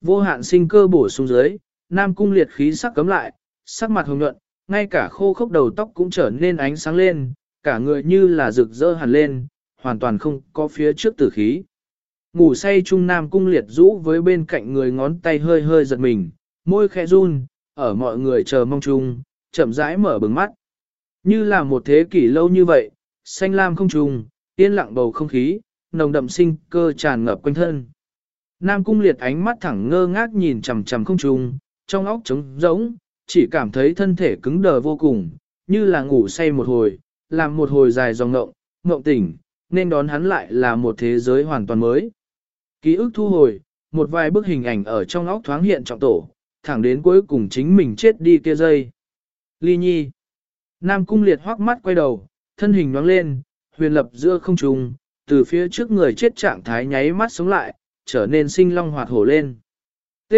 Vô hạn sinh cơ bổ xuống dưới, Nam Cung liệt khí sắc cấm lại, sắc mặt hồng nhuận, ngay cả khô khốc đầu tóc cũng trở nên ánh sáng lên, cả người như là rực rỡ hẳn lên, hoàn toàn không có phía trước tử khí. Ngủ say trung Nam Cung liệt rũ với bên cạnh người ngón tay hơi hơi giật mình, môi khẽ run, ở mọi người chờ mong chung, chậm rãi mở bừng mắt. Như là một thế kỷ lâu như vậy, xanh lam không trùng, yên lặng bầu không khí, nồng đậm sinh cơ tràn ngập quanh thân. Nam cung liệt ánh mắt thẳng ngơ ngác nhìn chằm chằm không trùng, trong óc trống rỗng, chỉ cảm thấy thân thể cứng đờ vô cùng, như là ngủ say một hồi, làm một hồi dài dòng ngộng, ngộng tỉnh, nên đón hắn lại là một thế giới hoàn toàn mới. Ký ức thu hồi, một vài bức hình ảnh ở trong óc thoáng hiện trọng tổ, thẳng đến cuối cùng chính mình chết đi kia dây. Ly nhi. Nam cung liệt hoắc mắt quay đầu, thân hình nhoáng lên, huyền lập giữa không trung, từ phía trước người chết trạng thái nháy mắt sống lại, trở nên sinh long hoạt hổ lên. T.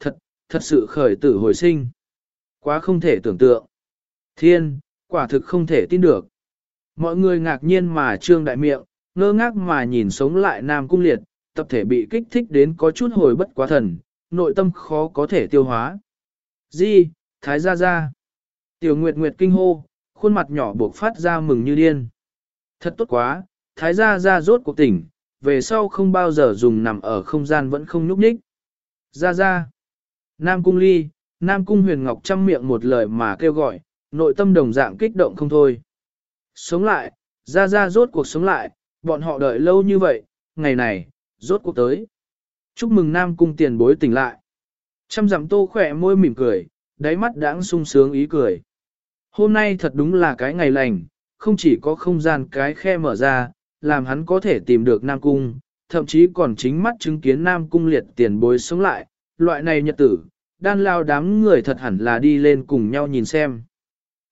Thật, thật sự khởi tử hồi sinh. Quá không thể tưởng tượng. Thiên, quả thực không thể tin được. Mọi người ngạc nhiên mà trương đại miệng, ngơ ngác mà nhìn sống lại Nam Cung Liệt, tập thể bị kích thích đến có chút hồi bất quá thần, nội tâm khó có thể tiêu hóa. Di, Thái gia gia. Tiểu Nguyệt Nguyệt kinh hô, khuôn mặt nhỏ buộc phát ra mừng như điên. Thật tốt quá, Thái gia gia rốt cuộc tỉnh, về sau không bao giờ dùng nằm ở không gian vẫn không nhúc nhích. Ra Ra, Nam Cung Ly, Nam Cung Huyền Ngọc chăm miệng một lời mà kêu gọi, nội tâm đồng dạng kích động không thôi. Sống lại, Ra Ra rốt cuộc sống lại, bọn họ đợi lâu như vậy, ngày này, rốt cuộc tới. Chúc mừng Nam Cung tiền bối tỉnh lại. Trăm dặm tô khỏe môi mỉm cười, đáy mắt đãng sung sướng ý cười. Hôm nay thật đúng là cái ngày lành, không chỉ có không gian cái khe mở ra, làm hắn có thể tìm được Nam Cung, thậm chí còn chính mắt chứng kiến Nam Cung liệt tiền bối sống lại, loại này nhật tử, đan lao đám người thật hẳn là đi lên cùng nhau nhìn xem.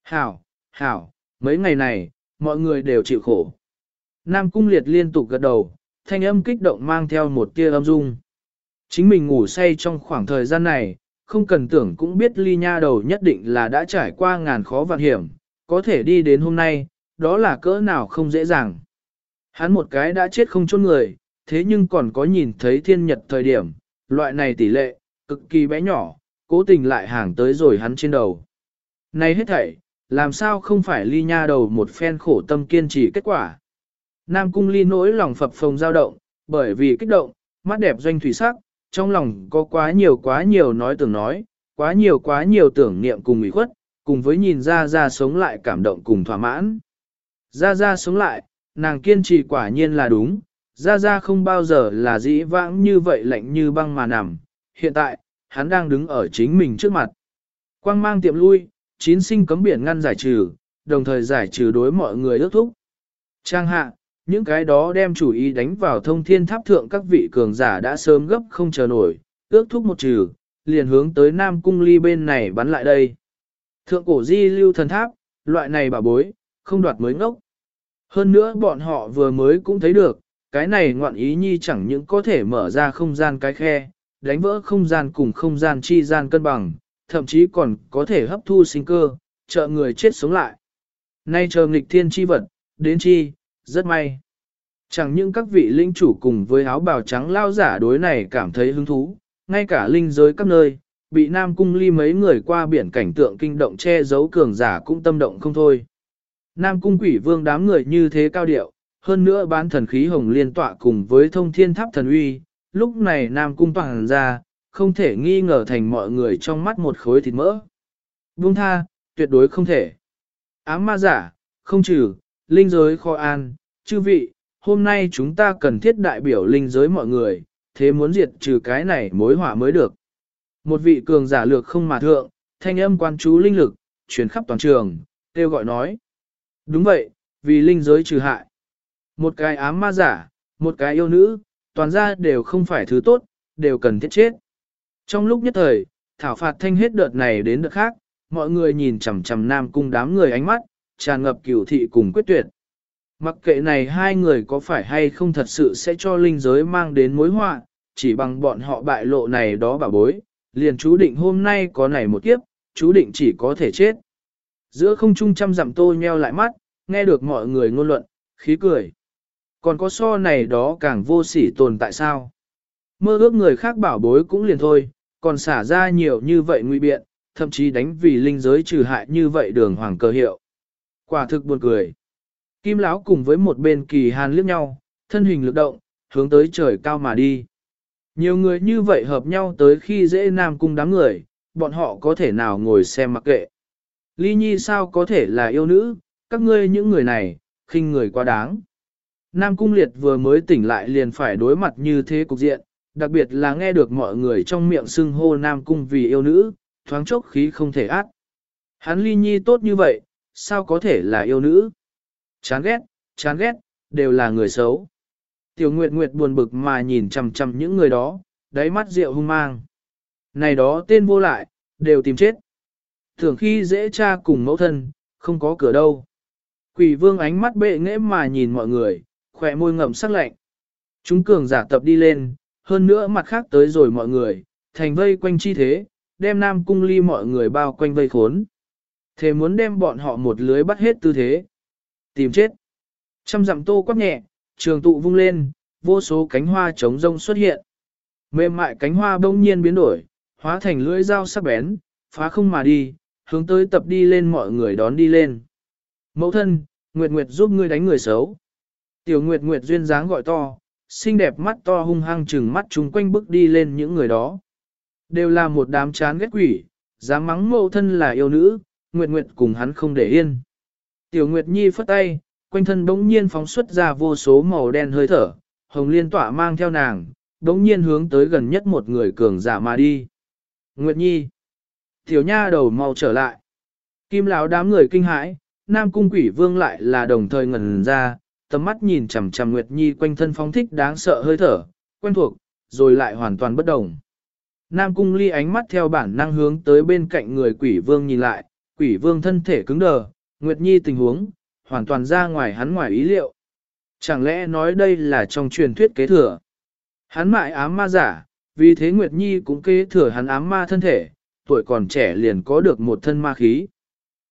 Hảo, hảo, mấy ngày này, mọi người đều chịu khổ. Nam Cung liệt liên tục gật đầu, thanh âm kích động mang theo một tia âm dung. Chính mình ngủ say trong khoảng thời gian này, không cần tưởng cũng biết ly nha đầu nhất định là đã trải qua ngàn khó vạn hiểm, có thể đi đến hôm nay, đó là cỡ nào không dễ dàng. Hắn một cái đã chết không chôn người, thế nhưng còn có nhìn thấy thiên nhật thời điểm, loại này tỷ lệ, cực kỳ bé nhỏ, cố tình lại hàng tới rồi hắn trên đầu. Này hết thảy, làm sao không phải ly nha đầu một phen khổ tâm kiên trì kết quả. Nam cung ly nỗi lòng phập phồng dao động, bởi vì kích động, mắt đẹp doanh thủy sắc, trong lòng có quá nhiều quá nhiều nói tưởng nói, quá nhiều quá nhiều tưởng niệm cùng ủy khuất, cùng với nhìn ra ra sống lại cảm động cùng thỏa mãn. Ra ra sống lại, nàng kiên trì quả nhiên là đúng, ra ra không bao giờ là dĩ vãng như vậy lạnh như băng mà nằm. Hiện tại, hắn đang đứng ở chính mình trước mặt. Quang mang tiệm lui, chín sinh cấm biển ngăn giải trừ, đồng thời giải trừ đối mọi người ước thúc. Trang hạ, những cái đó đem chủ ý đánh vào thông thiên tháp thượng các vị cường giả đã sớm gấp không chờ nổi, ước thúc một trừ, liền hướng tới Nam Cung Ly bên này bắn lại đây. Thượng cổ di lưu thần tháp, loại này bà bối, không đoạt mới ngốc. Hơn nữa bọn họ vừa mới cũng thấy được, cái này ngoạn ý nhi chẳng những có thể mở ra không gian cái khe, đánh vỡ không gian cùng không gian chi gian cân bằng, thậm chí còn có thể hấp thu sinh cơ, trợ người chết sống lại. Nay chờ nghịch thiên chi vật, đến chi, rất may. Chẳng những các vị linh chủ cùng với áo bào trắng lao giả đối này cảm thấy hứng thú, ngay cả linh giới các nơi, bị Nam Cung ly mấy người qua biển cảnh tượng kinh động che giấu cường giả cũng tâm động không thôi. Nam Cung quỷ vương đám người như thế cao điệu, hơn nữa bán thần khí hồng liên tọa cùng với thông thiên tháp thần uy, lúc này Nam Cung toàn ra, không thể nghi ngờ thành mọi người trong mắt một khối thịt mỡ. Buông tha, tuyệt đối không thể. Ám ma giả, không trừ, linh giới kho an, chư vị, hôm nay chúng ta cần thiết đại biểu linh giới mọi người, thế muốn diệt trừ cái này mối hỏa mới được. Một vị cường giả lược không mà thượng, thanh âm quan chú linh lực, truyền khắp toàn trường, kêu gọi nói. Đúng vậy, vì linh giới trừ hại. Một cái ám ma giả, một cái yêu nữ, toàn ra đều không phải thứ tốt, đều cần thiết chết. Trong lúc nhất thời, thảo phạt thanh hết đợt này đến đợt khác, mọi người nhìn chằm chằm nam cung đám người ánh mắt, tràn ngập cửu thị cùng quyết tuyệt. Mặc kệ này hai người có phải hay không thật sự sẽ cho linh giới mang đến mối họa, chỉ bằng bọn họ bại lộ này đó bà bối, liền chú định hôm nay có này một kiếp, chú định chỉ có thể chết. Giữa không trung trăm dặm tô nheo lại mắt, nghe được mọi người ngôn luận, khí cười. Còn có so này đó càng vô sỉ tồn tại sao? Mơ ước người khác bảo bối cũng liền thôi, còn xả ra nhiều như vậy nguy biện, thậm chí đánh vì linh giới trừ hại như vậy đường hoàng cơ hiệu. Quả thực buồn cười. Kim lão cùng với một bên kỳ hàn liếc nhau, thân hình lực động, hướng tới trời cao mà đi. Nhiều người như vậy hợp nhau tới khi dễ nam cung đám người, bọn họ có thể nào ngồi xem mặc kệ. Ly nhi sao có thể là yêu nữ, các ngươi những người này, khinh người quá đáng. Nam cung liệt vừa mới tỉnh lại liền phải đối mặt như thế cục diện, đặc biệt là nghe được mọi người trong miệng xưng hô Nam cung vì yêu nữ, thoáng chốc khí không thể át. Hắn ly nhi tốt như vậy, sao có thể là yêu nữ? Chán ghét, chán ghét, đều là người xấu. Tiểu Nguyệt Nguyệt buồn bực mà nhìn chằm chằm những người đó, đáy mắt rượu hung mang. Này đó tên vô lại, đều tìm chết. Thường khi dễ cha cùng mẫu thân, không có cửa đâu. Quỷ vương ánh mắt bệ nghễ mà nhìn mọi người, khỏe môi ngậm sắc lạnh. Chúng cường giả tập đi lên, hơn nữa mặt khác tới rồi mọi người, thành vây quanh chi thế, đem nam cung ly mọi người bao quanh vây khốn. Thế muốn đem bọn họ một lưới bắt hết tư thế. Tìm chết. Trăm dặm tô quắc nhẹ, trường tụ vung lên, vô số cánh hoa trống rông xuất hiện. Mềm mại cánh hoa bỗng nhiên biến đổi, hóa thành lưỡi dao sắc bén, phá không mà đi, hướng tới tập đi lên mọi người đón đi lên. Mẫu thân, Nguyệt Nguyệt giúp ngươi đánh người xấu. Tiểu Nguyệt Nguyệt duyên dáng gọi to, xinh đẹp mắt to hung hăng chừng mắt chúng quanh bước đi lên những người đó. Đều là một đám chán ghét quỷ, dám mắng mẫu thân là yêu nữ, Nguyệt Nguyệt cùng hắn không để yên. Tiểu Nguyệt Nhi phất tay, quanh thân bỗng nhiên phóng xuất ra vô số màu đen hơi thở, hồng liên tỏa mang theo nàng, bỗng nhiên hướng tới gần nhất một người cường giả mà đi. Nguyệt Nhi. Tiểu nha đầu mau trở lại. Kim lão đám người kinh hãi, Nam cung quỷ vương lại là đồng thời ngẩn ra, tầm mắt nhìn chằm chằm Nguyệt Nhi quanh thân phóng thích đáng sợ hơi thở, quen thuộc, rồi lại hoàn toàn bất đồng. Nam cung ly ánh mắt theo bản năng hướng tới bên cạnh người quỷ vương nhìn lại, quỷ vương thân thể cứng đờ, Nguyệt Nhi tình huống, hoàn toàn ra ngoài hắn ngoài ý liệu. Chẳng lẽ nói đây là trong truyền thuyết kế thừa? Hắn mại ám ma giả, vì thế Nguyệt Nhi cũng kế thừa hắn ám ma thân thể, tuổi còn trẻ liền có được một thân ma khí.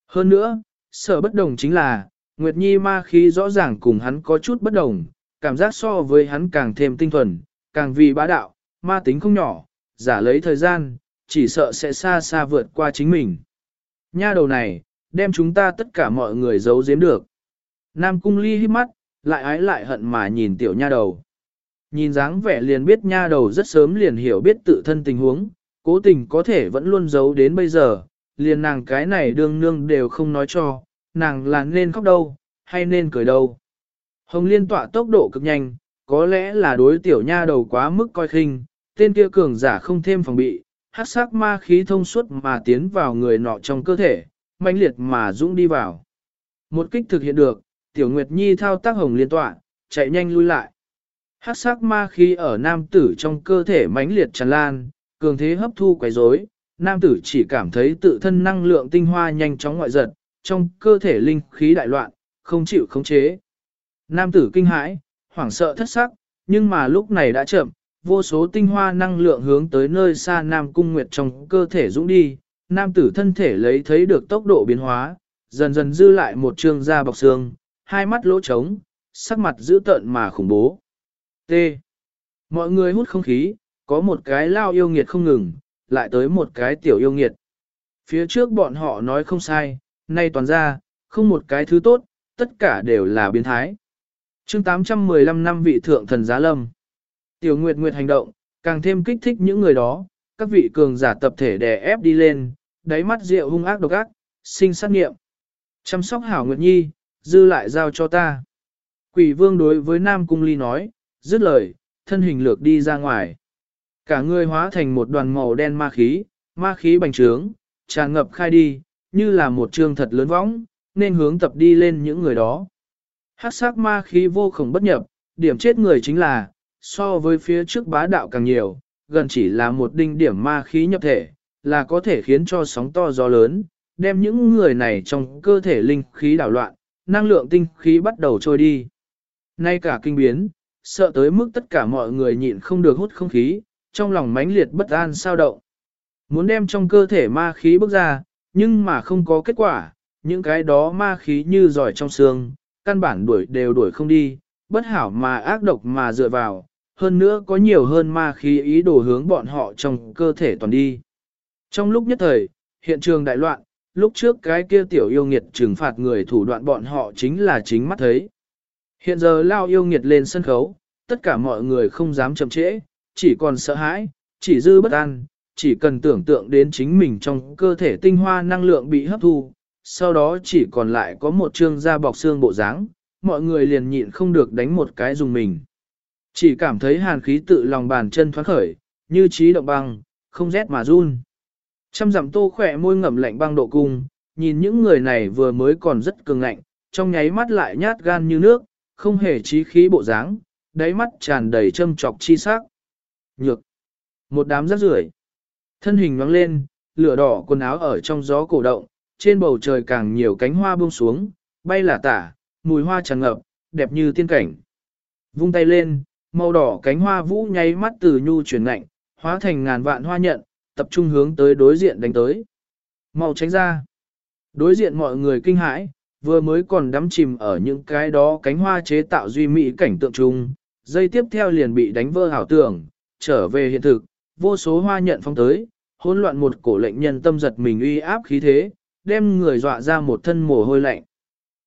Hơn nữa, sở bất đồng chính là, Nguyệt Nhi ma khí rõ ràng cùng hắn có chút bất đồng, cảm giác so với hắn càng thêm tinh thuần, càng vì bá đạo, ma tính không nhỏ, giả lấy thời gian, chỉ sợ sẽ xa xa vượt qua chính mình. Nha đầu này, đem chúng ta tất cả mọi người giấu giếm được. Nam cung ly hít mắt, lại ái lại hận mà nhìn tiểu nha đầu. Nhìn dáng vẻ liền biết nha đầu rất sớm liền hiểu biết tự thân tình huống, cố tình có thể vẫn luôn giấu đến bây giờ, liền nàng cái này đương nương đều không nói cho, nàng là nên khóc đâu, hay nên cười đâu. Hồng liên tọa tốc độ cực nhanh, có lẽ là đối tiểu nha đầu quá mức coi khinh, tên kia cường giả không thêm phòng bị, hát sắc ma khí thông suốt mà tiến vào người nọ trong cơ thể, mãnh liệt mà dũng đi vào. Một kích thực hiện được, tiểu nguyệt nhi thao tác hồng liên tọa, chạy nhanh lui lại. Hát sắc ma khí ở nam tử trong cơ thể mãnh liệt tràn lan, cường thế hấp thu quấy rối, nam tử chỉ cảm thấy tự thân năng lượng tinh hoa nhanh chóng ngoại giật, trong cơ thể linh khí đại loạn, không chịu khống chế. Nam tử kinh hãi, hoảng sợ thất sắc, nhưng mà lúc này đã chậm, vô số tinh hoa năng lượng hướng tới nơi xa Nam Cung Nguyệt trong cơ thể dũng đi, nam tử thân thể lấy thấy được tốc độ biến hóa, dần dần dư lại một trương da bọc xương, hai mắt lỗ trống, sắc mặt dữ tợn mà khủng bố. T. Mọi người hút không khí, có một cái lao yêu nghiệt không ngừng, lại tới một cái tiểu yêu nghiệt. Phía trước bọn họ nói không sai, nay toàn ra, không một cái thứ tốt, tất cả đều là biến thái. chương 815 năm vị thượng thần giá lâm. Tiểu Nguyệt Nguyệt hành động, càng thêm kích thích những người đó, các vị cường giả tập thể đè ép đi lên, đáy mắt rượu hung ác độc ác, sinh sát nghiệm. Chăm sóc hảo Nguyệt Nhi, dư lại giao cho ta. Quỷ vương đối với Nam Cung Ly nói, dứt lời, thân hình lược đi ra ngoài. Cả người hóa thành một đoàn màu đen ma khí, ma khí bành trướng, tràn ngập khai đi, như là một trương thật lớn võng, nên hướng tập đi lên những người đó. Hát sắc ma khí vô khổng bất nhập, điểm chết người chính là, so với phía trước bá đạo càng nhiều, gần chỉ là một đinh điểm ma khí nhập thể, là có thể khiến cho sóng to gió lớn, đem những người này trong cơ thể linh khí đảo loạn, năng lượng tinh khí bắt đầu trôi đi. Nay cả kinh biến, sợ tới mức tất cả mọi người nhịn không được hút không khí, trong lòng mãnh liệt bất an sao động. Muốn đem trong cơ thể ma khí bước ra, nhưng mà không có kết quả, những cái đó ma khí như giỏi trong xương, căn bản đuổi đều đuổi không đi, bất hảo mà ác độc mà dựa vào, hơn nữa có nhiều hơn ma khí ý đồ hướng bọn họ trong cơ thể toàn đi. Trong lúc nhất thời, hiện trường đại loạn, lúc trước cái kia tiểu yêu nghiệt trừng phạt người thủ đoạn bọn họ chính là chính mắt thấy. Hiện giờ lao yêu nghiệt lên sân khấu, tất cả mọi người không dám chậm trễ, chỉ còn sợ hãi, chỉ dư bất an, chỉ cần tưởng tượng đến chính mình trong cơ thể tinh hoa năng lượng bị hấp thu, sau đó chỉ còn lại có một trương da bọc xương bộ dáng, mọi người liền nhịn không được đánh một cái dùng mình. Chỉ cảm thấy hàn khí tự lòng bàn chân thoát khởi, như trí động băng, không rét mà run. Trăm dặm tô khỏe môi ngậm lạnh băng độ cung, nhìn những người này vừa mới còn rất cường ngạnh, trong nháy mắt lại nhát gan như nước, không hề trí khí bộ dáng, đáy mắt tràn đầy châm trọc chi sắc. Nhược. Một đám rác rưởi Thân hình nhoáng lên, lửa đỏ quần áo ở trong gió cổ động, trên bầu trời càng nhiều cánh hoa buông xuống, bay là tả, mùi hoa tràn ngập, đẹp như tiên cảnh. Vung tay lên, màu đỏ cánh hoa vũ nháy mắt từ nhu chuyển lạnh, hóa thành ngàn vạn hoa nhận, tập trung hướng tới đối diện đánh tới. Màu tránh ra. Đối diện mọi người kinh hãi, vừa mới còn đắm chìm ở những cái đó cánh hoa chế tạo duy mỹ cảnh tượng chung, dây tiếp theo liền bị đánh vỡ hảo tưởng, trở về hiện thực, vô số hoa nhận phong tới, hỗn loạn một cổ lệnh nhân tâm giật mình uy áp khí thế, đem người dọa ra một thân mồ hôi lạnh.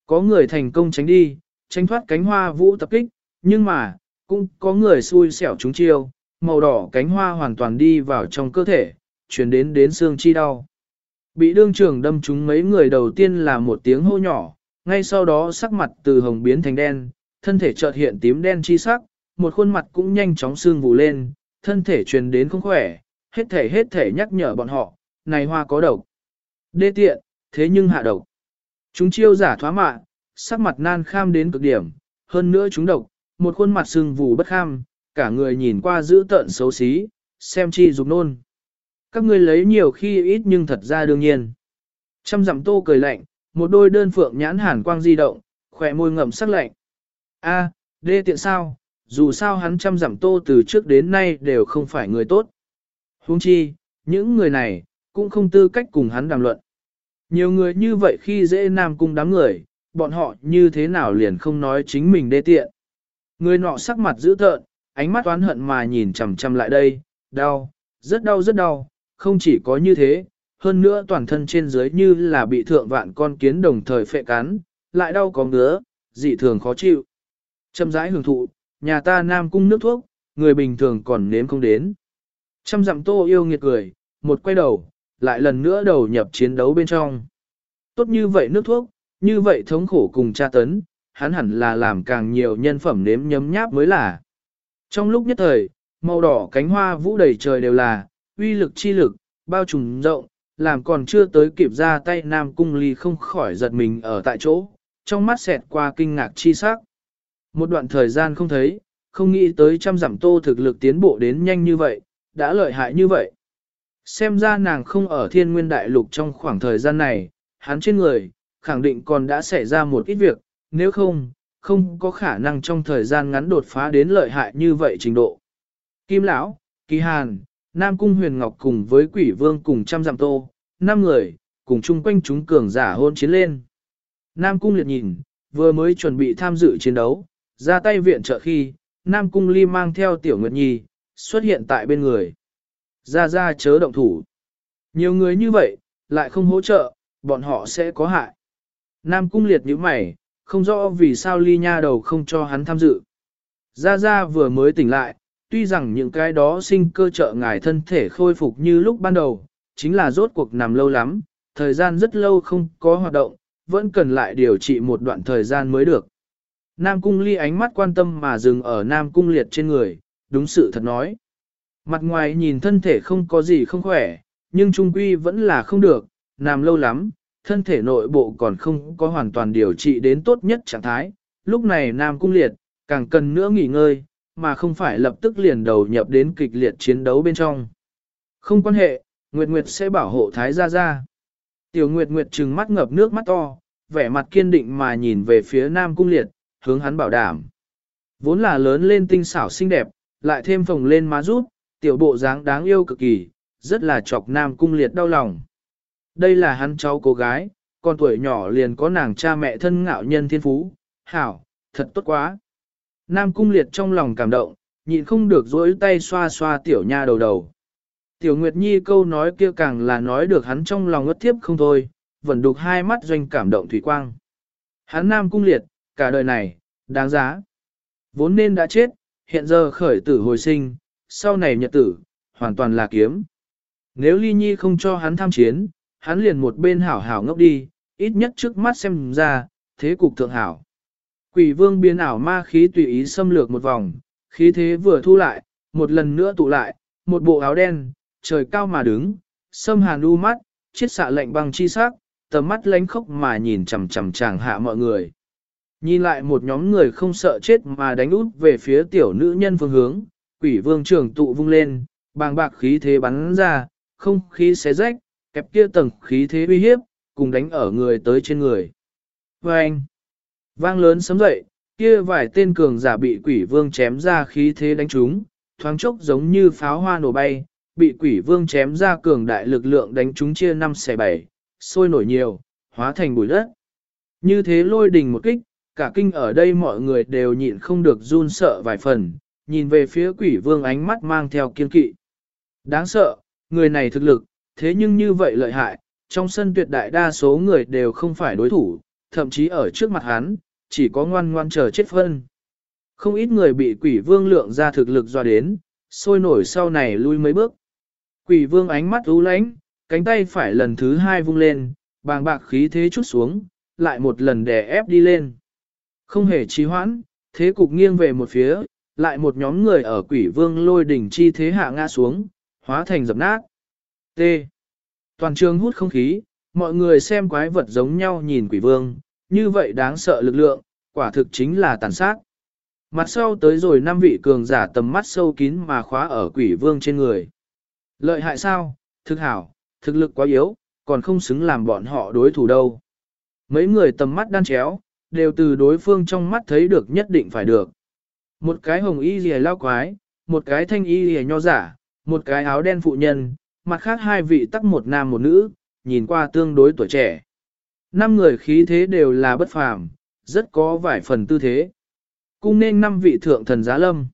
Có người thành công tránh đi, tránh thoát cánh hoa vũ tập kích, nhưng mà, cũng có người xui xẻo trúng chiêu, màu đỏ cánh hoa hoàn toàn đi vào trong cơ thể, chuyển đến đến xương chi đau. Bị đương trưởng đâm trúng mấy người đầu tiên là một tiếng hô nhỏ, ngay sau đó sắc mặt từ hồng biến thành đen, thân thể chợt hiện tím đen chi sắc, một khuôn mặt cũng nhanh chóng xương vụ lên, thân thể truyền đến không khỏe, hết thể hết thể nhắc nhở bọn họ, này hoa có độc. Đê tiện, thế nhưng hạ độc. Chúng chiêu giả thoá mạ, sắc mặt nan kham đến cực điểm, hơn nữa chúng độc, một khuôn mặt sưng vù bất kham, cả người nhìn qua giữ tợn xấu xí, xem chi dục nôn. Các ngươi lấy nhiều khi ít nhưng thật ra đương nhiên. Trăm dặm tô cười lạnh, một đôi đơn phượng nhãn hàn quang di động, khỏe môi ngậm sắc lạnh. A, đê tiện sao, dù sao hắn chăm dặm tô từ trước đến nay đều không phải người tốt. Huống chi, những người này, cũng không tư cách cùng hắn đàm luận. Nhiều người như vậy khi dễ nam cung đám người, bọn họ như thế nào liền không nói chính mình đê tiện. Người nọ sắc mặt dữ tợn, ánh mắt oán hận mà nhìn chằm chằm lại đây, đau, rất đau rất đau, không chỉ có như thế, hơn nữa toàn thân trên dưới như là bị thượng vạn con kiến đồng thời phệ cắn, lại đau có ngứa, dị thường khó chịu. Châm rãi hưởng thụ, nhà ta nam cung nước thuốc, người bình thường còn nếm không đến. Trăm dặm tô yêu nghiệt cười, một quay đầu, lại lần nữa đầu nhập chiến đấu bên trong. Tốt như vậy nước thuốc, như vậy thống khổ cùng tra tấn, hắn hẳn là làm càng nhiều nhân phẩm nếm nhấm nháp mới là. Trong lúc nhất thời, màu đỏ cánh hoa vũ đầy trời đều là, uy lực chi lực, bao trùm rộng, làm còn chưa tới kịp ra tay Nam Cung Ly không khỏi giật mình ở tại chỗ, trong mắt xẹt qua kinh ngạc chi sắc. Một đoạn thời gian không thấy, không nghĩ tới trăm giảm tô thực lực tiến bộ đến nhanh như vậy, đã lợi hại như vậy. Xem ra nàng không ở thiên nguyên đại lục trong khoảng thời gian này, hắn trên người, khẳng định còn đã xảy ra một ít việc, nếu không, không có khả năng trong thời gian ngắn đột phá đến lợi hại như vậy trình độ. Kim Lão, Kỳ Hàn, Nam Cung Huyền Ngọc cùng với Quỷ Vương cùng trăm giảm tô, năm người, cùng chung quanh chúng cường giả hôn chiến lên. Nam Cung liệt nhìn, vừa mới chuẩn bị tham dự chiến đấu, ra tay viện trợ khi, Nam Cung Ly mang theo Tiểu Nguyệt Nhi, xuất hiện tại bên người. Ra ra chớ động thủ. Nhiều người như vậy, lại không hỗ trợ, bọn họ sẽ có hại. Nam Cung liệt như mày, không rõ vì sao Ly Nha đầu không cho hắn tham dự. Ra ra vừa mới tỉnh lại, tuy rằng những cái đó sinh cơ trợ ngài thân thể khôi phục như lúc ban đầu, chính là rốt cuộc nằm lâu lắm, thời gian rất lâu không có hoạt động, vẫn cần lại điều trị một đoạn thời gian mới được. Nam Cung Ly ánh mắt quan tâm mà dừng ở Nam Cung Liệt trên người, đúng sự thật nói. Mặt ngoài nhìn thân thể không có gì không khỏe, nhưng trung quy vẫn là không được, nằm lâu lắm, thân thể nội bộ còn không có hoàn toàn điều trị đến tốt nhất trạng thái. Lúc này Nam Cung Liệt, càng cần nữa nghỉ ngơi, mà không phải lập tức liền đầu nhập đến kịch liệt chiến đấu bên trong. Không quan hệ, Nguyệt Nguyệt sẽ bảo hộ Thái Gia Gia. Tiểu Nguyệt Nguyệt trừng mắt ngập nước mắt to, vẻ mặt kiên định mà nhìn về phía Nam Cung Liệt, hướng hắn bảo đảm. Vốn là lớn lên tinh xảo xinh đẹp, lại thêm phồng lên má rút, tiểu bộ dáng đáng yêu cực kỳ, rất là chọc Nam Cung Liệt đau lòng. Đây là hắn cháu cô gái, con tuổi nhỏ liền có nàng cha mẹ thân ngạo nhân thiên phú, hảo, thật tốt quá. Nam Cung Liệt trong lòng cảm động, nhịn không được dối tay xoa xoa tiểu nha đầu đầu. Tiểu Nguyệt Nhi câu nói kia càng là nói được hắn trong lòng ngất thiếp không thôi, vẫn đục hai mắt doanh cảm động thủy quang. Hắn nam cung liệt, cả đời này, đáng giá. Vốn nên đã chết, hiện giờ khởi tử hồi sinh, sau này nhật tử, hoàn toàn là kiếm. Nếu Ly Nhi không cho hắn tham chiến, hắn liền một bên hảo hảo ngốc đi, ít nhất trước mắt xem ra, thế cục thượng hảo. Quỷ vương biến ảo ma khí tùy ý xâm lược một vòng, khí thế vừa thu lại, một lần nữa tụ lại, một bộ áo đen, trời cao mà đứng, xâm hàn u mắt, chiết xạ lệnh băng chi sắc, tầm mắt lánh khốc mà nhìn chằm chằm chàng hạ mọi người. Nhìn lại một nhóm người không sợ chết mà đánh út về phía tiểu nữ nhân phương hướng, quỷ vương trưởng tụ vung lên, bàng bạc khí thế bắn ra, không khí xé rách, kẹp kia tầng khí thế uy hiếp, cùng đánh ở người tới trên người. Vâng! Vang lớn sấm dậy, kia vài tên cường giả bị quỷ vương chém ra khí thế đánh trúng, thoáng chốc giống như pháo hoa nổ bay, bị quỷ vương chém ra cường đại lực lượng đánh trúng chia năm xe bảy, sôi nổi nhiều, hóa thành bụi đất. Như thế lôi đình một kích, cả kinh ở đây mọi người đều nhịn không được run sợ vài phần, nhìn về phía quỷ vương ánh mắt mang theo kiên kỵ. Đáng sợ, người này thực lực, thế nhưng như vậy lợi hại, trong sân tuyệt đại đa số người đều không phải đối thủ, thậm chí ở trước mặt hắn, chỉ có ngoan ngoan chờ chết phân. Không ít người bị quỷ vương lượng ra thực lực do đến, sôi nổi sau này lui mấy bước. Quỷ vương ánh mắt u lánh, cánh tay phải lần thứ hai vung lên, bàng bạc khí thế chút xuống, lại một lần đè ép đi lên. Không hề trì hoãn, thế cục nghiêng về một phía, lại một nhóm người ở quỷ vương lôi đỉnh chi thế hạ ngã xuống, hóa thành dập nát. T. Toàn trường hút không khí, mọi người xem quái vật giống nhau nhìn quỷ vương, như vậy đáng sợ lực lượng, quả thực chính là tàn sát. Mặt sau tới rồi năm vị cường giả tầm mắt sâu kín mà khóa ở quỷ vương trên người. Lợi hại sao, thực hảo, thực lực quá yếu, còn không xứng làm bọn họ đối thủ đâu. Mấy người tầm mắt đan chéo, đều từ đối phương trong mắt thấy được nhất định phải được. Một cái hồng y rìa lao quái, một cái thanh y rìa nho giả, một cái áo đen phụ nhân, mặt khác hai vị tắc một nam một nữ, nhìn qua tương đối tuổi trẻ. Năm người khí thế đều là bất phàm, rất có vài phần tư thế. Cung nên năm vị thượng thần giá lâm.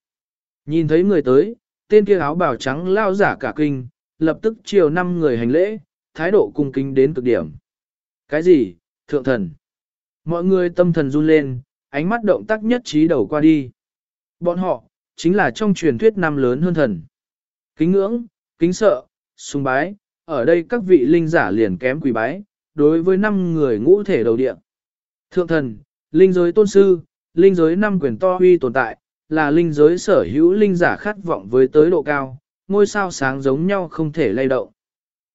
Nhìn thấy người tới, tên kia áo bào trắng lao giả cả kinh, lập tức chiều năm người hành lễ, thái độ cung kính đến cực điểm. Cái gì, thượng thần? Mọi người tâm thần run lên, ánh mắt động tác nhất trí đầu qua đi. Bọn họ, chính là trong truyền thuyết năm lớn hơn thần. Kính ngưỡng, kính sợ, sùng bái, ở đây các vị linh giả liền kém quỳ bái, đối với năm người ngũ thể đầu địa. Thượng thần, linh giới tôn sư, linh giới năm quyền to huy tồn tại, là linh giới sở hữu linh giả khát vọng với tới độ cao, ngôi sao sáng giống nhau không thể lay động.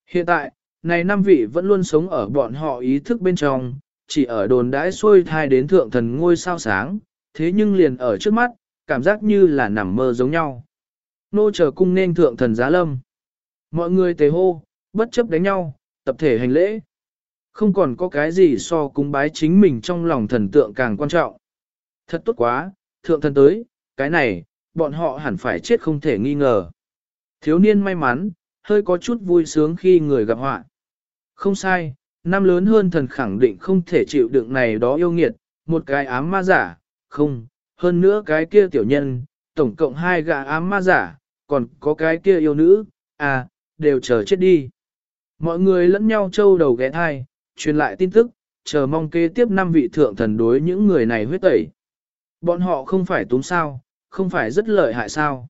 Hiện tại, này năm vị vẫn luôn sống ở bọn họ ý thức bên trong, chỉ ở đồn đãi xuôi thai đến thượng thần ngôi sao sáng, thế nhưng liền ở trước mắt, cảm giác như là nằm mơ giống nhau. Nô chờ cung nên thượng thần giá lâm. Mọi người tề hô, bất chấp đánh nhau, tập thể hành lễ. Không còn có cái gì so cung bái chính mình trong lòng thần tượng càng quan trọng. Thật tốt quá, thượng thần tới, cái này, bọn họ hẳn phải chết không thể nghi ngờ. Thiếu niên may mắn, hơi có chút vui sướng khi người gặp họa. Không sai, năm lớn hơn thần khẳng định không thể chịu đựng này đó yêu nghiệt, một cái ám ma giả, không, hơn nữa cái kia tiểu nhân, tổng cộng hai gã ám ma giả, còn có cái kia yêu nữ, à, đều chờ chết đi. Mọi người lẫn nhau trâu đầu ghé thai, truyền lại tin tức, chờ mong kế tiếp năm vị thượng thần đối những người này huyết tẩy. Bọn họ không phải túng sao, không phải rất lợi hại sao.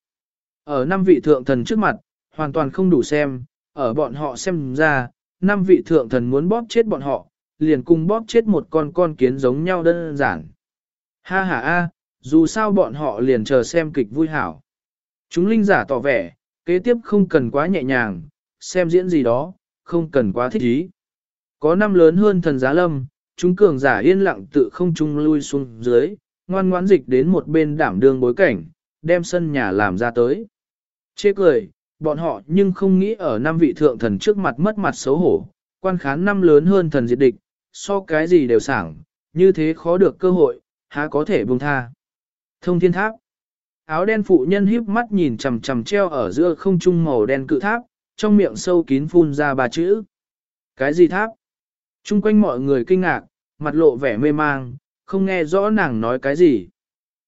Ở năm vị thượng thần trước mặt, hoàn toàn không đủ xem, ở bọn họ xem ra, năm vị thượng thần muốn bóp chết bọn họ, liền cùng bóp chết một con con kiến giống nhau đơn giản. Ha ha a, dù sao bọn họ liền chờ xem kịch vui hảo. Chúng linh giả tỏ vẻ, kế tiếp không cần quá nhẹ nhàng, xem diễn gì đó, không cần quá thích ý. Có năm lớn hơn thần giá lâm, chúng cường giả yên lặng tự không trung lui xuống dưới, ngoan ngoãn dịch đến một bên đảm đương bối cảnh, đem sân nhà làm ra tới. Chê cười, bọn họ nhưng không nghĩ ở năm vị thượng thần trước mặt mất mặt xấu hổ, quan khán năm lớn hơn thần diệt địch, so cái gì đều sảng, như thế khó được cơ hội, há có thể buông tha. Thông thiên tháp Áo đen phụ nhân híp mắt nhìn chằm chằm treo ở giữa không trung màu đen cự tháp, trong miệng sâu kín phun ra ba chữ. Cái gì tháp? Trung quanh mọi người kinh ngạc, mặt lộ vẻ mê mang, không nghe rõ nàng nói cái gì.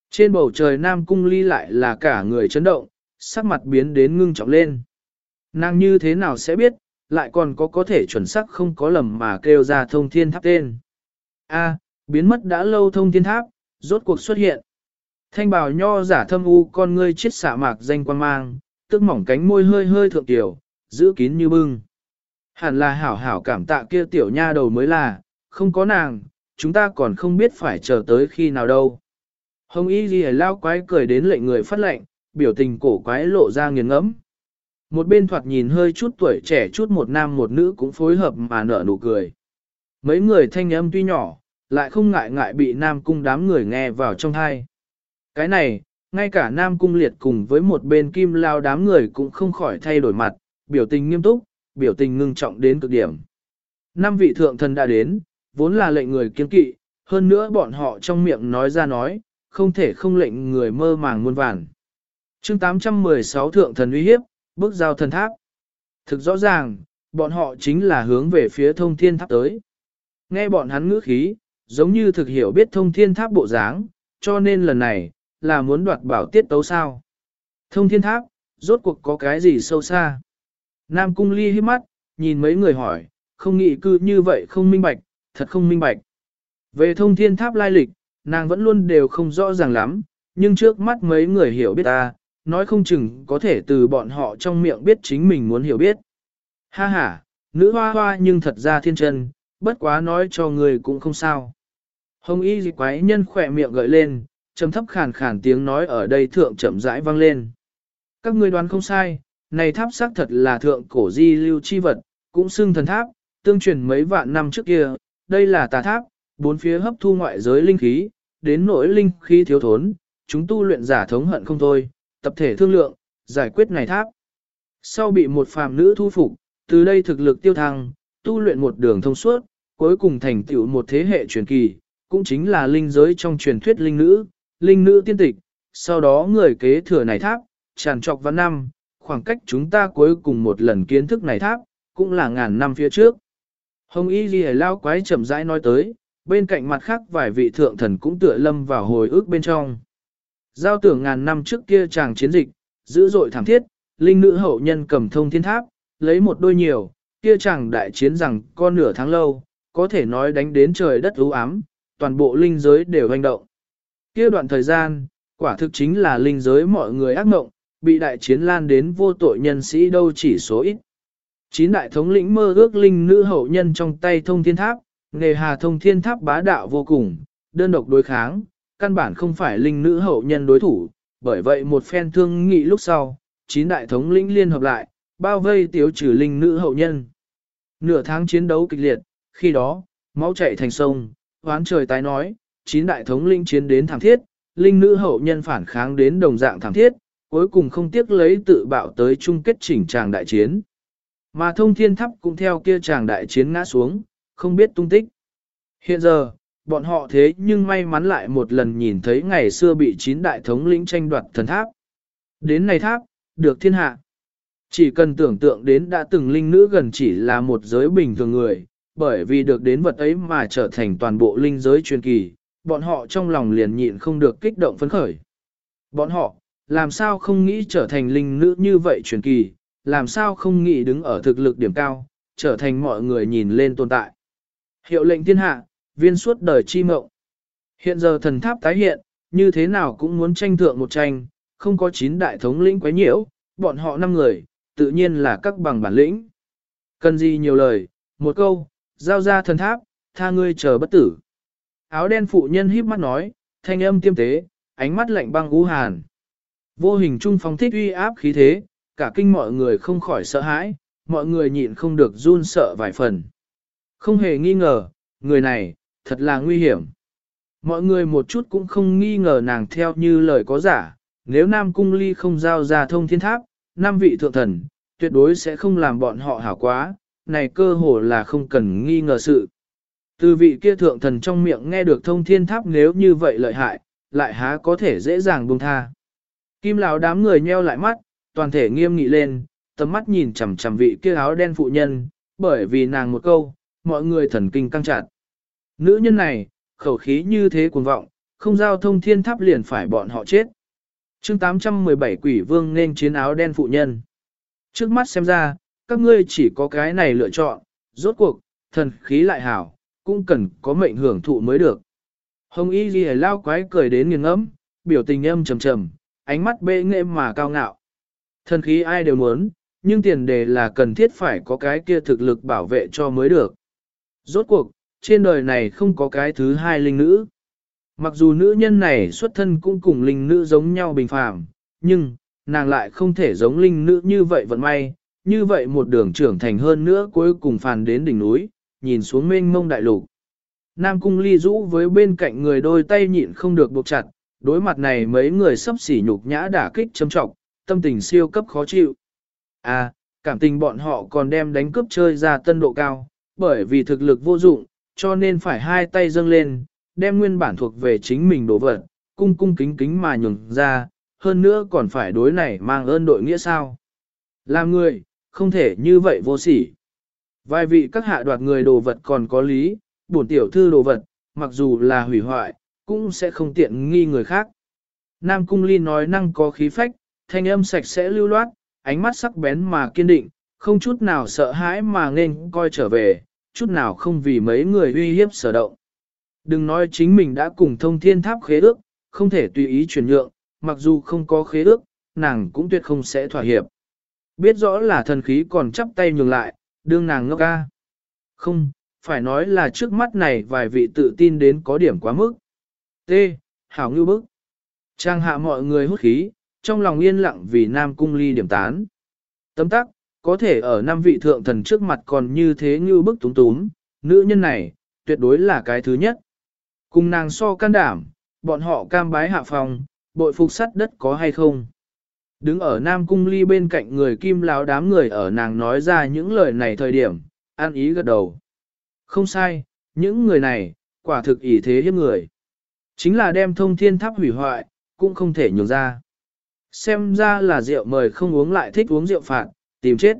Trên bầu trời Nam Cung ly lại là cả người chấn động, sắc mặt biến đến ngưng trọng lên. Nàng như thế nào sẽ biết, lại còn có có thể chuẩn xác không có lầm mà kêu ra thông thiên tháp tên. A, biến mất đã lâu thông thiên tháp, rốt cuộc xuất hiện. Thanh bào nho giả thâm u con ngươi chết xạ mạc danh quan mang, tức mỏng cánh môi hơi hơi thượng tiểu, giữ kín như bưng. Hẳn là hảo hảo cảm tạ kia tiểu nha đầu mới là, không có nàng, chúng ta còn không biết phải chờ tới khi nào đâu. Hồng y ghi lao quái cười đến lệnh người phát lệnh, biểu tình cổ quái lộ ra nghiền ngẫm. Một bên thoạt nhìn hơi chút tuổi trẻ chút một nam một nữ cũng phối hợp mà nở nụ cười. Mấy người thanh âm tuy nhỏ, lại không ngại ngại bị nam cung đám người nghe vào trong thai. Cái này, ngay cả nam cung liệt cùng với một bên kim lao đám người cũng không khỏi thay đổi mặt, biểu tình nghiêm túc, biểu tình ngưng trọng đến cực điểm. Năm vị thượng thần đã đến, vốn là lệnh người kiên kỵ, hơn nữa bọn họ trong miệng nói ra nói, không thể không lệnh người mơ màng muôn vàn chương 816 thượng thần uy hiếp, bước giao thần tháp. Thực rõ ràng, bọn họ chính là hướng về phía thông thiên tháp tới. Nghe bọn hắn ngữ khí, giống như thực hiểu biết thông thiên tháp bộ dáng, cho nên lần này, là muốn đoạt bảo tiết tấu sao. Thông thiên tháp, rốt cuộc có cái gì sâu xa. Nam cung ly hiếp mắt, nhìn mấy người hỏi, không nghĩ cư như vậy không minh bạch, thật không minh bạch. Về thông thiên tháp lai lịch, nàng vẫn luôn đều không rõ ràng lắm, nhưng trước mắt mấy người hiểu biết ta, nói không chừng có thể từ bọn họ trong miệng biết chính mình muốn hiểu biết. Ha ha, nữ hoa hoa nhưng thật ra thiên chân, bất quá nói cho người cũng không sao. Hồng y dịch quái nhân khỏe miệng gợi lên, trầm thấp khàn khàn tiếng nói ở đây thượng chậm rãi vang lên. Các ngươi đoán không sai, này tháp xác thật là thượng cổ di lưu chi vật, cũng xưng thần tháp, tương truyền mấy vạn năm trước kia, đây là tà tháp, bốn phía hấp thu ngoại giới linh khí, đến nỗi linh khí thiếu thốn, chúng tu luyện giả thống hận không thôi, tập thể thương lượng, giải quyết này tháp. Sau bị một phàm nữ thu phục, từ đây thực lực tiêu thăng, tu luyện một đường thông suốt, cuối cùng thành tựu một thế hệ truyền kỳ, cũng chính là linh giới trong truyền thuyết linh nữ, linh nữ tiên tịch, sau đó người kế thừa này tháp, tràn trọc văn năm, khoảng cách chúng ta cuối cùng một lần kiến thức này tháp, cũng là ngàn năm phía trước. Hồng Y Ghi lao quái chậm rãi nói tới, bên cạnh mặt khác vài vị thượng thần cũng tựa lâm vào hồi ức bên trong. Giao tưởng ngàn năm trước kia chàng chiến dịch, dữ dội thảm thiết, linh nữ hậu nhân cầm thông thiên tháp, lấy một đôi nhiều, kia chàng đại chiến rằng con nửa tháng lâu, có thể nói đánh đến trời đất u ám, toàn bộ linh giới đều hành động. Kia đoạn thời gian, quả thực chính là linh giới mọi người ác mộng, bị đại chiến lan đến vô tội nhân sĩ đâu chỉ số ít. Chín đại thống lĩnh mơ ước linh nữ hậu nhân trong tay thông thiên tháp, nghề hà thông thiên tháp bá đạo vô cùng, đơn độc đối kháng, căn bản không phải linh nữ hậu nhân đối thủ, bởi vậy một phen thương nghị lúc sau, chín đại thống lĩnh liên hợp lại, bao vây tiêu trừ linh nữ hậu nhân. Nửa tháng chiến đấu kịch liệt, khi đó, máu chảy thành sông, hoán trời tái nói, chín đại thống linh chiến đến thảm thiết, linh nữ hậu nhân phản kháng đến đồng dạng thảm thiết, cuối cùng không tiếc lấy tự bạo tới chung kết chỉnh tràng đại chiến. Mà thông thiên thắp cũng theo kia tràng đại chiến ngã xuống, không biết tung tích. Hiện giờ, bọn họ thế nhưng may mắn lại một lần nhìn thấy ngày xưa bị chín đại thống lĩnh tranh đoạt thần tháp. Đến này tháp, được thiên hạ. Chỉ cần tưởng tượng đến đã từng linh nữ gần chỉ là một giới bình thường người, bởi vì được đến vật ấy mà trở thành toàn bộ linh giới truyền kỳ, bọn họ trong lòng liền nhịn không được kích động phấn khởi. Bọn họ, làm sao không nghĩ trở thành linh nữ như vậy truyền kỳ, làm sao không nghĩ đứng ở thực lực điểm cao, trở thành mọi người nhìn lên tồn tại. Hiệu lệnh thiên hạ, viên suốt đời chi mộng. Hiện giờ thần tháp tái hiện, như thế nào cũng muốn tranh thượng một tranh, không có chín đại thống lĩnh quấy nhiễu, bọn họ năm người, tự nhiên là các bằng bản lĩnh. Cần gì nhiều lời, một câu, giao ra thần tháp, tha ngươi chờ bất tử. Áo đen phụ nhân híp mắt nói, thanh âm tiêm tế, ánh mắt lạnh băng u hàn. Vô hình trung phóng thích uy áp khí thế, cả kinh mọi người không khỏi sợ hãi, mọi người nhịn không được run sợ vài phần. Không hề nghi ngờ, người này, thật là nguy hiểm. Mọi người một chút cũng không nghi ngờ nàng theo như lời có giả, nếu Nam Cung Ly không giao ra thông thiên tháp, Nam vị thượng thần, tuyệt đối sẽ không làm bọn họ hảo quá, này cơ hồ là không cần nghi ngờ sự. Từ vị kia thượng thần trong miệng nghe được thông thiên tháp nếu như vậy lợi hại, lại há có thể dễ dàng buông tha. Kim lão đám người nheo lại mắt, toàn thể nghiêm nghị lên, tầm mắt nhìn chằm chằm vị kia áo đen phụ nhân, bởi vì nàng một câu, mọi người thần kinh căng chặt. Nữ nhân này, khẩu khí như thế cuồng vọng, không giao thông thiên tháp liền phải bọn họ chết. chương 817 quỷ vương nên chiến áo đen phụ nhân. Trước mắt xem ra, các ngươi chỉ có cái này lựa chọn, rốt cuộc, thần khí lại hảo, cũng cần có mệnh hưởng thụ mới được. Hồng y ghi lao quái cười đến nghiêng ngẫm, biểu tình âm trầm trầm, ánh mắt bê nghệ mà cao ngạo. Thần khí ai đều muốn, nhưng tiền đề là cần thiết phải có cái kia thực lực bảo vệ cho mới được. Rốt cuộc, trên đời này không có cái thứ hai linh nữ. Mặc dù nữ nhân này xuất thân cũng cùng linh nữ giống nhau bình phàm, nhưng, nàng lại không thể giống linh nữ như vậy vận may, như vậy một đường trưởng thành hơn nữa cuối cùng phàn đến đỉnh núi, nhìn xuống mênh mông đại lục. Nam cung ly rũ với bên cạnh người đôi tay nhịn không được buộc chặt, đối mặt này mấy người sắp xỉ nhục nhã đả kích châm trọng, tâm tình siêu cấp khó chịu. À, cảm tình bọn họ còn đem đánh cướp chơi ra tân độ cao, bởi vì thực lực vô dụng, cho nên phải hai tay dâng lên, đem nguyên bản thuộc về chính mình đổ vật, cung cung kính kính mà nhường ra, hơn nữa còn phải đối này mang ơn đội nghĩa sao. Làm người, không thể như vậy vô sỉ. Vài vị các hạ đoạt người đồ vật còn có lý, bổn tiểu thư đồ vật, mặc dù là hủy hoại, cũng sẽ không tiện nghi người khác. Nam Cung Ly nói năng có khí phách, thanh âm sạch sẽ lưu loát, ánh mắt sắc bén mà kiên định, không chút nào sợ hãi mà nên coi trở về, chút nào không vì mấy người uy hiếp sở động. Đừng nói chính mình đã cùng thông thiên tháp khế ước, không thể tùy ý chuyển nhượng, mặc dù không có khế ước, nàng cũng tuyệt không sẽ thỏa hiệp. Biết rõ là thần khí còn chắp tay nhường lại, đương nàng ngốc ca. Không, phải nói là trước mắt này vài vị tự tin đến có điểm quá mức. T. Hảo ngư bức. Trang hạ mọi người hút khí, trong lòng yên lặng vì Nam Cung Ly điểm tán. Tấm tắc, có thể ở năm vị thượng thần trước mặt còn như thế như bức túng túm, nữ nhân này, tuyệt đối là cái thứ nhất. Cùng nàng so can đảm, bọn họ cam bái hạ phòng, bội phục sắt đất có hay không. Đứng ở Nam Cung Ly bên cạnh người kim láo đám người ở nàng nói ra những lời này thời điểm, an ý gật đầu. Không sai, những người này, quả thực ý thế hiếp người. Chính là đem thông thiên tháp hủy hoại, cũng không thể nhường ra. Xem ra là rượu mời không uống lại thích uống rượu phạt, tìm chết.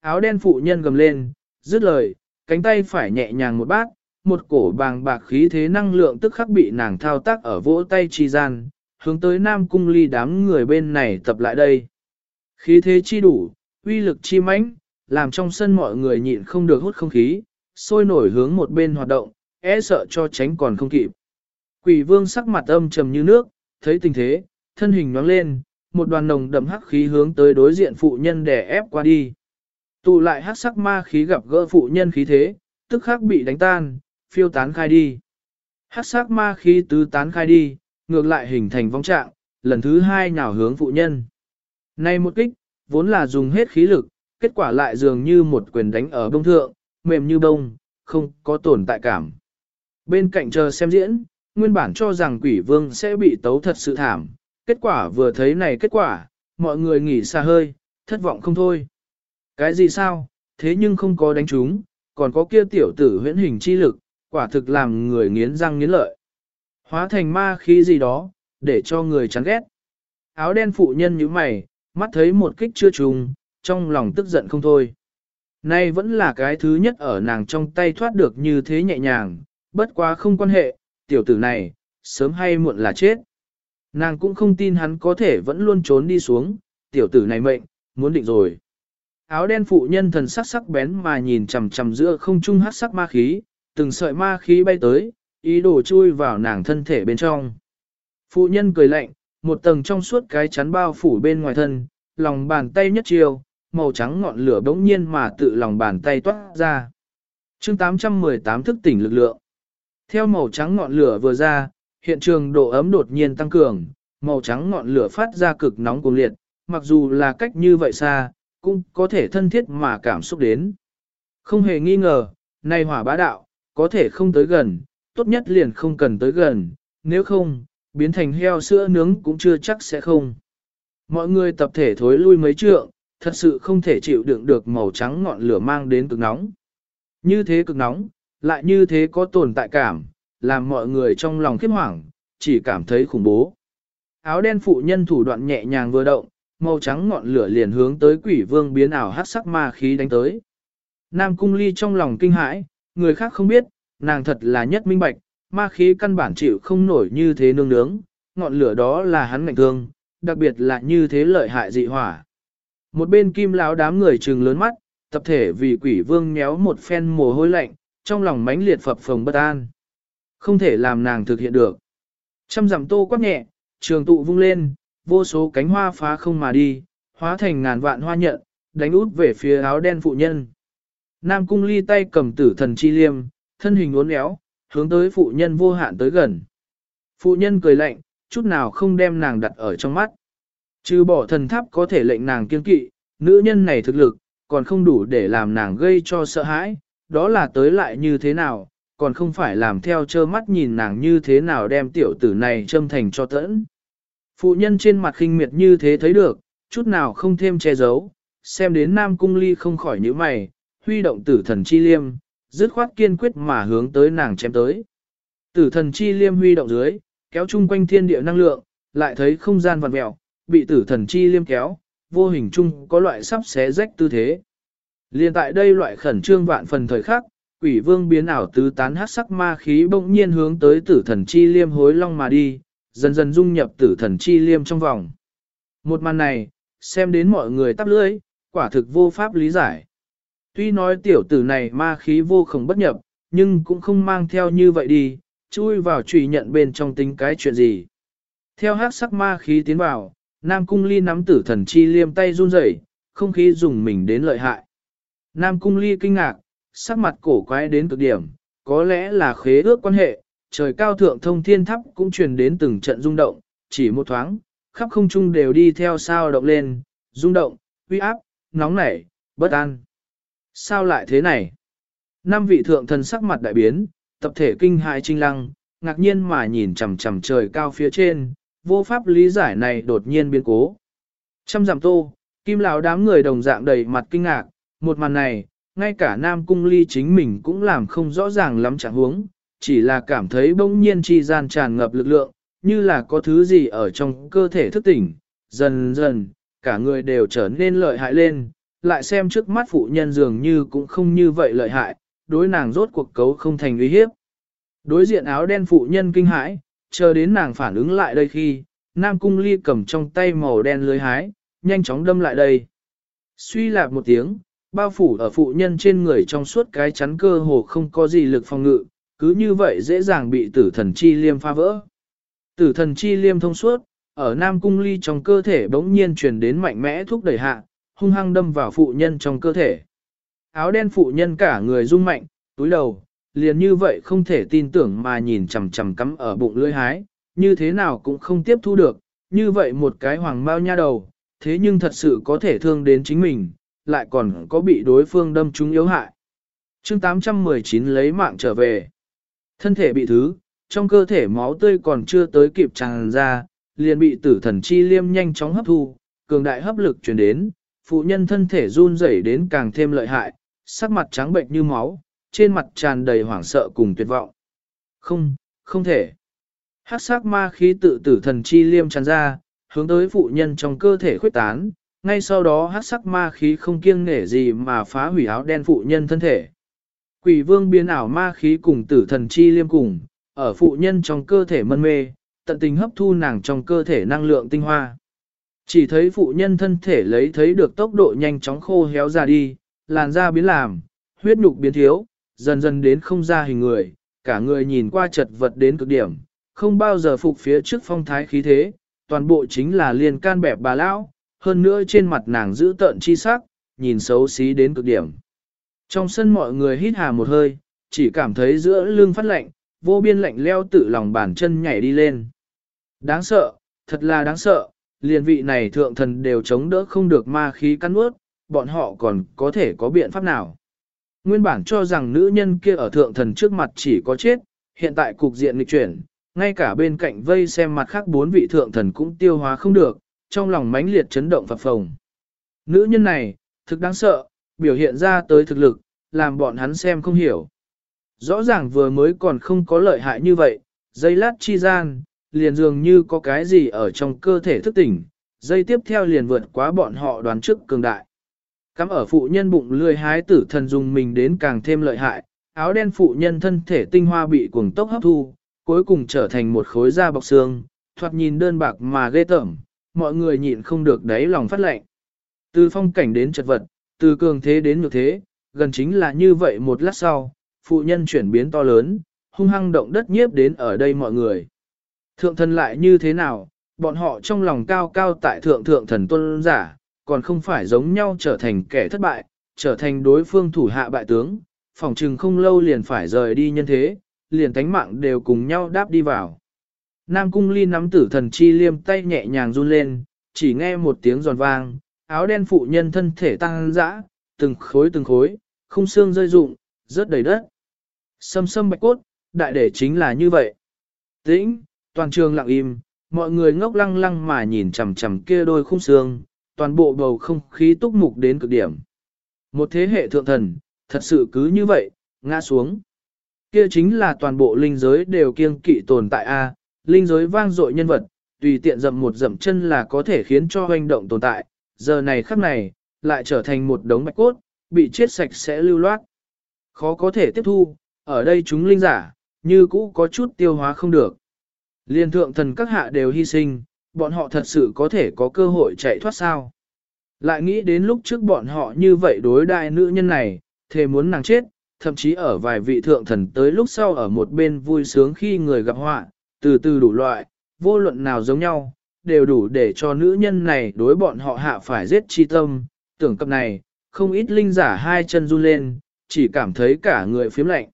Áo đen phụ nhân gầm lên, dứt lời, cánh tay phải nhẹ nhàng một bát, một cổ bàng bạc khí thế năng lượng tức khắc bị nàng thao tác ở vỗ tay chi gian, hướng tới Nam Cung Ly đám người bên này tập lại đây. Khí thế chi đủ, uy lực chi mãnh, làm trong sân mọi người nhịn không được hút không khí, sôi nổi hướng một bên hoạt động, e sợ cho tránh còn không kịp. Quỷ vương sắc mặt âm trầm như nước, thấy tình thế, thân hình nhoáng lên, một đoàn nồng đậm hắc khí hướng tới đối diện phụ nhân đè ép qua đi. Tụ lại hắc sắc ma khí gặp gỡ phụ nhân khí thế, tức khắc bị đánh tan, phiêu tán khai đi. Hắc sắc ma khí tứ tán khai đi, ngược lại hình thành vong trạng, lần thứ hai nhào hướng phụ nhân. Nay một kích, vốn là dùng hết khí lực, kết quả lại dường như một quyền đánh ở bông thượng, mềm như bông, không có tồn tại cảm. Bên cạnh chờ xem diễn, nguyên bản cho rằng quỷ vương sẽ bị tấu thật sự thảm, kết quả vừa thấy này kết quả, mọi người nghỉ xa hơi, thất vọng không thôi. Cái gì sao, thế nhưng không có đánh chúng, còn có kia tiểu tử huyễn hình chi lực, quả thực làm người nghiến răng nghiến lợi. Hóa thành ma khí gì đó, để cho người chán ghét. Áo đen phụ nhân như mày, mắt thấy một kích chưa trùng, trong lòng tức giận không thôi. Nay vẫn là cái thứ nhất ở nàng trong tay thoát được như thế nhẹ nhàng, bất quá không quan hệ, tiểu tử này, sớm hay muộn là chết. Nàng cũng không tin hắn có thể vẫn luôn trốn đi xuống, tiểu tử này mệnh, muốn định rồi. Áo đen phụ nhân thần sắc sắc bén mà nhìn chằm chằm giữa không trung hát sắc ma khí, từng sợi ma khí bay tới, ý đồ chui vào nàng thân thể bên trong. Phụ nhân cười lạnh, một tầng trong suốt cái chắn bao phủ bên ngoài thân, lòng bàn tay nhất chiều, màu trắng ngọn lửa bỗng nhiên mà tự lòng bàn tay toát ra. chương 818 thức tỉnh lực lượng. Theo màu trắng ngọn lửa vừa ra, hiện trường độ ấm đột nhiên tăng cường, màu trắng ngọn lửa phát ra cực nóng cuồng liệt, mặc dù là cách như vậy xa, cũng có thể thân thiết mà cảm xúc đến. Không hề nghi ngờ, này hỏa bá đạo, có thể không tới gần, tốt nhất liền không cần tới gần, nếu không, biến thành heo sữa nướng cũng chưa chắc sẽ không. Mọi người tập thể thối lui mấy trượng, thật sự không thể chịu đựng được màu trắng ngọn lửa mang đến cực nóng. Như thế cực nóng, lại như thế có tồn tại cảm, làm mọi người trong lòng khiếp hoảng, chỉ cảm thấy khủng bố. Áo đen phụ nhân thủ đoạn nhẹ nhàng vừa động, màu trắng ngọn lửa liền hướng tới quỷ vương biến ảo hát sắc ma khí đánh tới. Nam cung ly trong lòng kinh hãi, người khác không biết, nàng thật là nhất minh bạch, ma khí căn bản chịu không nổi như thế nương nướng, ngọn lửa đó là hắn ngạnh thương, đặc biệt là như thế lợi hại dị hỏa. Một bên kim lão đám người trừng lớn mắt, tập thể vì quỷ vương nhéo một phen mồ hôi lạnh, trong lòng mãnh liệt phập phồng bất an. Không thể làm nàng thực hiện được. Trăm dặm tô quát nhẹ, trường tụ vung lên, vô số cánh hoa phá không mà đi, hóa thành ngàn vạn hoa nhận, đánh út về phía áo đen phụ nhân. Nam cung ly tay cầm tử thần chi liêm, thân hình uốn éo, hướng tới phụ nhân vô hạn tới gần. Phụ nhân cười lạnh, chút nào không đem nàng đặt ở trong mắt. Trừ bỏ thần tháp có thể lệnh nàng kiên kỵ, nữ nhân này thực lực, còn không đủ để làm nàng gây cho sợ hãi, đó là tới lại như thế nào, còn không phải làm theo trơ mắt nhìn nàng như thế nào đem tiểu tử này châm thành cho tẫn. Phụ nhân trên mặt khinh miệt như thế thấy được, chút nào không thêm che giấu, xem đến Nam Cung Ly không khỏi nhíu mày, huy động tử thần chi liêm, dứt khoát kiên quyết mà hướng tới nàng chém tới. Tử thần chi liêm huy động dưới, kéo chung quanh thiên địa năng lượng, lại thấy không gian vặn mẹo, bị tử thần chi liêm kéo, vô hình chung có loại sắp xé rách tư thế. Liên tại đây loại khẩn trương vạn phần thời khắc, quỷ vương biến ảo tứ tán hát sắc ma khí bỗng nhiên hướng tới tử thần chi liêm hối long mà đi, dần dần dung nhập tử thần chi liêm trong vòng. Một màn này, xem đến mọi người tắp lưỡi, quả thực vô pháp lý giải. Tuy nói tiểu tử này ma khí vô cùng bất nhập, nhưng cũng không mang theo như vậy đi, chui vào trùy nhận bên trong tính cái chuyện gì. Theo hát sắc ma khí tiến vào, Nam Cung Ly nắm tử thần chi liêm tay run rẩy, không khí dùng mình đến lợi hại. Nam Cung Ly kinh ngạc, sắc mặt cổ quái đến cực điểm, có lẽ là khế ước quan hệ, trời cao thượng thông thiên thắp cũng truyền đến từng trận rung động, chỉ một thoáng, khắp không trung đều đi theo sao động lên, rung động, uy áp, nóng nảy, bất an. Sao lại thế này? Năm vị thượng thần sắc mặt đại biến, tập thể kinh hại trinh lăng, ngạc nhiên mà nhìn chằm chằm trời cao phía trên, vô pháp lý giải này đột nhiên biến cố. Trăm giảm tô, kim lão đám người đồng dạng đầy mặt kinh ngạc, một màn này, ngay cả Nam Cung Ly chính mình cũng làm không rõ ràng lắm chẳng huống, chỉ là cảm thấy bỗng nhiên chi gian tràn ngập lực lượng, như là có thứ gì ở trong cơ thể thức tỉnh, dần dần, cả người đều trở nên lợi hại lên, lại xem trước mắt phụ nhân dường như cũng không như vậy lợi hại, đối nàng rốt cuộc cấu không thành uy hiếp. Đối diện áo đen phụ nhân kinh hãi, chờ đến nàng phản ứng lại đây khi, Nam Cung Ly cầm trong tay màu đen lưới hái, nhanh chóng đâm lại đây. Suy lạc một tiếng, bao phủ ở phụ nhân trên người trong suốt cái chắn cơ hồ không có gì lực phòng ngự, cứ như vậy dễ dàng bị tử thần chi liêm phá vỡ. Tử thần chi liêm thông suốt, ở Nam Cung Ly trong cơ thể bỗng nhiên truyền đến mạnh mẽ thúc đẩy hạ, hung hăng đâm vào phụ nhân trong cơ thể. Áo đen phụ nhân cả người rung mạnh, túi đầu, liền như vậy không thể tin tưởng mà nhìn chằm chằm cắm ở bụng lưỡi hái, như thế nào cũng không tiếp thu được, như vậy một cái hoàng bao nha đầu, thế nhưng thật sự có thể thương đến chính mình, lại còn có bị đối phương đâm trúng yếu hại. chương 819 lấy mạng trở về. Thân thể bị thứ, trong cơ thể máu tươi còn chưa tới kịp tràn ra, liền bị tử thần chi liêm nhanh chóng hấp thu, cường đại hấp lực chuyển đến, phụ nhân thân thể run rẩy đến càng thêm lợi hại, sắc mặt trắng bệnh như máu, trên mặt tràn đầy hoảng sợ cùng tuyệt vọng. Không, không thể. Hát sắc ma khí tự tử thần chi liêm tràn ra, hướng tới phụ nhân trong cơ thể khuếch tán, ngay sau đó hát sắc ma khí không kiêng nể gì mà phá hủy áo đen phụ nhân thân thể. Quỷ vương biến ảo ma khí cùng tử thần chi liêm cùng, ở phụ nhân trong cơ thể mân mê, tận tình hấp thu nàng trong cơ thể năng lượng tinh hoa. Chỉ thấy phụ nhân thân thể lấy thấy được tốc độ nhanh chóng khô héo ra đi, làn da biến làm, huyết nhục biến thiếu, dần dần đến không ra hình người, cả người nhìn qua chật vật đến cực điểm, không bao giờ phục phía trước phong thái khí thế, toàn bộ chính là liền can bẹp bà lão, hơn nữa trên mặt nàng giữ tợn chi sắc, nhìn xấu xí đến cực điểm. Trong sân mọi người hít hà một hơi, chỉ cảm thấy giữa lưng phát lạnh, vô biên lạnh leo tự lòng bàn chân nhảy đi lên. Đáng sợ, thật là đáng sợ, liền vị này thượng thần đều chống đỡ không được ma khí cắn ướt, bọn họ còn có thể có biện pháp nào. Nguyên bản cho rằng nữ nhân kia ở thượng thần trước mặt chỉ có chết, hiện tại cục diện nghịch chuyển, ngay cả bên cạnh vây xem mặt khác bốn vị thượng thần cũng tiêu hóa không được, trong lòng mãnh liệt chấn động phập phồng. Nữ nhân này, thực đáng sợ, biểu hiện ra tới thực lực, làm bọn hắn xem không hiểu. Rõ ràng vừa mới còn không có lợi hại như vậy, dây lát chi gian, liền dường như có cái gì ở trong cơ thể thức tỉnh, dây tiếp theo liền vượt quá bọn họ đoán trước cường đại. Cắm ở phụ nhân bụng lười hái tử thần dùng mình đến càng thêm lợi hại, áo đen phụ nhân thân thể tinh hoa bị cuồng tốc hấp thu, cuối cùng trở thành một khối da bọc xương, thoạt nhìn đơn bạc mà ghê tởm, mọi người nhịn không được đáy lòng phát lệnh. Từ phong cảnh đến chật vật, từ cường thế đến nhược thế, gần chính là như vậy một lát sau, phụ nhân chuyển biến to lớn, hung hăng động đất nhiếp đến ở đây mọi người. Thượng thần lại như thế nào, bọn họ trong lòng cao cao tại thượng thượng thần tuân giả, còn không phải giống nhau trở thành kẻ thất bại, trở thành đối phương thủ hạ bại tướng, phòng trừng không lâu liền phải rời đi nhân thế, liền tánh mạng đều cùng nhau đáp đi vào. Nam cung ly nắm tử thần chi liêm tay nhẹ nhàng run lên, chỉ nghe một tiếng giòn vang, áo đen phụ nhân thân thể tăng dã, từng khối từng khối, không xương rơi rụng, rớt đầy đất. Sâm sâm bạch cốt, đại để chính là như vậy. Tĩnh, toàn trường lặng im, mọi người ngốc lăng lăng mà nhìn chằm chằm kia đôi khung xương, toàn bộ bầu không khí túc mục đến cực điểm. Một thế hệ thượng thần, thật sự cứ như vậy, ngã xuống. Kia chính là toàn bộ linh giới đều kiêng kỵ tồn tại A, linh giới vang dội nhân vật, tùy tiện dậm một dậm chân là có thể khiến cho hoành động tồn tại, giờ này khắc này, lại trở thành một đống bạch cốt, bị chết sạch sẽ lưu loát. Khó có thể tiếp thu, ở đây chúng linh giả, như cũ có chút tiêu hóa không được. Liên thượng thần các hạ đều hy sinh, bọn họ thật sự có thể có cơ hội chạy thoát sao. Lại nghĩ đến lúc trước bọn họ như vậy đối đại nữ nhân này, thề muốn nàng chết, thậm chí ở vài vị thượng thần tới lúc sau ở một bên vui sướng khi người gặp họa, từ từ đủ loại, vô luận nào giống nhau, đều đủ để cho nữ nhân này đối bọn họ hạ phải giết chi tâm, tưởng cập này, không ít linh giả hai chân run lên, chỉ cảm thấy cả người phiếm lạnh.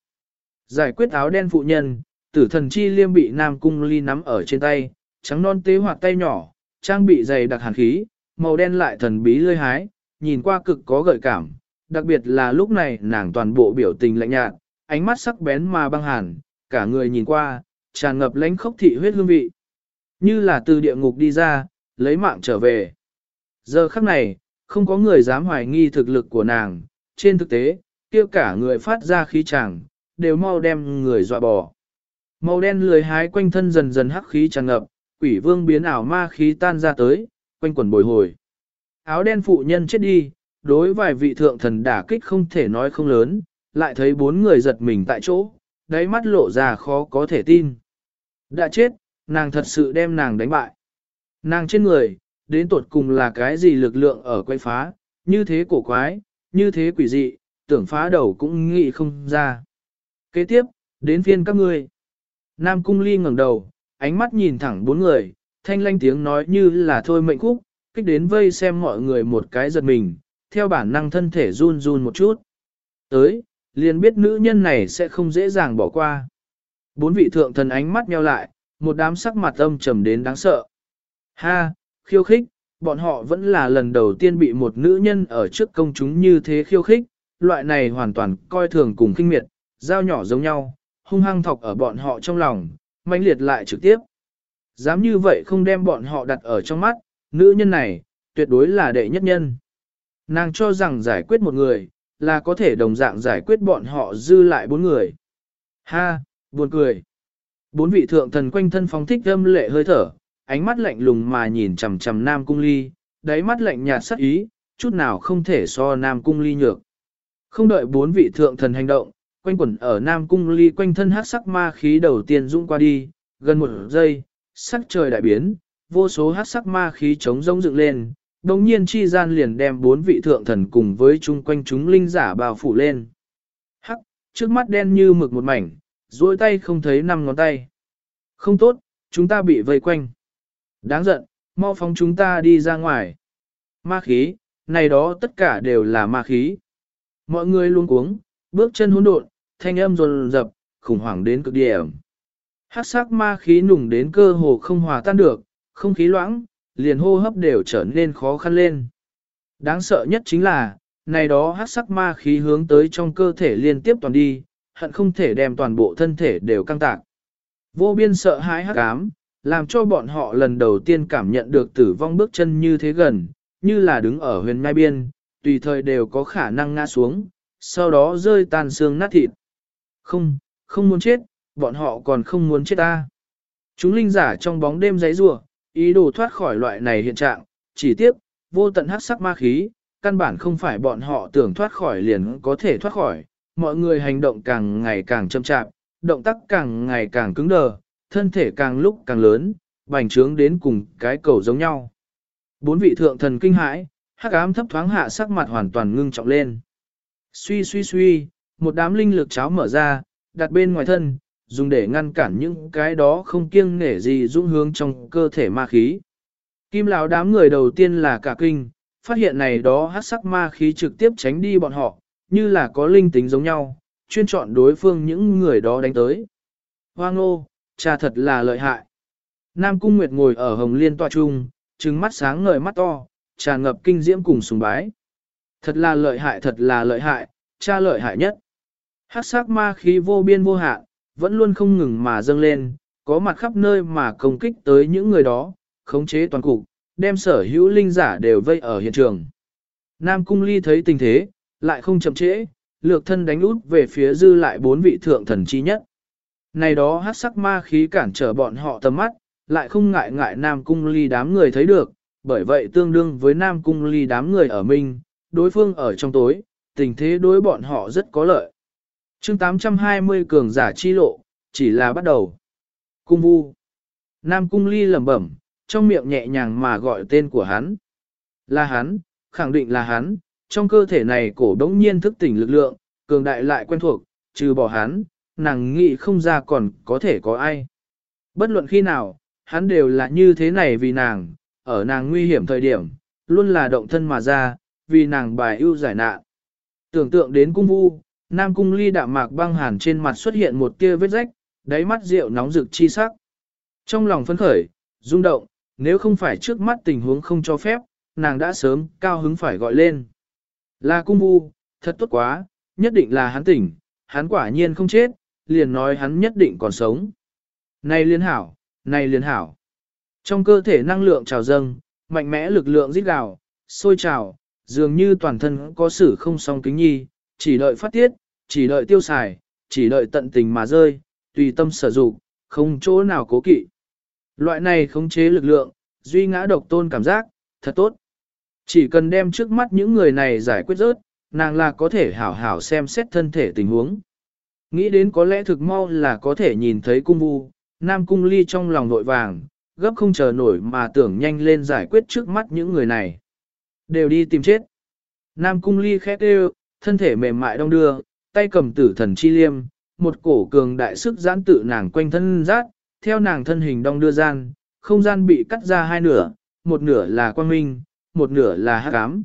Giải quyết áo đen phụ nhân, tử thần chi liêm bị nam cung ly nắm ở trên tay, trắng non tế hoạt tay nhỏ, trang bị dày đặc hàn khí, màu đen lại thần bí lơi hái, nhìn qua cực có gợi cảm, đặc biệt là lúc này nàng toàn bộ biểu tình lạnh nhạt, ánh mắt sắc bén mà băng hàn, cả người nhìn qua, tràn ngập lãnh khốc thị huyết hương vị. Như là từ địa ngục đi ra, lấy mạng trở về. Giờ khắc này, không có người dám hoài nghi thực lực của nàng, trên thực tế, kia cả người phát ra khí chàng, đều mau đem người dọa bỏ. Màu đen lười hái quanh thân dần dần hắc khí tràn ngập, quỷ vương biến ảo ma khí tan ra tới, quanh quần bồi hồi. Áo đen phụ nhân chết đi, đối vài vị thượng thần đả kích không thể nói không lớn, lại thấy bốn người giật mình tại chỗ, đáy mắt lộ ra khó có thể tin. Đã chết, nàng thật sự đem nàng đánh bại. Nàng trên người, đến tột cùng là cái gì lực lượng ở quay phá, như thế cổ quái, như thế quỷ dị, tưởng phá đầu cũng nghĩ không ra. Kế tiếp, đến phiên các ngươi. Nam Cung Ly ngẩng đầu, ánh mắt nhìn thẳng bốn người, thanh lanh tiếng nói như là thôi mệnh khúc, kích đến vây xem mọi người một cái giật mình, theo bản năng thân thể run run một chút. Tới, liền biết nữ nhân này sẽ không dễ dàng bỏ qua. Bốn vị thượng thần ánh mắt nheo lại, một đám sắc mặt âm trầm đến đáng sợ. Ha, khiêu khích, bọn họ vẫn là lần đầu tiên bị một nữ nhân ở trước công chúng như thế khiêu khích, loại này hoàn toàn coi thường cùng kinh miệt, dao nhỏ giống nhau, hung hăng thọc ở bọn họ trong lòng, mãnh liệt lại trực tiếp. Dám như vậy không đem bọn họ đặt ở trong mắt, nữ nhân này, tuyệt đối là đệ nhất nhân. Nàng cho rằng giải quyết một người, là có thể đồng dạng giải quyết bọn họ dư lại bốn người. Ha, buồn cười. Bốn vị thượng thần quanh thân phóng thích âm lệ hơi thở, ánh mắt lạnh lùng mà nhìn chằm chằm Nam Cung Ly, đáy mắt lạnh nhạt sắc ý, chút nào không thể so Nam Cung Ly nhược. Không đợi bốn vị thượng thần hành động, quanh quẩn ở Nam Cung Ly quanh thân hát sắc ma khí đầu tiên dũng qua đi, gần một giây, sắc trời đại biến, vô số hát sắc ma khí chống rông dựng lên, đồng nhiên chi gian liền đem bốn vị thượng thần cùng với chung quanh chúng linh giả bao phủ lên. Hắc, trước mắt đen như mực một mảnh, duỗi tay không thấy năm ngón tay. Không tốt, chúng ta bị vây quanh. Đáng giận, mau phóng chúng ta đi ra ngoài. Ma khí, này đó tất cả đều là ma khí. Mọi người luôn cuống, bước chân hỗn độn, thanh âm rồn rập, khủng hoảng đến cực điểm. Hát sắc ma khí nùng đến cơ hồ không hòa tan được, không khí loãng, liền hô hấp đều trở nên khó khăn lên. Đáng sợ nhất chính là, này đó hát sắc ma khí hướng tới trong cơ thể liên tiếp toàn đi, hận không thể đem toàn bộ thân thể đều căng tạc. Vô biên sợ hãi hắc ám, làm cho bọn họ lần đầu tiên cảm nhận được tử vong bước chân như thế gần, như là đứng ở huyền ngai biên, tùy thời đều có khả năng ngã xuống, sau đó rơi tan xương nát thịt. Không, không muốn chết, bọn họ còn không muốn chết ta. Chúng linh giả trong bóng đêm giấy rủa ý đồ thoát khỏi loại này hiện trạng, chỉ tiếc, vô tận hắc sắc ma khí, căn bản không phải bọn họ tưởng thoát khỏi liền có thể thoát khỏi, mọi người hành động càng ngày càng chậm chạp, động tác càng ngày càng cứng đờ, thân thể càng lúc càng lớn, bành trướng đến cùng cái cầu giống nhau. Bốn vị thượng thần kinh hãi, hắc ám thấp thoáng hạ sắc mặt hoàn toàn ngưng trọng lên. Suy suy suy, một đám linh lực cháo mở ra, đặt bên ngoài thân, dùng để ngăn cản những cái đó không kiêng nể gì dũng hướng trong cơ thể ma khí. Kim lão đám người đầu tiên là cả kinh, phát hiện này đó hắc sắc ma khí trực tiếp tránh đi bọn họ, như là có linh tính giống nhau, chuyên chọn đối phương những người đó đánh tới. Hoang ô, cha thật là lợi hại. Nam Cung Nguyệt ngồi ở hồng liên tòa trung, trừng mắt sáng ngời mắt to, tràn ngập kinh diễm cùng sùng bái. Thật là lợi hại thật là lợi hại, cha lợi hại nhất. Hắc sắc ma khí vô biên vô hạn, vẫn luôn không ngừng mà dâng lên, có mặt khắp nơi mà công kích tới những người đó, khống chế toàn cục, đem sở hữu linh giả đều vây ở hiện trường. Nam Cung Ly thấy tình thế, lại không chậm trễ, lược thân đánh út về phía dư lại bốn vị thượng thần chi nhất. Này đó hát sắc ma khí cản trở bọn họ tầm mắt, lại không ngại ngại Nam Cung Ly đám người thấy được, bởi vậy tương đương với Nam Cung Ly đám người ở mình, đối phương ở trong tối, tình thế đối bọn họ rất có lợi. chương 820 cường giả chi lộ, chỉ là bắt đầu. Cung vu. Nam Cung Ly lẩm bẩm, trong miệng nhẹ nhàng mà gọi tên của hắn. Là hắn, khẳng định là hắn, trong cơ thể này cổ đống nhiên thức tỉnh lực lượng, cường đại lại quen thuộc, trừ bỏ hắn, nàng nghĩ không ra còn có thể có ai. Bất luận khi nào, hắn đều là như thế này vì nàng, ở nàng nguy hiểm thời điểm, luôn là động thân mà ra, vì nàng bài ưu giải nạn. Tưởng tượng đến cung vu, nam cung ly đạm mạc băng hàn trên mặt xuất hiện một tia vết rách, đáy mắt rượu nóng rực chi sắc. Trong lòng phấn khởi, rung động, nếu không phải trước mắt tình huống không cho phép, nàng đã sớm cao hứng phải gọi lên. Là cung vu, thật tốt quá, nhất định là hắn tỉnh, hắn quả nhiên không chết, liền nói hắn nhất định còn sống. Này liên hảo, này liên hảo. Trong cơ thể năng lượng trào dâng, mạnh mẽ lực lượng rít gào, sôi trào, dường như toàn thân có sử không song kính nhi, chỉ đợi phát tiết, chỉ đợi tiêu xài, chỉ đợi tận tình mà rơi, tùy tâm sở dụng, không chỗ nào cố kỵ. Loại này khống chế lực lượng, duy ngã độc tôn cảm giác, thật tốt. Chỉ cần đem trước mắt những người này giải quyết rớt, nàng là có thể hảo hảo xem xét thân thể tình huống. Nghĩ đến có lẽ thực mau là có thể nhìn thấy cung vu, nam cung ly trong lòng nội vàng, gấp không chờ nổi mà tưởng nhanh lên giải quyết trước mắt những người này. Đều đi tìm chết. Nam cung ly khét đều, thân thể mềm mại đông đưa, tay cầm tử thần chi liêm, một cổ cường đại sức giãn tự nàng quanh thân rát, theo nàng thân hình đông đưa gian, không gian bị cắt ra hai nửa, một nửa là quang minh, một nửa là hắc ám.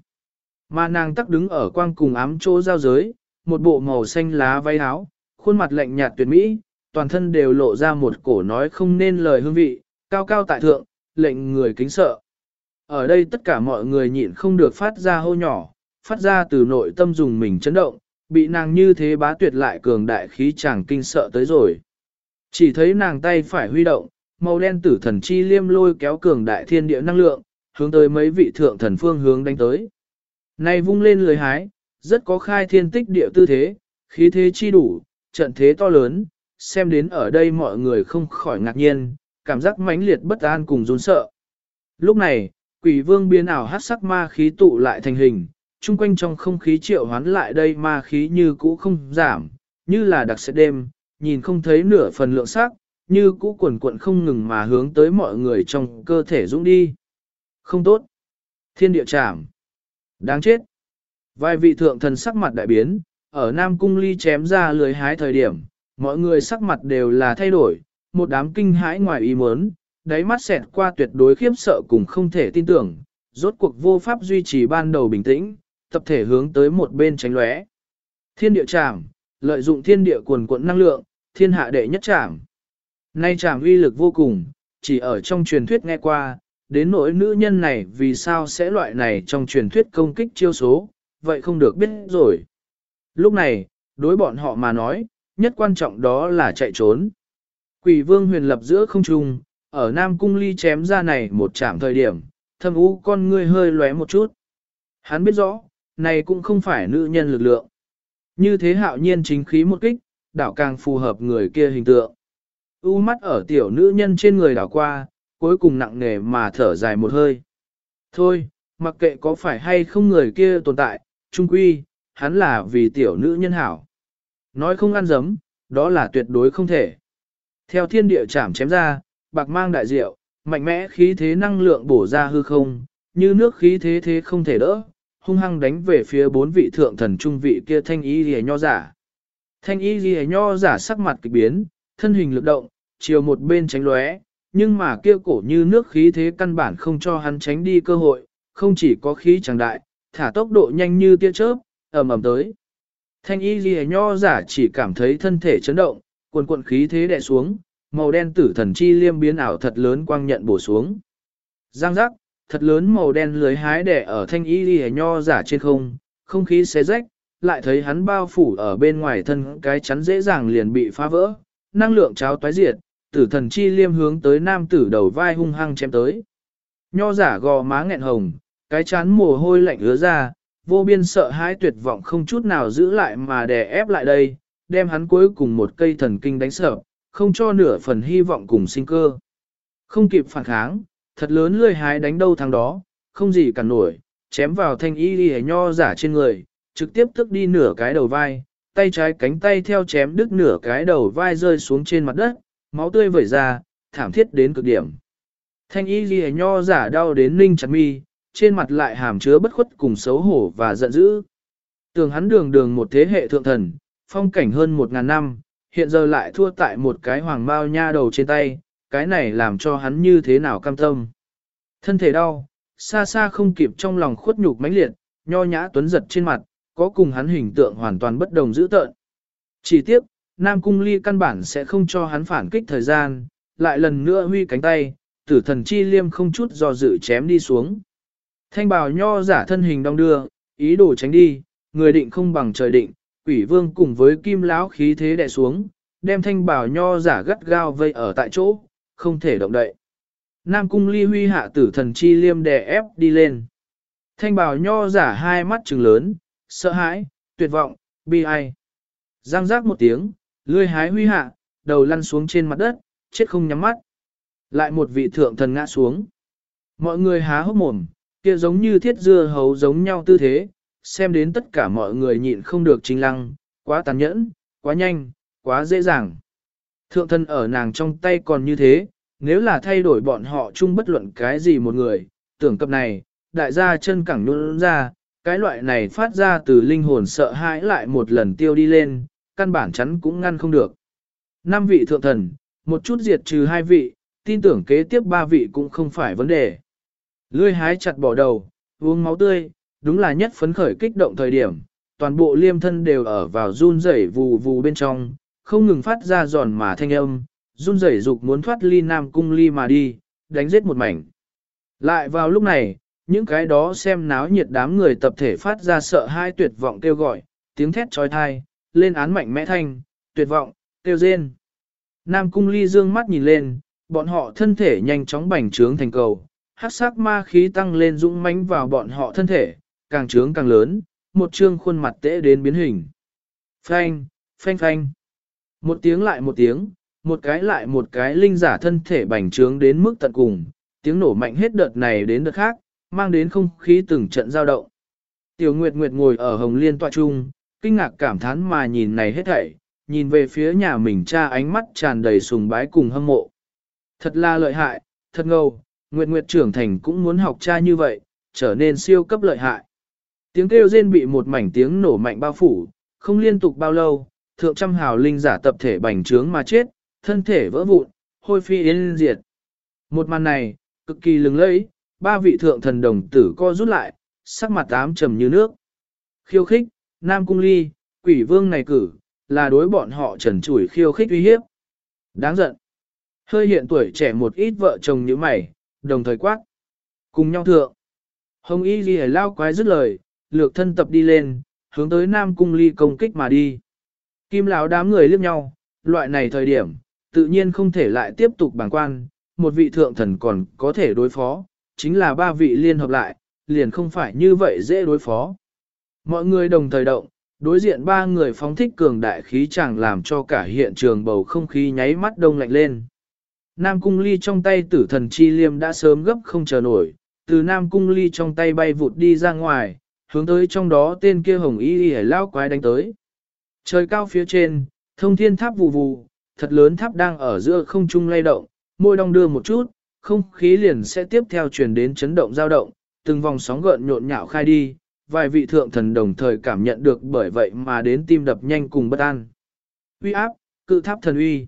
Mà nàng tắc đứng ở quang cùng ám chỗ giao giới, một bộ màu xanh lá váy áo, khuôn mặt lạnh nhạt tuyệt mỹ, toàn thân đều lộ ra một cổ nói không nên lời hương vị, cao cao tại thượng, lệnh người kính sợ. Ở đây tất cả mọi người nhịn không được phát ra hô nhỏ, phát ra từ nội tâm dùng mình chấn động, bị nàng như thế bá tuyệt lại cường đại khí chàng kinh sợ tới rồi. Chỉ thấy nàng tay phải huy động, màu đen tử thần chi liêm lôi kéo cường đại thiên địa năng lượng, hướng tới mấy vị thượng thần phương hướng đánh tới. Này vung lên lưới hái, rất có khai thiên tích địa tư thế, khí thế chi đủ, trận thế to lớn, xem đến ở đây mọi người không khỏi ngạc nhiên, cảm giác mãnh liệt bất an cùng run sợ. Lúc này, quỷ vương biến ảo hát sắc ma khí tụ lại thành hình, chung quanh trong không khí triệu hoán lại đây ma khí như cũ không giảm, như là đặc sệt đêm, nhìn không thấy nửa phần lượng sắc, như cũ quần quận không ngừng mà hướng tới mọi người trong cơ thể dũng đi. Không tốt. Thiên địa trảm. Đáng chết. Vài vị thượng thần sắc mặt đại biến, ở Nam Cung Ly chém ra lưới hái thời điểm, mọi người sắc mặt đều là thay đổi, một đám kinh hãi ngoài ý muốn, đáy mắt xẹt qua tuyệt đối khiếp sợ cùng không thể tin tưởng, rốt cuộc vô pháp duy trì ban đầu bình tĩnh, tập thể hướng tới một bên tránh lóe. Thiên địa trảm, lợi dụng thiên địa quần quận năng lượng, thiên hạ đệ nhất trảm. Nay trảm uy lực vô cùng, chỉ ở trong truyền thuyết nghe qua, đến nỗi nữ nhân này vì sao sẽ loại này trong truyền thuyết công kích chiêu số, vậy không được biết rồi. Lúc này, đối bọn họ mà nói, nhất quan trọng đó là chạy trốn. Quỷ vương huyền lập giữa không trung, ở Nam Cung Ly chém ra này một chạm thời điểm, thâm u con ngươi hơi lóe một chút. Hắn biết rõ, này cũng không phải nữ nhân lực lượng. Như thế hạo nhiên chính khí một kích, đảo càng phù hợp người kia hình tượng. U mắt ở tiểu nữ nhân trên người đảo qua, cuối cùng nặng nề mà thở dài một hơi. Thôi, mặc kệ có phải hay không người kia tồn tại, trung quy, hắn là vì tiểu nữ nhân hảo. Nói không ăn dấm, đó là tuyệt đối không thể. Theo thiên địa chảm chém ra, bạc mang đại diệu, mạnh mẽ khí thế năng lượng bổ ra hư không, như nước khí thế thế không thể đỡ, hung hăng đánh về phía bốn vị thượng thần trung vị kia thanh y rìa nho giả. Thanh y rìa nho giả sắc mặt kịch biến, thân hình lực động, chiều một bên tránh lóe, nhưng mà kia cổ như nước khí thế căn bản không cho hắn tránh đi cơ hội, không chỉ có khí chẳng đại, thả tốc độ nhanh như tia chớp, ầm ầm tới. Thanh y ghi nho giả chỉ cảm thấy thân thể chấn động, cuồn cuộn khí thế đè xuống, màu đen tử thần chi liêm biến ảo thật lớn quang nhận bổ xuống. Giang giác, thật lớn màu đen lưới hái đẻ ở thanh y ghi nho giả trên không, không khí xé rách, lại thấy hắn bao phủ ở bên ngoài thân cái chắn dễ dàng liền bị phá vỡ, năng lượng cháo toái diệt, tử thần chi liêm hướng tới nam tử đầu vai hung hăng chém tới. Nho giả gò má nghẹn hồng, cái chán mồ hôi lạnh ứa ra, vô biên sợ hãi tuyệt vọng không chút nào giữ lại mà đè ép lại đây, đem hắn cuối cùng một cây thần kinh đánh sợ, không cho nửa phần hy vọng cùng sinh cơ. Không kịp phản kháng, thật lớn lươi hái đánh đâu thằng đó, không gì cả nổi, chém vào thanh y đi nho giả trên người, trực tiếp tức đi nửa cái đầu vai, tay trái cánh tay theo chém đứt nửa cái đầu vai rơi xuống trên mặt đất, máu tươi vẩy ra, thảm thiết đến cực điểm. Thanh y ghi nho giả đau đến ninh chặt mi, trên mặt lại hàm chứa bất khuất cùng xấu hổ và giận dữ. Tường hắn đường đường một thế hệ thượng thần, phong cảnh hơn một ngàn năm, hiện giờ lại thua tại một cái hoàng mao nha đầu trên tay, cái này làm cho hắn như thế nào cam tâm. Thân thể đau, xa xa không kịp trong lòng khuất nhục mãnh liệt, nho nhã tuấn giật trên mặt, có cùng hắn hình tượng hoàn toàn bất đồng dữ tợn. Chỉ tiếc, Nam Cung Ly căn bản sẽ không cho hắn phản kích thời gian, lại lần nữa huy cánh tay, tử thần chi liêm không chút do dự chém đi xuống. Thanh bào nho giả thân hình đong đưa, ý đồ tránh đi, người định không bằng trời định, quỷ vương cùng với kim lão khí thế đè xuống, đem thanh bào nho giả gắt gao vây ở tại chỗ, không thể động đậy. Nam cung ly huy hạ tử thần chi liêm đè ép đi lên. Thanh bào nho giả hai mắt trừng lớn, sợ hãi, tuyệt vọng, bi ai. Giang giác một tiếng, lươi hái huy hạ, đầu lăn xuống trên mặt đất, chết không nhắm mắt. Lại một vị thượng thần ngã xuống. Mọi người há hốc mồm, kia giống như thiết dưa hấu giống nhau tư thế, xem đến tất cả mọi người nhịn không được trình lăng, quá tàn nhẫn, quá nhanh, quá dễ dàng. Thượng thân ở nàng trong tay còn như thế, nếu là thay đổi bọn họ chung bất luận cái gì một người, tưởng cập này, đại gia chân cẳng nhún ra, cái loại này phát ra từ linh hồn sợ hãi lại một lần tiêu đi lên, căn bản chắn cũng ngăn không được. Năm vị thượng thần, một chút diệt trừ hai vị, tin tưởng kế tiếp ba vị cũng không phải vấn đề. Lươi hái chặt bỏ đầu, uống máu tươi, đúng là nhất phấn khởi kích động thời điểm, toàn bộ liêm thân đều ở vào run rẩy vù vù bên trong, không ngừng phát ra giòn mà thanh âm, run rẩy dục muốn thoát ly nam cung ly mà đi, đánh giết một mảnh. Lại vào lúc này, những cái đó xem náo nhiệt đám người tập thể phát ra sợ hai tuyệt vọng kêu gọi, tiếng thét trói thai, lên án mạnh mẽ thanh, tuyệt vọng, tiêu rên. Nam cung ly dương mắt nhìn lên, bọn họ thân thể nhanh chóng bành trướng thành cầu, hắc sắc ma khí tăng lên dũng mãnh vào bọn họ thân thể, càng trướng càng lớn, một trương khuôn mặt tễ đến biến hình. Phanh, phanh phanh. Một tiếng lại một tiếng, một cái lại một cái linh giả thân thể bành trướng đến mức tận cùng, tiếng nổ mạnh hết đợt này đến đợt khác, mang đến không khí từng trận giao động. Tiểu Nguyệt Nguyệt ngồi ở Hồng Liên tọa trung, kinh ngạc cảm thán mà nhìn này hết thảy, nhìn về phía nhà mình cha ánh mắt tràn đầy sùng bái cùng hâm mộ. Thật là lợi hại, thật ngầu, Nguyệt Nguyệt trưởng thành cũng muốn học cha như vậy, trở nên siêu cấp lợi hại. Tiếng kêu rên bị một mảnh tiếng nổ mạnh bao phủ, không liên tục bao lâu, thượng trăm hào linh giả tập thể bành trướng mà chết, thân thể vỡ vụn, hôi phi yên diệt. Một màn này, cực kỳ lừng lẫy, ba vị thượng thần đồng tử co rút lại, sắc mặt ám trầm như nước. Khiêu khích, Nam Cung Ly, quỷ vương này cử, là đối bọn họ trần chủi khiêu khích uy hiếp. Đáng giận. Hơi hiện tuổi trẻ một ít vợ chồng như mày, đồng thời quát. Cùng nhau thượng. Hồng Y Ghi lao quái dứt lời, lược thân tập đi lên, hướng tới Nam Cung Ly công kích mà đi. Kim lão đám người liếc nhau, loại này thời điểm, tự nhiên không thể lại tiếp tục bàng quan, một vị thượng thần còn có thể đối phó, chính là ba vị liên hợp lại, liền không phải như vậy dễ đối phó. Mọi người đồng thời động, đối diện ba người phóng thích cường đại khí chẳng làm cho cả hiện trường bầu không khí nháy mắt đông lạnh lên. Nam cung ly trong tay tử thần chi liêm đã sớm gấp không chờ nổi, từ Nam cung ly trong tay bay vụt đi ra ngoài, hướng tới trong đó tên kia hồng y y lao quái đánh tới. Trời cao phía trên, Thông thiên tháp vù vù, thật lớn tháp đang ở giữa không trung lay động, môi đong đưa một chút, không khí liền sẽ tiếp theo truyền đến chấn động dao động, từng vòng sóng gợn nhộn nhạo khai đi, vài vị thượng thần đồng thời cảm nhận được bởi vậy mà đến tim đập nhanh cùng bất an. Uy áp, cự tháp thần uy.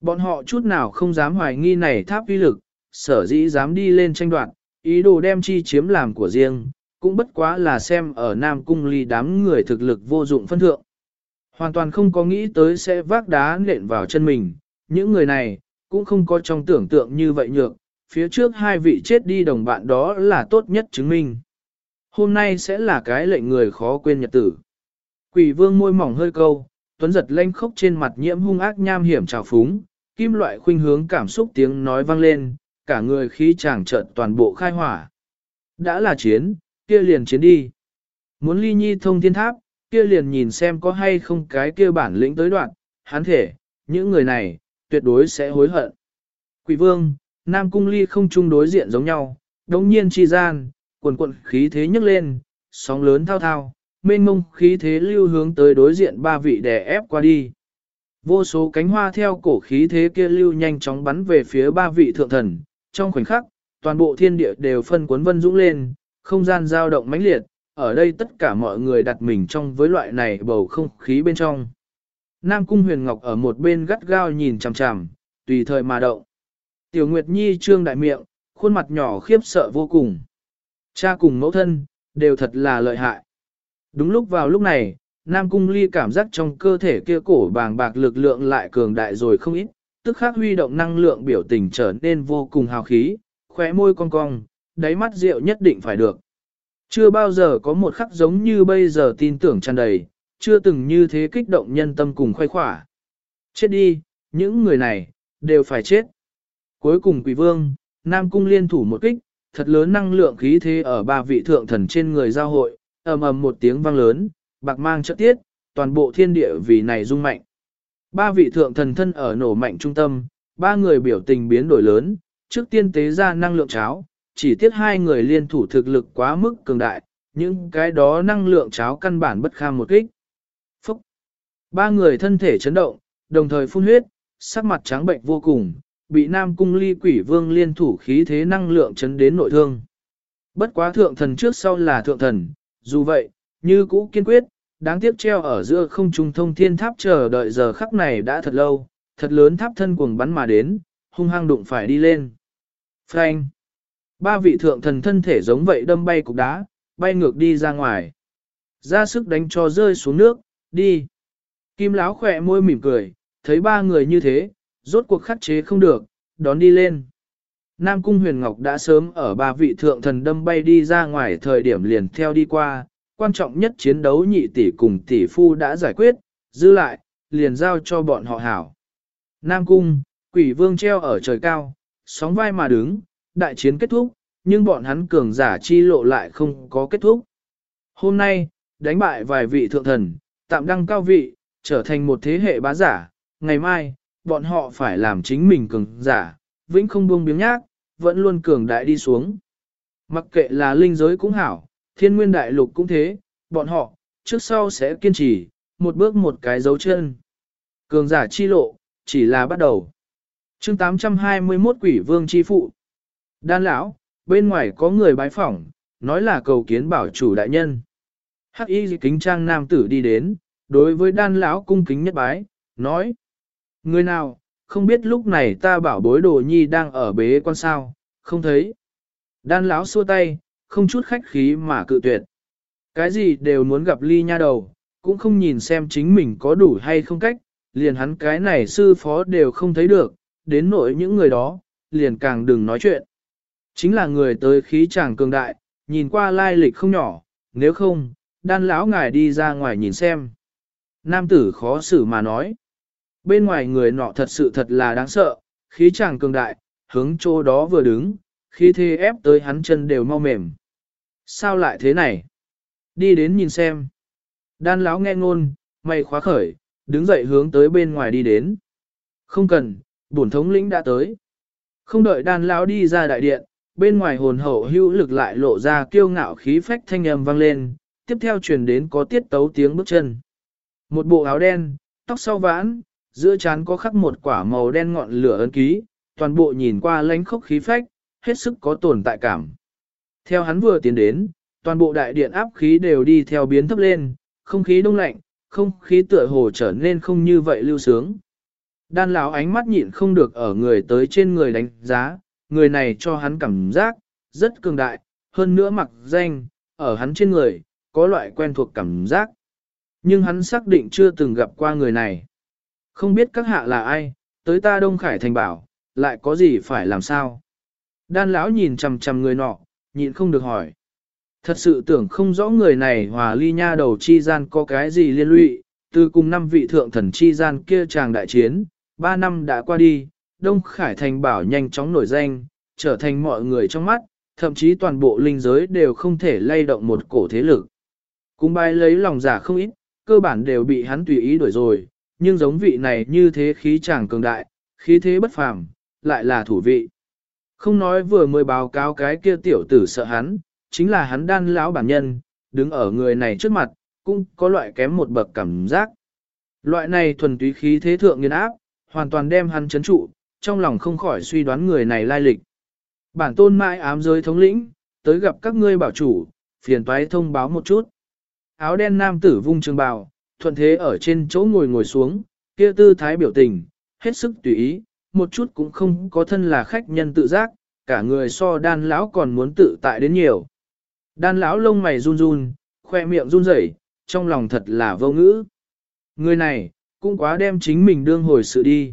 Bọn họ chút nào không dám hoài nghi này tháp uy lực, sở dĩ dám đi lên tranh đoạt, ý đồ đem chi chiếm làm của riêng, cũng bất quá là xem ở Nam Cung ly đám người thực lực vô dụng phân thượng. Hoàn toàn không có nghĩ tới sẽ vác đá nện vào chân mình, những người này, cũng không có trong tưởng tượng như vậy nhược, phía trước hai vị chết đi đồng bạn đó là tốt nhất chứng minh. Hôm nay sẽ là cái lệnh người khó quên nhật tử. Quỷ vương môi mỏng hơi câu, tuấn giật lanh khốc trên mặt nhiễm hung ác nham hiểm trào phúng, kim loại khuynh hướng cảm xúc tiếng nói vang lên, cả người khí chàng trợn toàn bộ khai hỏa. Đã là chiến, kia liền chiến đi. Muốn ly nhi thông thiên tháp, kia liền nhìn xem có hay không cái kia bản lĩnh tới đoạn, hắn thể, những người này, tuyệt đối sẽ hối hận. Quỷ vương, Nam Cung ly không chung đối diện giống nhau, đồng nhiên chi gian, quần quận khí thế nhấc lên, sóng lớn thao thao, mênh mông khí thế lưu hướng tới đối diện ba vị đè ép qua đi. Vô số cánh hoa theo cổ khí thế kia lưu nhanh chóng bắn về phía ba vị thượng thần, trong khoảnh khắc, toàn bộ thiên địa đều phân cuốn vân dũng lên, không gian dao động mãnh liệt, ở đây tất cả mọi người đặt mình trong với loại này bầu không khí bên trong. Nam Cung Huyền Ngọc ở một bên gắt gao nhìn chằm chằm, tùy thời mà động. Tiểu Nguyệt Nhi trương đại miệng, khuôn mặt nhỏ khiếp sợ vô cùng. Cha cùng mẫu thân, đều thật là lợi hại. Đúng lúc vào lúc này, Nam Cung Ly cảm giác trong cơ thể kia cổ bàng bạc lực lượng lại cường đại rồi không ít, tức khắc huy động năng lượng biểu tình trở nên vô cùng hào khí, khóe môi cong cong, đáy mắt rượu nhất định phải được. Chưa bao giờ có một khắc giống như bây giờ tin tưởng tràn đầy, chưa từng như thế kích động nhân tâm cùng khoai khỏa. Chết đi, những người này, đều phải chết. Cuối cùng quỷ vương, Nam Cung liên thủ một kích, thật lớn năng lượng khí thế ở ba vị thượng thần trên người giao hội, ầm ầm một tiếng vang lớn, bạc mang trợ tiết, toàn bộ thiên địa vì này rung mạnh. Ba vị thượng thần thân ở nổ mạnh trung tâm, ba người biểu tình biến đổi lớn, trước tiên tế ra năng lượng cháo, chỉ tiếc hai người liên thủ thực lực quá mức cường đại, những cái đó năng lượng cháo căn bản bất kham một kích. Phúc! Ba người thân thể chấn động, đồng thời phun huyết, sắc mặt trắng bệnh vô cùng, bị Nam Cung ly quỷ vương liên thủ khí thế năng lượng chấn đến nội thương. Bất quá thượng thần trước sau là thượng thần, dù vậy, như cũ kiên quyết, đáng tiếc treo ở giữa không trung thông thiên tháp chờ đợi giờ khắc này đã thật lâu, thật lớn tháp thân cuồng bắn mà đến, hung hăng đụng phải đi lên. Frank! Ba vị thượng thần thân thể giống vậy đâm bay cục đá, bay ngược đi ra ngoài. Ra sức đánh cho rơi xuống nước, đi. Kim Láo khỏe môi mỉm cười, thấy ba người như thế, rốt cuộc khắc chế không được, đón đi lên. Nam Cung Huyền Ngọc đã sớm ở ba vị thượng thần đâm bay đi ra ngoài thời điểm liền theo đi qua, quan trọng nhất chiến đấu nhị tỷ cùng tỷ phu đã giải quyết, giữ lại, liền giao cho bọn họ hảo. Nam Cung, quỷ vương treo ở trời cao, sóng vai mà đứng, đại chiến kết thúc, nhưng bọn hắn cường giả chi lộ lại không có kết thúc. Hôm nay, đánh bại vài vị thượng thần, tạm đăng cao vị, trở thành một thế hệ bá giả, ngày mai, bọn họ phải làm chính mình cường giả, vĩnh không buông biếng nhác, vẫn luôn cường đại đi xuống. Mặc kệ là linh giới cũng hảo, thiên nguyên đại lục cũng thế, bọn họ, trước sau sẽ kiên trì, một bước một cái dấu chân. Cường giả chi lộ, chỉ là bắt đầu. chương 821 quỷ vương chi phụ. Đan lão, bên ngoài có người bái phỏng, nói là cầu kiến bảo chủ đại nhân. Hắc y kính trang nam tử đi đến, đối với đan lão cung kính nhất bái, nói. Người nào, không biết lúc này ta bảo bối đồ nhi đang ở bế con sao, không thấy. Đan lão xua tay, không chút khách khí mà cự tuyệt. Cái gì đều muốn gặp ly nha đầu, cũng không nhìn xem chính mình có đủ hay không cách, liền hắn cái này sư phó đều không thấy được, đến nỗi những người đó, liền càng đừng nói chuyện. Chính là người tới khí chàng cường đại, nhìn qua lai lịch không nhỏ, nếu không, đan lão ngài đi ra ngoài nhìn xem. Nam tử khó xử mà nói. Bên ngoài người nọ thật sự thật là đáng sợ, khí chàng cường đại, hướng chỗ đó vừa đứng, khí thế ép tới hắn chân đều mau mềm. Sao lại thế này? Đi đến nhìn xem. Đan lão nghe ngôn, mày khóa khởi, đứng dậy hướng tới bên ngoài đi đến. Không cần, bổn thống lĩnh đã tới. Không đợi đan lão đi ra đại điện, bên ngoài hồn hậu hữu lực lại lộ ra kiêu ngạo khí phách thanh âm vang lên, tiếp theo truyền đến có tiết tấu tiếng bước chân. Một bộ áo đen, tóc sau vãn, giữa trán có khắc một quả màu đen ngọn lửa ấn ký, toàn bộ nhìn qua lánh khốc khí phách, hết sức có tồn tại cảm. Theo hắn vừa tiến đến, toàn bộ đại điện áp khí đều đi theo biến thấp lên, không khí đông lạnh, không khí tựa hồ trở nên không như vậy lưu sướng. Đan lão ánh mắt nhịn không được ở người tới trên người đánh giá, người này cho hắn cảm giác, rất cường đại, hơn nữa mặc danh, ở hắn trên người, có loại quen thuộc cảm giác. Nhưng hắn xác định chưa từng gặp qua người này. Không biết các hạ là ai, tới ta Đông Khải Thành bảo, lại có gì phải làm sao? Đan lão nhìn chằm chằm người nọ, nhịn không được hỏi. Thật sự tưởng không rõ người này hòa ly nha đầu chi gian có cái gì liên lụy, từ cùng năm vị thượng thần chi gian kia chàng đại chiến, ba năm đã qua đi, Đông Khải Thành bảo nhanh chóng nổi danh, trở thành mọi người trong mắt, thậm chí toàn bộ linh giới đều không thể lay động một cổ thế lực. Cung bài lấy lòng giả không ít, cơ bản đều bị hắn tùy ý đuổi rồi, nhưng giống vị này như thế khí chàng cường đại, khí thế bất phàm, lại là thủ vị. Không nói vừa mới báo cáo cái kia tiểu tử sợ hắn, chính là hắn đan lão bản nhân, đứng ở người này trước mặt, cũng có loại kém một bậc cảm giác. Loại này thuần túy khí thế thượng nghiên áp, hoàn toàn đem hắn chấn trụ, trong lòng không khỏi suy đoán người này lai lịch. Bản tôn mãi ám giới thống lĩnh, tới gặp các ngươi bảo chủ, phiền toái thông báo một chút. Áo đen nam tử vung trường bào, thuận thế ở trên chỗ ngồi ngồi xuống, kia tư thái biểu tình, hết sức tùy ý, một chút cũng không có thân là khách nhân tự giác, cả người so đan lão còn muốn tự tại đến nhiều. Đan lão lông mày run run, khoe miệng run rẩy, trong lòng thật là vô ngữ. Người này, cũng quá đem chính mình đương hồi sự đi.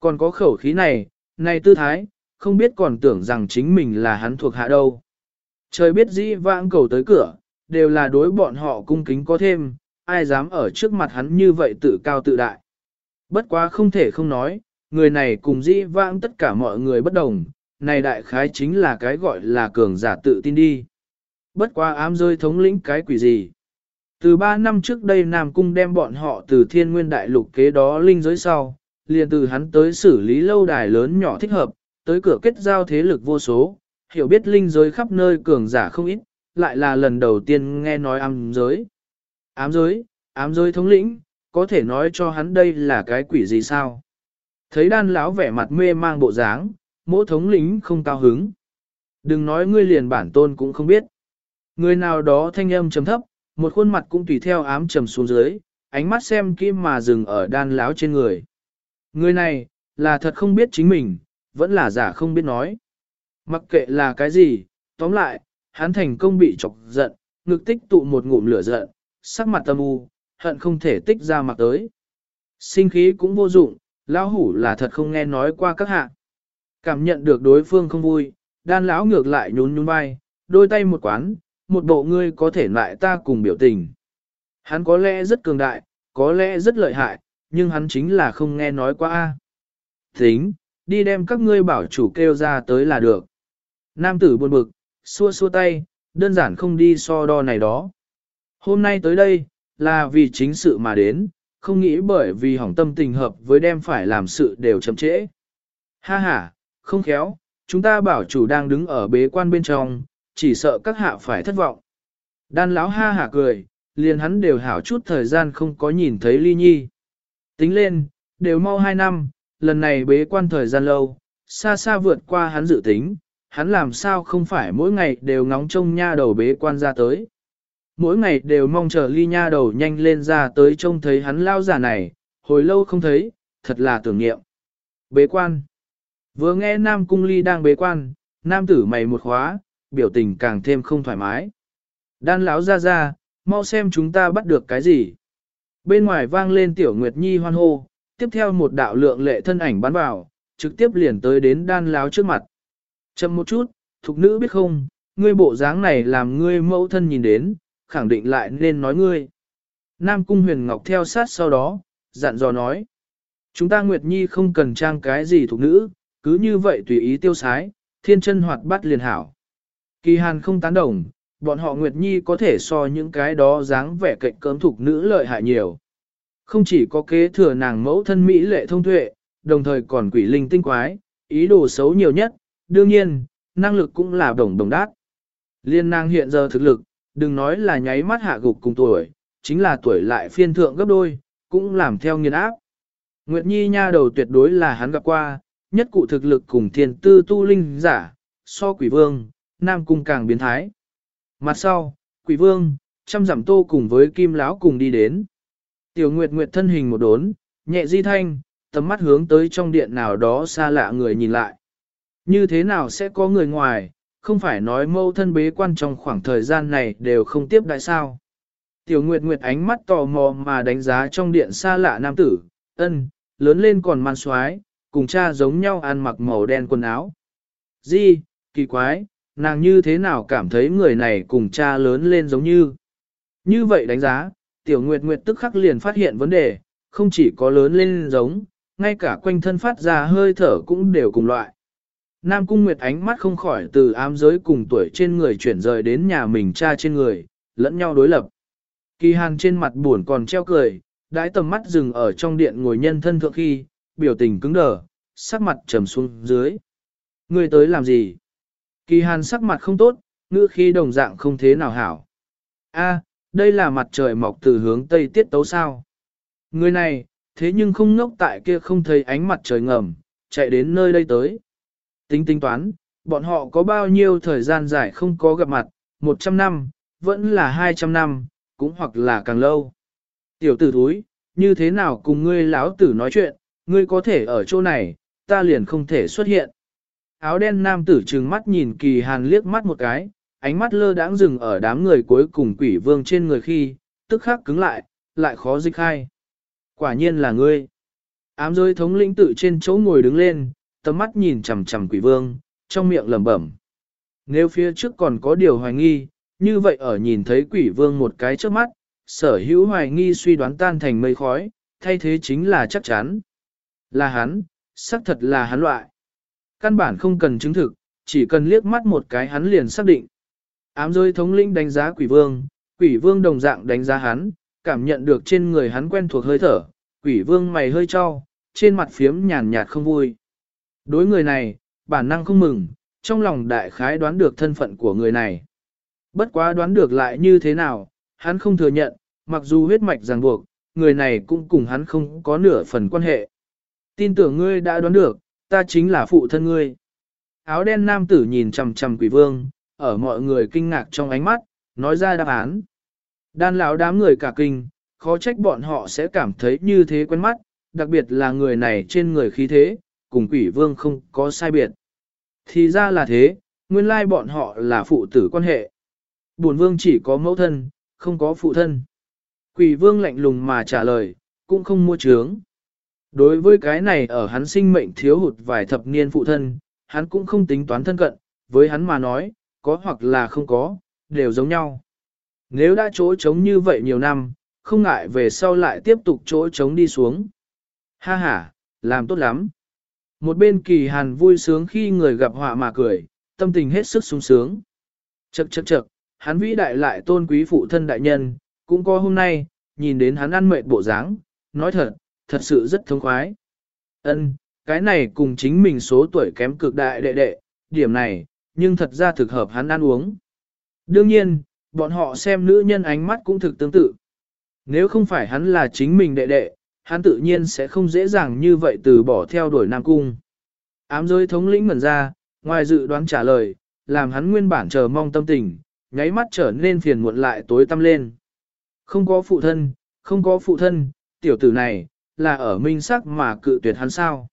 Còn có khẩu khí này, này tư thái, không biết còn tưởng rằng chính mình là hắn thuộc hạ đâu. Trời biết dĩ vãng cầu tới cửa, đều là đối bọn họ cung kính có thêm, ai dám ở trước mặt hắn như vậy tự cao tự đại. Bất quá không thể không nói, người này cùng dĩ vãng tất cả mọi người bất đồng, này đại khái chính là cái gọi là cường giả tự tin đi. Bất quá ám rơi thống lĩnh cái quỷ gì. Từ 3 năm trước đây Nam Cung đem bọn họ từ thiên nguyên đại lục kế đó linh giới sau, liền từ hắn tới xử lý lâu đài lớn nhỏ thích hợp, tới cửa kết giao thế lực vô số, hiểu biết linh giới khắp nơi cường giả không ít, lại là lần đầu tiên nghe nói ám giới. Ám giới, ám giới thống lĩnh, có thể nói cho hắn đây là cái quỷ gì sao? Thấy đan lão vẻ mặt mê mang bộ dáng, mỗi thống lĩnh không cao hứng. Đừng nói ngươi liền bản tôn cũng không biết. Người nào đó thanh âm trầm thấp, một khuôn mặt cũng tùy theo ám trầm xuống dưới, ánh mắt xem kim mà dừng ở đan lão trên người. Người này, là thật không biết chính mình, vẫn là giả không biết nói. Mặc kệ là cái gì, tóm lại, hắn thành công bị chọc giận, ngực tích tụ một ngụm lửa giận, sắc mặt tâm u, hận không thể tích ra mặt tới. Sinh khí cũng vô dụng, lão hủ là thật không nghe nói qua các hạ. Cảm nhận được đối phương không vui, đan lão ngược lại nhún nhún vai, đôi tay một quán, một bộ ngươi có thể lại ta cùng biểu tình. Hắn có lẽ rất cường đại, có lẽ rất lợi hại, nhưng hắn chính là không nghe nói qua. a. Tính, đi đem các ngươi bảo chủ kêu ra tới là được. Nam tử buồn bực, xua xua tay, đơn giản không đi so đo này đó. Hôm nay tới đây, là vì chính sự mà đến, không nghĩ bởi vì hỏng tâm tình hợp với đem phải làm sự đều chậm trễ. Ha ha, không khéo, chúng ta bảo chủ đang đứng ở bế quan bên trong, chỉ sợ các hạ phải thất vọng. Đan lão ha hả cười, liền hắn đều hảo chút thời gian không có nhìn thấy ly nhi. Tính lên, đều mau hai năm, lần này bế quan thời gian lâu, xa xa vượt qua hắn dự tính, hắn làm sao không phải mỗi ngày đều ngóng trông nha đầu bế quan ra tới. Mỗi ngày đều mong chờ ly nha đầu nhanh lên ra tới trông thấy hắn lao giả này, hồi lâu không thấy, thật là tưởng niệm. Bế quan. Vừa nghe Nam Cung Ly đang bế quan, Nam tử mày một khóa, biểu tình càng thêm không thoải mái. Đan lão ra ra, mau xem chúng ta bắt được cái gì. Bên ngoài vang lên tiểu Nguyệt Nhi hoan hô, tiếp theo một đạo lượng lệ thân ảnh bắn vào, trực tiếp liền tới đến đan lão trước mặt. Chậm một chút, thục nữ biết không, ngươi bộ dáng này làm ngươi mẫu thân nhìn đến, khẳng định lại nên nói ngươi. Nam Cung Huyền Ngọc theo sát sau đó, dặn dò nói. Chúng ta Nguyệt Nhi không cần trang cái gì thuộc nữ, cứ như vậy tùy ý tiêu sái, thiên chân hoạt bát liền hảo. Kỳ hàn không tán đồng, bọn họ Nguyệt Nhi có thể so những cái đó dáng vẻ cạnh cơm thuộc nữ lợi hại nhiều. Không chỉ có kế thừa nàng mẫu thân Mỹ lệ thông tuệ, đồng thời còn quỷ linh tinh quái, ý đồ xấu nhiều nhất, đương nhiên, năng lực cũng là đồng đồng đát. Liên nàng hiện giờ thực lực, đừng nói là nháy mắt hạ gục cùng tuổi, chính là tuổi lại phiên thượng gấp đôi, cũng làm theo nghiên áp. Nguyệt Nhi nha đầu tuyệt đối là hắn gặp qua, nhất cụ thực lực cùng thiên tư tu linh giả, so quỷ vương, nam cung càng biến thái. Mặt sau, quỷ vương, trăm giảm tô cùng với kim lão cùng đi đến. Tiểu Nguyệt Nguyệt thân hình một đốn, nhẹ di thanh, tầm mắt hướng tới trong điện nào đó xa lạ người nhìn lại. Như thế nào sẽ có người ngoài, không phải nói mâu thân bế quan trong khoảng thời gian này đều không tiếp đại sao. Tiểu Nguyệt Nguyệt ánh mắt tò mò mà đánh giá trong điện xa lạ nam tử, ân, lớn lên còn man xoái, cùng cha giống nhau ăn mặc màu đen quần áo. Di, kỳ quái, nàng như thế nào cảm thấy người này cùng cha lớn lên giống như. Như vậy đánh giá, Tiểu Nguyệt Nguyệt tức khắc liền phát hiện vấn đề, không chỉ có lớn lên giống, ngay cả quanh thân phát ra hơi thở cũng đều cùng loại. Nam Cung Nguyệt ánh mắt không khỏi từ ám giới cùng tuổi trên người chuyển rời đến nhà mình cha trên người, lẫn nhau đối lập. Kỳ hàn trên mặt buồn còn treo cười, đãi tầm mắt dừng ở trong điện ngồi nhân thân thượng khi, biểu tình cứng đờ, sắc mặt trầm xuống dưới. Người tới làm gì? Kỳ hàn sắc mặt không tốt, ngữ khi đồng dạng không thế nào hảo. A, đây là mặt trời mọc từ hướng tây tiết tấu sao. Người này, thế nhưng không ngốc tại kia không thấy ánh mặt trời ngầm, chạy đến nơi đây tới. Tính tính toán, bọn họ có bao nhiêu thời gian dài không có gặp mặt, 100 năm, vẫn là 200 năm, cũng hoặc là càng lâu. Tiểu tử thúi, như thế nào cùng ngươi lão tử nói chuyện, ngươi có thể ở chỗ này, ta liền không thể xuất hiện. Áo đen nam tử trừng mắt nhìn kỳ hàn liếc mắt một cái, ánh mắt lơ đãng dừng ở đám người cuối cùng quỷ vương trên người khi, tức khắc cứng lại, lại khó dịch khai. Quả nhiên là ngươi. Ám giới thống lĩnh tự trên chỗ ngồi đứng lên, tầm mắt nhìn chằm chằm quỷ vương, trong miệng lẩm bẩm. Nếu phía trước còn có điều hoài nghi, như vậy ở nhìn thấy quỷ vương một cái trước mắt, sở hữu hoài nghi suy đoán tan thành mây khói, thay thế chính là chắc chắn. Là hắn, xác thật là hắn loại. Căn bản không cần chứng thực, chỉ cần liếc mắt một cái hắn liền xác định. Ám rơi thống lĩnh đánh giá quỷ vương, quỷ vương đồng dạng đánh giá hắn, cảm nhận được trên người hắn quen thuộc hơi thở, quỷ vương mày hơi cho, trên mặt phiếm nhàn nhạt không vui. Đối người này, bản năng không mừng, trong lòng đại khái đoán được thân phận của người này. Bất quá đoán được lại như thế nào, hắn không thừa nhận, mặc dù huyết mạch ràng buộc, người này cũng cùng hắn không có nửa phần quan hệ. Tin tưởng ngươi đã đoán được, ta chính là phụ thân ngươi. Áo đen nam tử nhìn chằm chằm quỷ vương, ở mọi người kinh ngạc trong ánh mắt, nói ra đáp án. Đan lão đám người cả kinh, khó trách bọn họ sẽ cảm thấy như thế quen mắt, đặc biệt là người này trên người khí thế, cùng quỷ vương không có sai biệt. Thì ra là thế, nguyên lai bọn họ là phụ tử quan hệ. Bổn vương chỉ có mẫu thân, không có phụ thân. Quỷ vương lạnh lùng mà trả lời, cũng không mua trướng. Đối với cái này ở hắn sinh mệnh thiếu hụt vài thập niên phụ thân, hắn cũng không tính toán thân cận, với hắn mà nói, có hoặc là không có, đều giống nhau. Nếu đã chỗ trống như vậy nhiều năm, không ngại về sau lại tiếp tục chỗ trống đi xuống. Ha ha, làm tốt lắm. Một bên kỳ hàn vui sướng khi người gặp họa mà cười, tâm tình hết sức sung sướng. Chậc chậc chậc, hắn vĩ đại lại tôn quý phụ thân đại nhân, cũng có hôm nay, nhìn đến hắn ăn mệt bộ dáng, nói thật, thật sự rất thông khoái. Ân, cái này cùng chính mình số tuổi kém cực đại đệ đệ, điểm này, nhưng thật ra thực hợp hắn ăn uống. Đương nhiên, bọn họ xem nữ nhân ánh mắt cũng thực tương tự. Nếu không phải hắn là chính mình đệ đệ, hắn tự nhiên sẽ không dễ dàng như vậy từ bỏ theo đuổi Nam Cung. Ám giới thống lĩnh ngẩn ra, ngoài dự đoán trả lời, làm hắn nguyên bản chờ mong tâm tình, nháy mắt trở nên phiền muộn lại tối tăm lên. Không có phụ thân, không có phụ thân, tiểu tử này, là ở minh sắc mà cự tuyệt hắn sao.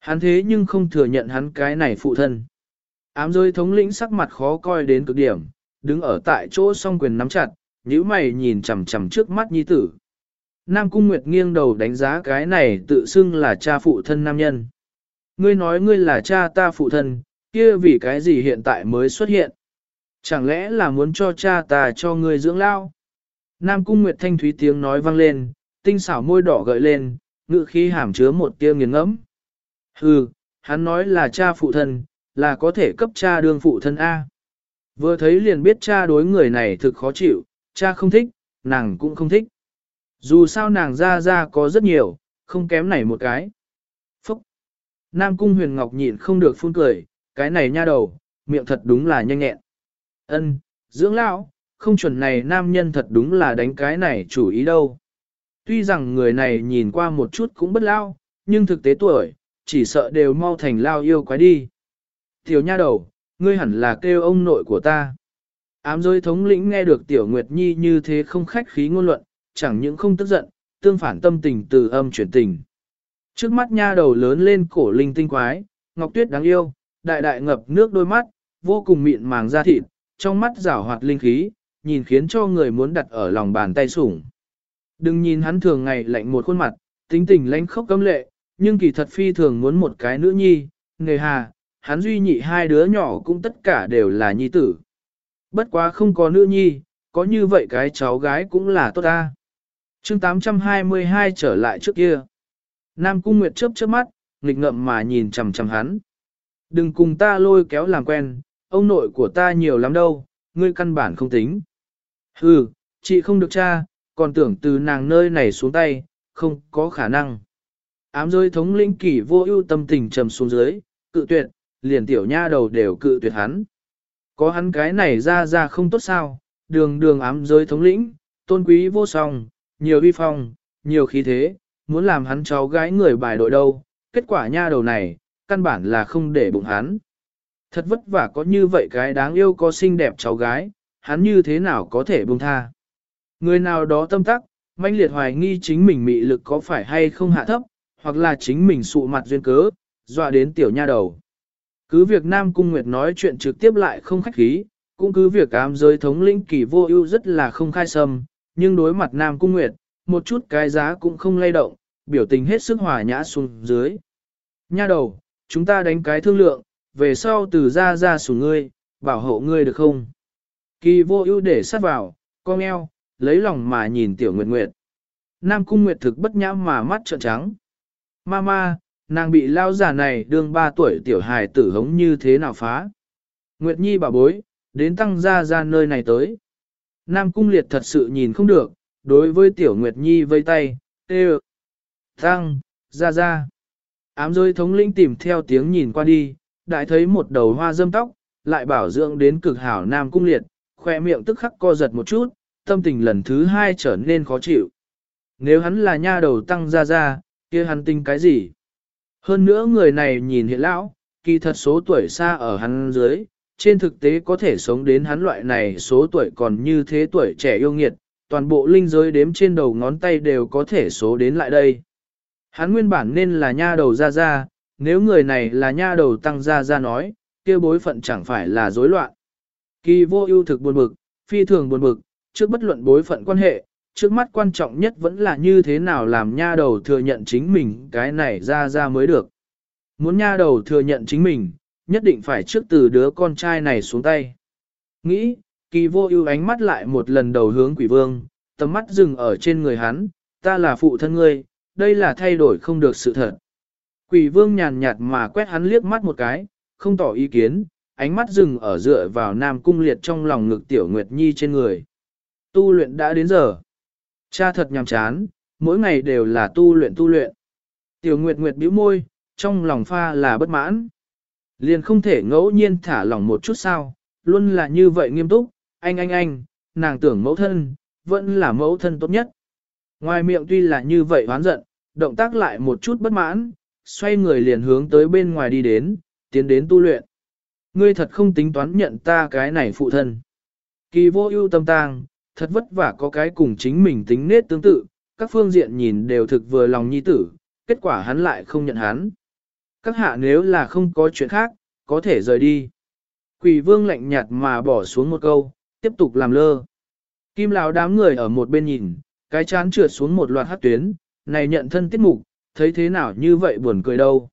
Hắn thế nhưng không thừa nhận hắn cái này phụ thân. Ám giới thống lĩnh sắc mặt khó coi đến cực điểm, đứng ở tại chỗ song quyền nắm chặt, nhíu mày nhìn chằm chằm trước mắt nhi tử. Nam Cung Nguyệt nghiêng đầu đánh giá cái này tự xưng là cha phụ thân nam nhân. Ngươi nói ngươi là cha ta phụ thân, kia vì cái gì hiện tại mới xuất hiện? Chẳng lẽ là muốn cho cha ta cho ngươi dưỡng lao? Nam Cung Nguyệt thanh thúy tiếng nói vang lên, tinh xảo môi đỏ gợi lên, ngự khí hàm chứa một tia nghiền ngẫm. Hừ, hắn nói là cha phụ thân, là có thể cấp cha đương phụ thân A. Vừa thấy liền biết cha đối người này thực khó chịu, cha không thích, nàng cũng không thích. Dù sao nàng ra ra có rất nhiều, không kém này một cái. Phúc! Nam cung huyền ngọc nhịn không được phun cười, cái này nha đầu, miệng thật đúng là nhanh nhẹn. Ân, dưỡng lão, không chuẩn này nam nhân thật đúng là đánh cái này chủ ý đâu. Tuy rằng người này nhìn qua một chút cũng bất lao, nhưng thực tế tuổi, chỉ sợ đều mau thành lao yêu quái đi. Tiểu nha đầu, ngươi hẳn là kêu ông nội của ta. Ám giới thống lĩnh nghe được Tiểu Nguyệt Nhi như thế không khách khí ngôn luận, chẳng những không tức giận, tương phản tâm tình từ âm chuyển tình. Trước mắt nha đầu lớn lên cổ linh tinh quái, ngọc tuyết đáng yêu, đại đại ngập nước đôi mắt, vô cùng mịn màng da thịt, trong mắt rảo hoạt linh khí, nhìn khiến cho người muốn đặt ở lòng bàn tay sủng. Đừng nhìn hắn thường ngày lạnh một khuôn mặt, tính tình lãnh khốc cấm lệ, nhưng kỳ thật phi thường muốn một cái nữ nhi, nghề hà, hắn duy nhị hai đứa nhỏ cũng tất cả đều là nhi tử. Bất quá không có nữ nhi, có như vậy cái cháu gái cũng là tốt ta chương 822 trở lại trước kia. Nam Cung Nguyệt chớp chớp mắt, nghịch ngậm mà nhìn chằm chằm hắn. Đừng cùng ta lôi kéo làm quen, ông nội của ta nhiều lắm đâu, ngươi căn bản không tính. Hừ, chị không được cha, còn tưởng từ nàng nơi này xuống tay, không có khả năng. Ám rơi thống lĩnh kỷ vô ưu tâm tình trầm xuống dưới, cự tuyệt, liền tiểu nha đầu đều cự tuyệt hắn. Có hắn cái này ra ra không tốt sao, đường đường ám giới thống lĩnh, tôn quý vô song, nhiều vi phong, nhiều khí thế, muốn làm hắn cháu gái người bài đội đâu, kết quả nha đầu này, căn bản là không để bụng hắn. Thật vất vả có như vậy cái đáng yêu có xinh đẹp cháu gái, hắn như thế nào có thể buông tha. Người nào đó tâm tắc, manh liệt hoài nghi chính mình mị lực có phải hay không hạ thấp, hoặc là chính mình sụ mặt duyên cớ, dọa đến tiểu nha đầu. Cứ việc Nam Cung Nguyệt nói chuyện trực tiếp lại không khách khí, cũng cứ việc ám giới thống lĩnh kỳ vô ưu rất là không khai sâm, nhưng đối mặt Nam Cung Nguyệt, một chút cái giá cũng không lay động, biểu tình hết sức hòa nhã xuống dưới. Nha đầu, chúng ta đánh cái thương lượng, về sau từ ra ra sủng ngươi, bảo hộ ngươi được không? Kỳ vô ưu để sát vào, con eo, lấy lòng mà nhìn tiểu nguyệt nguyệt. Nam cung nguyệt thực bất nhã mà mắt trợn trắng. Mama, nàng bị lao giả này đương ba tuổi tiểu hài tử hống như thế nào phá. Nguyệt Nhi bảo bối, đến tăng ra ra nơi này tới. Nam cung liệt thật sự nhìn không được, đối với tiểu Nguyệt Nhi vây tay, tê Tăng, ra ra. Ám rơi thống lĩnh tìm theo tiếng nhìn qua đi, đại thấy một đầu hoa dâm tóc, lại bảo dưỡng đến cực hảo Nam cung liệt, khoe miệng tức khắc co giật một chút, tâm tình lần thứ hai trở nên khó chịu. Nếu hắn là nha đầu tăng ra ra, kia hắn tinh cái gì? Hơn nữa người này nhìn hiện lão, kỳ thật số tuổi xa ở hắn dưới, trên thực tế có thể sống đến hắn loại này số tuổi còn như thế tuổi trẻ yêu nghiệt, toàn bộ linh giới đếm trên đầu ngón tay đều có thể số đến lại đây. Hắn nguyên bản nên là nha đầu ra ra, nếu người này là nha đầu tăng ra ra nói, kia bối phận chẳng phải là rối loạn. Kỳ vô ưu thực buồn bực, phi thường buồn bực, trước bất luận bối phận quan hệ, trước mắt quan trọng nhất vẫn là như thế nào làm nha đầu thừa nhận chính mình cái này ra ra mới được. Muốn nha đầu thừa nhận chính mình, nhất định phải trước từ đứa con trai này xuống tay. Nghĩ, kỳ vô ưu ánh mắt lại một lần đầu hướng quỷ vương, tầm mắt dừng ở trên người hắn, ta là phụ thân ngươi, đây là thay đổi không được sự thật. Quỷ vương nhàn nhạt mà quét hắn liếc mắt một cái, không tỏ ý kiến, ánh mắt dừng ở dựa vào nam cung liệt trong lòng ngực tiểu nguyệt nhi trên người. Tu luyện đã đến giờ. Cha thật nhàm chán, mỗi ngày đều là tu luyện tu luyện. Tiểu nguyệt nguyệt bĩu môi, trong lòng pha là bất mãn. Liền không thể ngẫu nhiên thả lỏng một chút sao, luôn là như vậy nghiêm túc, anh anh anh, nàng tưởng mẫu thân, vẫn là mẫu thân tốt nhất. Ngoài miệng tuy là như vậy hoán giận, động tác lại một chút bất mãn, xoay người liền hướng tới bên ngoài đi đến, tiến đến tu luyện. Ngươi thật không tính toán nhận ta cái này phụ thân. Kỳ vô ưu tâm tang, thật vất vả có cái cùng chính mình tính nết tương tự, các phương diện nhìn đều thực vừa lòng nhi tử, kết quả hắn lại không nhận hắn. Các hạ nếu là không có chuyện khác, có thể rời đi. Quỷ vương lạnh nhạt mà bỏ xuống một câu, tiếp tục làm lơ. Kim lão đám người ở một bên nhìn, cái chán trượt xuống một loạt hát tuyến, này nhận thân tiết mục, thấy thế nào như vậy buồn cười đâu.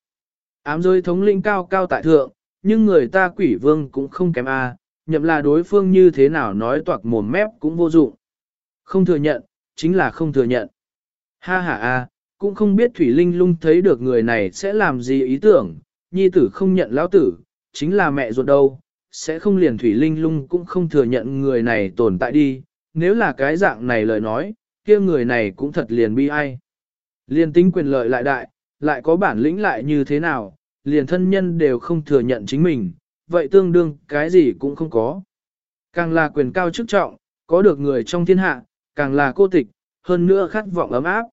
Ám rơi thống lĩnh cao cao tại thượng, nhưng người ta quỷ vương cũng không kém a, nhậm là đối phương như thế nào nói toạc mồm mép cũng vô dụng. Không thừa nhận, chính là không thừa nhận. Ha ha a, cũng không biết Thủy Linh lung thấy được người này sẽ làm gì ý tưởng, nhi tử không nhận lão tử, chính là mẹ ruột đâu, sẽ không liền Thủy Linh lung cũng không thừa nhận người này tồn tại đi, nếu là cái dạng này lời nói, kia người này cũng thật liền bi ai. Liền tính quyền lợi lại đại, lại có bản lĩnh lại như thế nào, liền thân nhân đều không thừa nhận chính mình, vậy tương đương cái gì cũng không có. Càng là quyền cao chức trọng, có được người trong thiên hạ, càng là cô tịch, hơn nữa khát vọng ấm áp.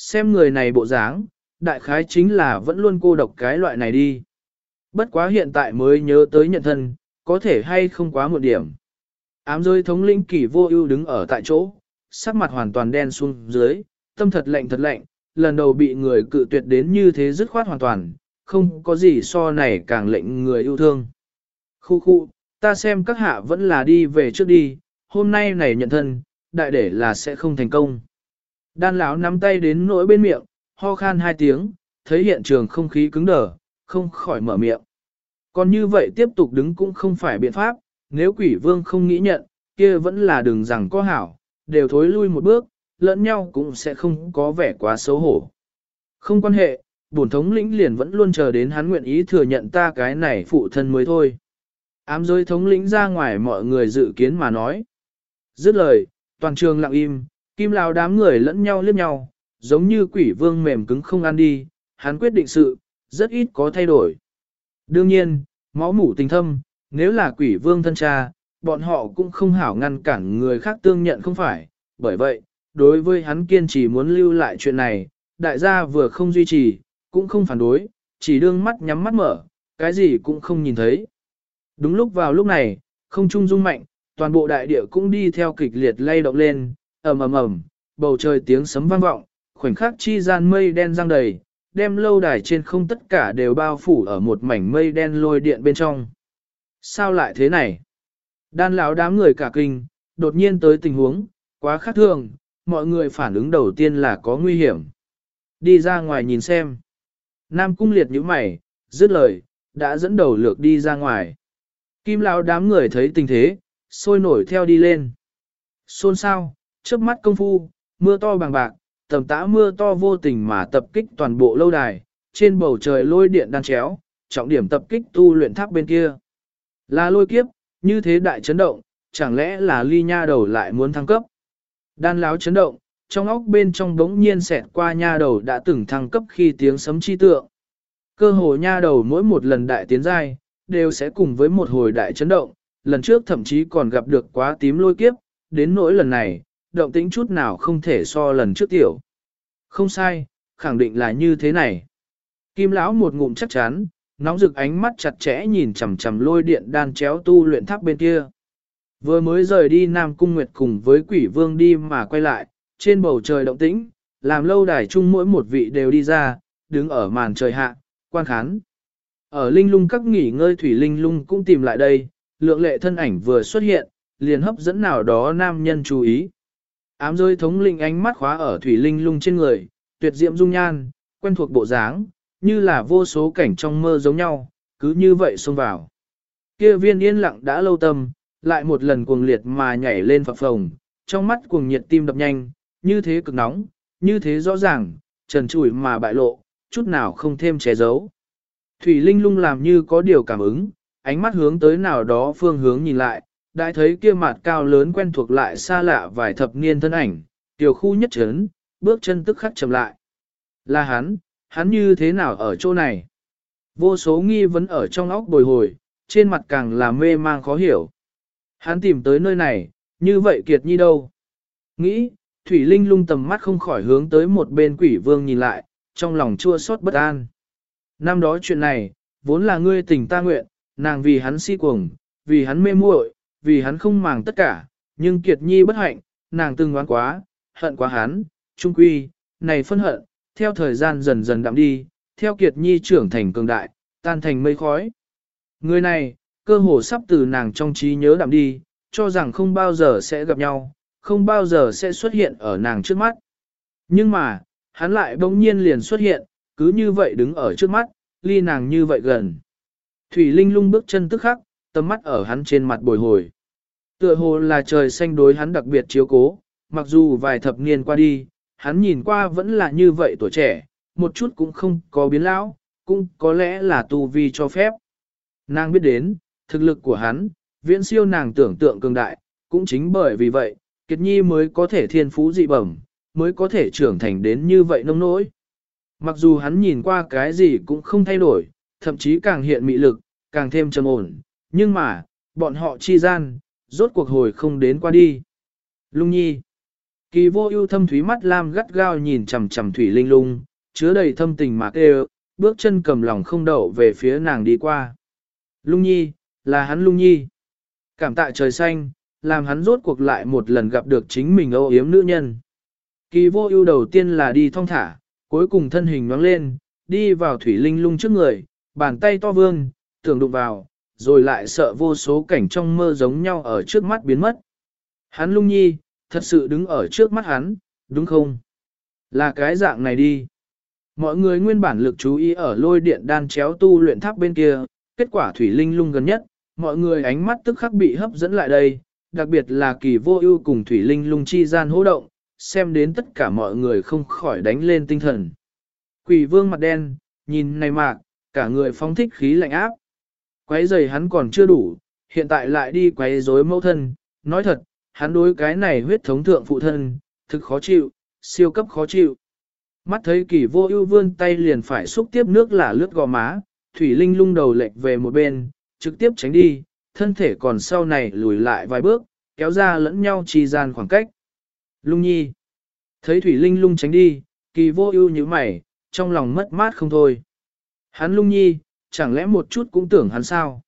Xem người này bộ dáng, đại khái chính là vẫn luôn cô độc cái loại này đi. Bất quá hiện tại mới nhớ tới nhận thân, có thể hay không quá một điểm. Ám rơi thống lĩnh kỷ vô ưu đứng ở tại chỗ, sắc mặt hoàn toàn đen xuống dưới, tâm thật lạnh thật lạnh, lần đầu bị người cự tuyệt đến như thế dứt khoát hoàn toàn, không có gì so này càng lệnh người yêu thương. Khu khu, ta xem các hạ vẫn là đi về trước đi, hôm nay này nhận thân, đại để là sẽ không thành công. Đan lão nắm tay đến nỗi bên miệng, ho khan hai tiếng, thấy hiện trường không khí cứng đờ, không khỏi mở miệng. Còn như vậy tiếp tục đứng cũng không phải biện pháp, nếu quỷ vương không nghĩ nhận, kia vẫn là đường rằng có hảo, đều thối lui một bước, lẫn nhau cũng sẽ không có vẻ quá xấu hổ. Không quan hệ, bổn thống lĩnh liền vẫn luôn chờ đến hắn nguyện ý thừa nhận ta cái này phụ thân mới thôi. Ám giới thống lĩnh ra ngoài mọi người dự kiến mà nói. Dứt lời, toàn trường lặng im, kim Lào đám người lẫn nhau liếc nhau, giống như quỷ vương mềm cứng không ăn đi, hắn quyết định sự, rất ít có thay đổi. Đương nhiên, máu mủ tình thâm, nếu là quỷ vương thân cha, bọn họ cũng không hảo ngăn cản người khác tương nhận không phải, bởi vậy, đối với hắn kiên trì muốn lưu lại chuyện này, đại gia vừa không duy trì, cũng không phản đối, chỉ đương mắt nhắm mắt mở, cái gì cũng không nhìn thấy. Đúng lúc vào lúc này, không trung rung mạnh, toàn bộ đại địa cũng đi theo kịch liệt lay động lên, ầm ầm ầm, bầu trời tiếng sấm vang vọng, khoảnh khắc chi gian mây đen giăng đầy, đem lâu đài trên không tất cả đều bao phủ ở một mảnh mây đen lôi điện bên trong. Sao lại thế này? Đan lão đám người cả kinh, đột nhiên tới tình huống, quá khác thường, mọi người phản ứng đầu tiên là có nguy hiểm. Đi ra ngoài nhìn xem. Nam cung liệt như mày, dứt lời, đã dẫn đầu lược đi ra ngoài. Kim lão đám người thấy tình thế, sôi nổi theo đi lên. Xôn sao, trước mắt công phu, mưa to bằng bạc, tầm tã mưa to vô tình mà tập kích toàn bộ lâu đài, trên bầu trời lôi điện đan chéo, trọng điểm tập kích tu luyện tháp bên kia. Là lôi kiếp, như thế đại chấn động, chẳng lẽ là ly nha đầu lại muốn thăng cấp. Đan láo chấn động, trong óc bên trong đống nhiên xẹt qua nha đầu đã từng thăng cấp khi tiếng sấm chi tượng. Cơ hồ nha đầu mỗi một lần đại tiến giai, đều sẽ cùng với một hồi đại chấn động, lần trước thậm chí còn gặp được quá tím lôi kiếp, đến nỗi lần này, động tĩnh chút nào không thể so lần trước tiểu. Không sai, khẳng định là như thế này. Kim lão một ngụm chắc chắn, nóng rực ánh mắt chặt chẽ nhìn chằm chằm lôi điện đan chéo tu luyện tháp bên kia. Vừa mới rời đi Nam Cung Nguyệt cùng với quỷ vương đi mà quay lại, trên bầu trời động tĩnh, làm lâu đài chung mỗi một vị đều đi ra, đứng ở màn trời hạ, quan khán. Ở linh lung các nghỉ ngơi thủy linh lung cũng tìm lại đây, lượng lệ thân ảnh vừa xuất hiện, liền hấp dẫn nào đó nam nhân chú ý. Ám rơi thống linh ánh mắt khóa ở thủy linh lung trên người, tuyệt diệm dung nhan, quen thuộc bộ dáng, như là vô số cảnh trong mơ giống nhau, cứ như vậy xông vào. Kia viên yên lặng đã lâu tâm, lại một lần cuồng liệt mà nhảy lên phập phồng, trong mắt cuồng nhiệt tim đập nhanh, như thế cực nóng, như thế rõ ràng, trần trụi mà bại lộ, chút nào không thêm che giấu. Thủy Linh lung làm như có điều cảm ứng, ánh mắt hướng tới nào đó phương hướng nhìn lại, đã thấy kia mặt cao lớn quen thuộc lại xa lạ vài thập niên thân ảnh, tiểu khu nhất chấn, bước chân tức khắc chậm lại. Là hắn, hắn như thế nào ở chỗ này? Vô số nghi vấn ở trong óc bồi hồi, trên mặt càng là mê mang khó hiểu. Hắn tìm tới nơi này, như vậy kiệt nhi đâu? Nghĩ, Thủy Linh lung tầm mắt không khỏi hướng tới một bên quỷ vương nhìn lại, trong lòng chua xót bất an. Năm đó chuyện này, vốn là ngươi tình ta nguyện, nàng vì hắn si cuồng, vì hắn mê muội, vì hắn không màng tất cả, nhưng kiệt nhi bất hạnh, nàng từng oán quá, hận quá hắn, trung quy, này phân hận, theo thời gian dần dần đậm đi, theo kiệt nhi trưởng thành cường đại, tan thành mây khói. Người này, cơ hồ sắp từ nàng trong trí nhớ đậm đi, cho rằng không bao giờ sẽ gặp nhau, không bao giờ sẽ xuất hiện ở nàng trước mắt. Nhưng mà, hắn lại bỗng nhiên liền xuất hiện, cứ như vậy đứng ở trước mắt, ly nàng như vậy gần. Thủy Linh lung bước chân tức khắc, tầm mắt ở hắn trên mặt bồi hồi. Tựa hồ là trời xanh đối hắn đặc biệt chiếu cố, mặc dù vài thập niên qua đi, hắn nhìn qua vẫn là như vậy tuổi trẻ, một chút cũng không có biến lão, cũng có lẽ là tu vi cho phép. Nàng biết đến, thực lực của hắn, viễn siêu nàng tưởng tượng cường đại, cũng chính bởi vì vậy, Kiệt Nhi mới có thể thiên phú dị bẩm, mới có thể trưởng thành đến như vậy nông nỗi. Mặc dù hắn nhìn qua cái gì cũng không thay đổi, thậm chí càng hiện mị lực, càng thêm trầm ổn, nhưng mà, bọn họ chi gian, rốt cuộc hồi không đến qua đi. Lung Nhi. Kỳ vô ưu thâm thúy mắt lam gắt gao nhìn chằm chằm thủy linh lung, chứa đầy thâm tình mà kêu, bước chân cầm lòng không đậu về phía nàng đi qua. Lung nhi, là hắn lung nhi. Cảm tạ trời xanh, làm hắn rốt cuộc lại một lần gặp được chính mình âu yếm nữ nhân. Kỳ vô ưu đầu tiên là đi thong thả, cuối cùng thân hình nhoáng lên, đi vào thủy linh lung trước người, bàn tay to vương, tưởng đụng vào, rồi lại sợ vô số cảnh trong mơ giống nhau ở trước mắt biến mất. Hắn lung nhi, thật sự đứng ở trước mắt hắn, đúng không? Là cái dạng này đi. Mọi người nguyên bản lực chú ý ở lôi điện đan chéo tu luyện tháp bên kia, kết quả thủy linh lung gần nhất, mọi người ánh mắt tức khắc bị hấp dẫn lại đây, đặc biệt là kỳ vô ưu cùng thủy linh lung chi gian hỗ động, xem đến tất cả mọi người không khỏi đánh lên tinh thần. Quỷ vương mặt đen, nhìn này mạc, cả người phóng thích khí lạnh áp. Quấy giày hắn còn chưa đủ, hiện tại lại đi quấy rối mẫu thân, nói thật, hắn đối cái này huyết thống thượng phụ thân, thực khó chịu, siêu cấp khó chịu. Mắt thấy kỳ vô ưu vươn tay liền phải xúc tiếp nước là lướt gò má, Thủy Linh lung đầu lệch về một bên, trực tiếp tránh đi, thân thể còn sau này lùi lại vài bước, kéo ra lẫn nhau trì gian khoảng cách. Lung nhi. Thấy Thủy Linh lung tránh đi, kỳ vô ưu như mày, trong lòng mất mát không thôi. Hắn lung nhi, chẳng lẽ một chút cũng tưởng hắn sao?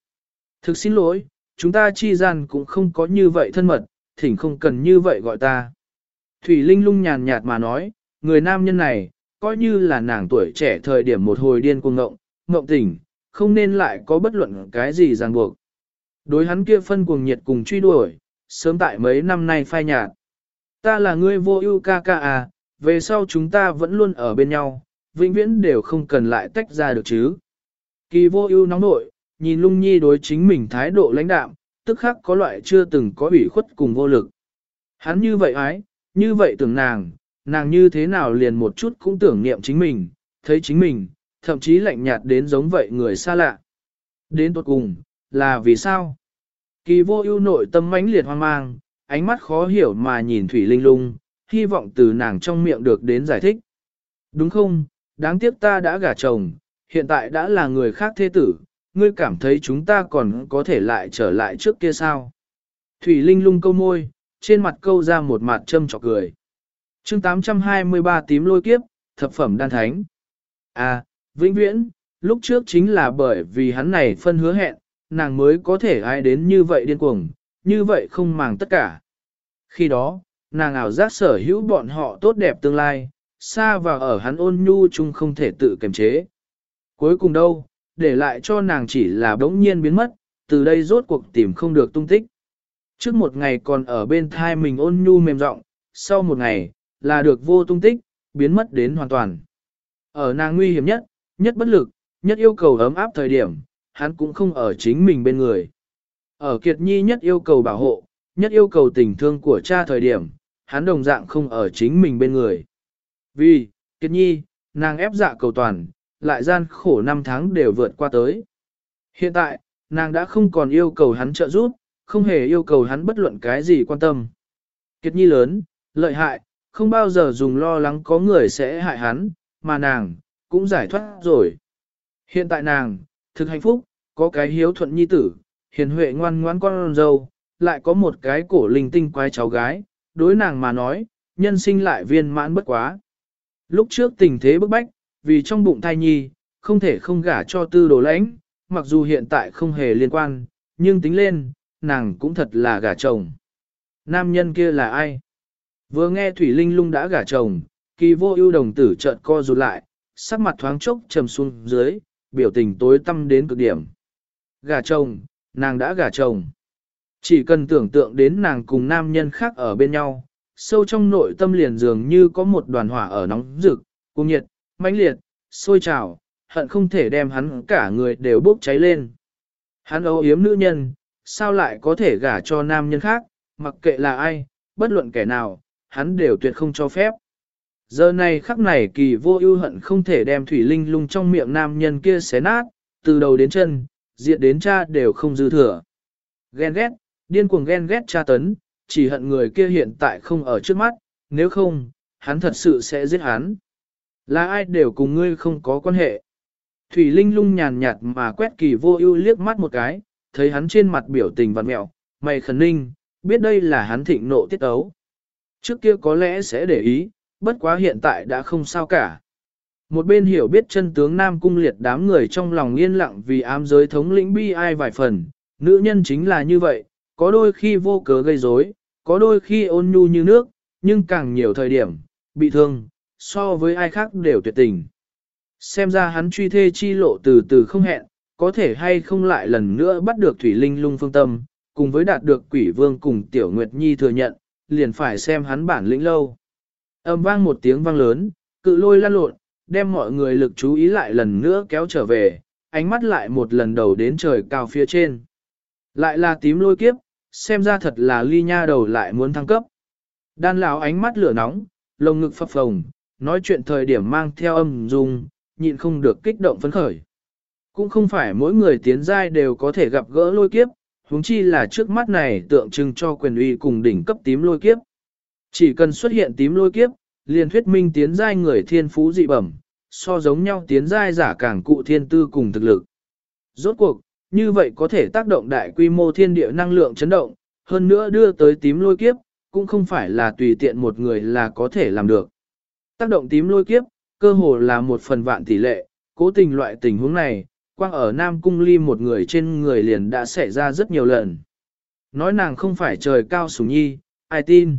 Thực xin lỗi, chúng ta chi gian cũng không có như vậy thân mật, thỉnh không cần như vậy gọi ta. Thủy Linh lung nhàn nhạt mà nói, người nam nhân này, coi như là nàng tuổi trẻ thời điểm một hồi điên cuồng ngộng, ngộng tỉnh, không nên lại có bất luận cái gì ràng buộc. Đối hắn kia phân cuồng nhiệt cùng truy đuổi, sớm tại mấy năm nay phai nhạt. Ta là người vô ưu ca ca à, về sau chúng ta vẫn luôn ở bên nhau, vĩnh viễn đều không cần lại tách ra được chứ. Kỳ vô ưu nóng nội, nhìn lung nhi đối chính mình thái độ lãnh đạm, tức khắc có loại chưa từng có ủy khuất cùng vô lực. Hắn như vậy ái, như vậy tưởng nàng, nàng như thế nào liền một chút cũng tưởng niệm chính mình, thấy chính mình, thậm chí lạnh nhạt đến giống vậy người xa lạ. Đến tốt cùng, là vì sao? Kỳ vô ưu nội tâm mãnh liệt hoang mang, ánh mắt khó hiểu mà nhìn Thủy Linh lung, hy vọng từ nàng trong miệng được đến giải thích. Đúng không, đáng tiếc ta đã gả chồng, hiện tại đã là người khác thế tử, ngươi cảm thấy chúng ta còn có thể lại trở lại trước kia sao? Thủy Linh lung câu môi, trên mặt câu ra một mặt châm trọc cười. chương 823 tím lôi kiếp, thập phẩm đan thánh. À, vĩnh viễn, lúc trước chính là bởi vì hắn này phân hứa hẹn, nàng mới có thể ai đến như vậy điên cuồng, như vậy không màng tất cả. Khi đó, nàng ảo giác sở hữu bọn họ tốt đẹp tương lai, xa và ở hắn ôn nhu chung không thể tự kiềm chế. Cuối cùng đâu, để lại cho nàng chỉ là bỗng nhiên biến mất, từ đây rốt cuộc tìm không được tung tích. Trước một ngày còn ở bên thai mình ôn nhu mềm rộng, sau một ngày, là được vô tung tích, biến mất đến hoàn toàn. Ở nàng nguy hiểm nhất, nhất bất lực, nhất yêu cầu ấm áp thời điểm, hắn cũng không ở chính mình bên người. Ở Kiệt Nhi nhất yêu cầu bảo hộ, nhất yêu cầu tình thương của cha thời điểm, hắn đồng dạng không ở chính mình bên người. Vì, Kiệt Nhi, nàng ép dạ cầu toàn, lại gian khổ năm tháng đều vượt qua tới. Hiện tại, nàng đã không còn yêu cầu hắn trợ giúp, không hề yêu cầu hắn bất luận cái gì quan tâm. Kiệt nhi lớn, lợi hại, không bao giờ dùng lo lắng có người sẽ hại hắn, mà nàng, cũng giải thoát rồi. Hiện tại nàng, thực hạnh phúc, có cái hiếu thuận nhi tử, hiền huệ ngoan ngoãn con dâu, lại có một cái cổ linh tinh quái cháu gái, đối nàng mà nói, nhân sinh lại viên mãn bất quá. Lúc trước tình thế bức bách, vì trong bụng thai nhi, không thể không gả cho tư đồ lãnh, mặc dù hiện tại không hề liên quan, nhưng tính lên, nàng cũng thật là gả chồng. Nam nhân kia là ai? Vừa nghe Thủy Linh lung đã gả chồng, kỳ vô ưu đồng tử chợt co rụt lại, sắc mặt thoáng chốc trầm xuống dưới, biểu tình tối tâm đến cực điểm. Gả chồng, nàng đã gả chồng. Chỉ cần tưởng tượng đến nàng cùng nam nhân khác ở bên nhau, sâu trong nội tâm liền dường như có một đoàn hỏa ở nóng rực, cung nhiệt, mãnh liệt, sôi trào, hận không thể đem hắn cả người đều bốc cháy lên. Hắn âu yếm nữ nhân, sao lại có thể gả cho nam nhân khác, mặc kệ là ai, bất luận kẻ nào, hắn đều tuyệt không cho phép. Giờ này khắc này kỳ vô ưu hận không thể đem thủy linh lung trong miệng nam nhân kia xé nát, từ đầu đến chân, diện đến cha đều không dư thừa. Ghen ghét, điên cuồng ghen ghét cha tấn, chỉ hận người kia hiện tại không ở trước mắt, nếu không, hắn thật sự sẽ giết hắn. Là ai đều cùng ngươi không có quan hệ. Thủy Linh lung nhàn nhạt mà quét kỳ vô ưu liếc mắt một cái, thấy hắn trên mặt biểu tình vặn mẹo, mày khẩn ninh, biết đây là hắn thịnh nộ tiết ấu. Trước kia có lẽ sẽ để ý, bất quá hiện tại đã không sao cả. Một bên hiểu biết chân tướng Nam Cung liệt đám người trong lòng yên lặng vì ám giới thống lĩnh bi ai vài phần, nữ nhân chính là như vậy, có đôi khi vô cớ gây rối, có đôi khi ôn nhu như nước, nhưng càng nhiều thời điểm, bị thương, so với ai khác đều tuyệt tình. Xem ra hắn truy thê chi lộ từ từ không hẹn, có thể hay không lại lần nữa bắt được Thủy Linh lung phương tâm, cùng với đạt được quỷ vương cùng Tiểu Nguyệt Nhi thừa nhận, liền phải xem hắn bản lĩnh lâu. Âm vang một tiếng vang lớn, cự lôi lan lộn, đem mọi người lực chú ý lại lần nữa kéo trở về, ánh mắt lại một lần đầu đến trời cao phía trên. Lại là tím lôi kiếp, xem ra thật là ly nha đầu lại muốn thăng cấp. Đan lão ánh mắt lửa nóng, lồng ngực phập phồng, nói chuyện thời điểm mang theo âm dung, nhịn không được kích động phấn khởi. Cũng không phải mỗi người tiến giai đều có thể gặp gỡ lôi kiếp, huống chi là trước mắt này tượng trưng cho quyền uy cùng đỉnh cấp tím lôi kiếp. Chỉ cần xuất hiện tím lôi kiếp, liền thuyết minh tiến giai người thiên phú dị bẩm, so giống nhau tiến giai giả càng cụ thiên tư cùng thực lực. Rốt cuộc, như vậy có thể tác động đại quy mô thiên địa năng lượng chấn động, hơn nữa đưa tới tím lôi kiếp, cũng không phải là tùy tiện một người là có thể làm được. Tác động tím lôi kiếp, cơ hồ là một phần vạn tỷ lệ, cố tình loại tình huống này, quang ở Nam Cung Ly một người trên người liền đã xảy ra rất nhiều lần. Nói nàng không phải trời cao sủng nhi, ai tin.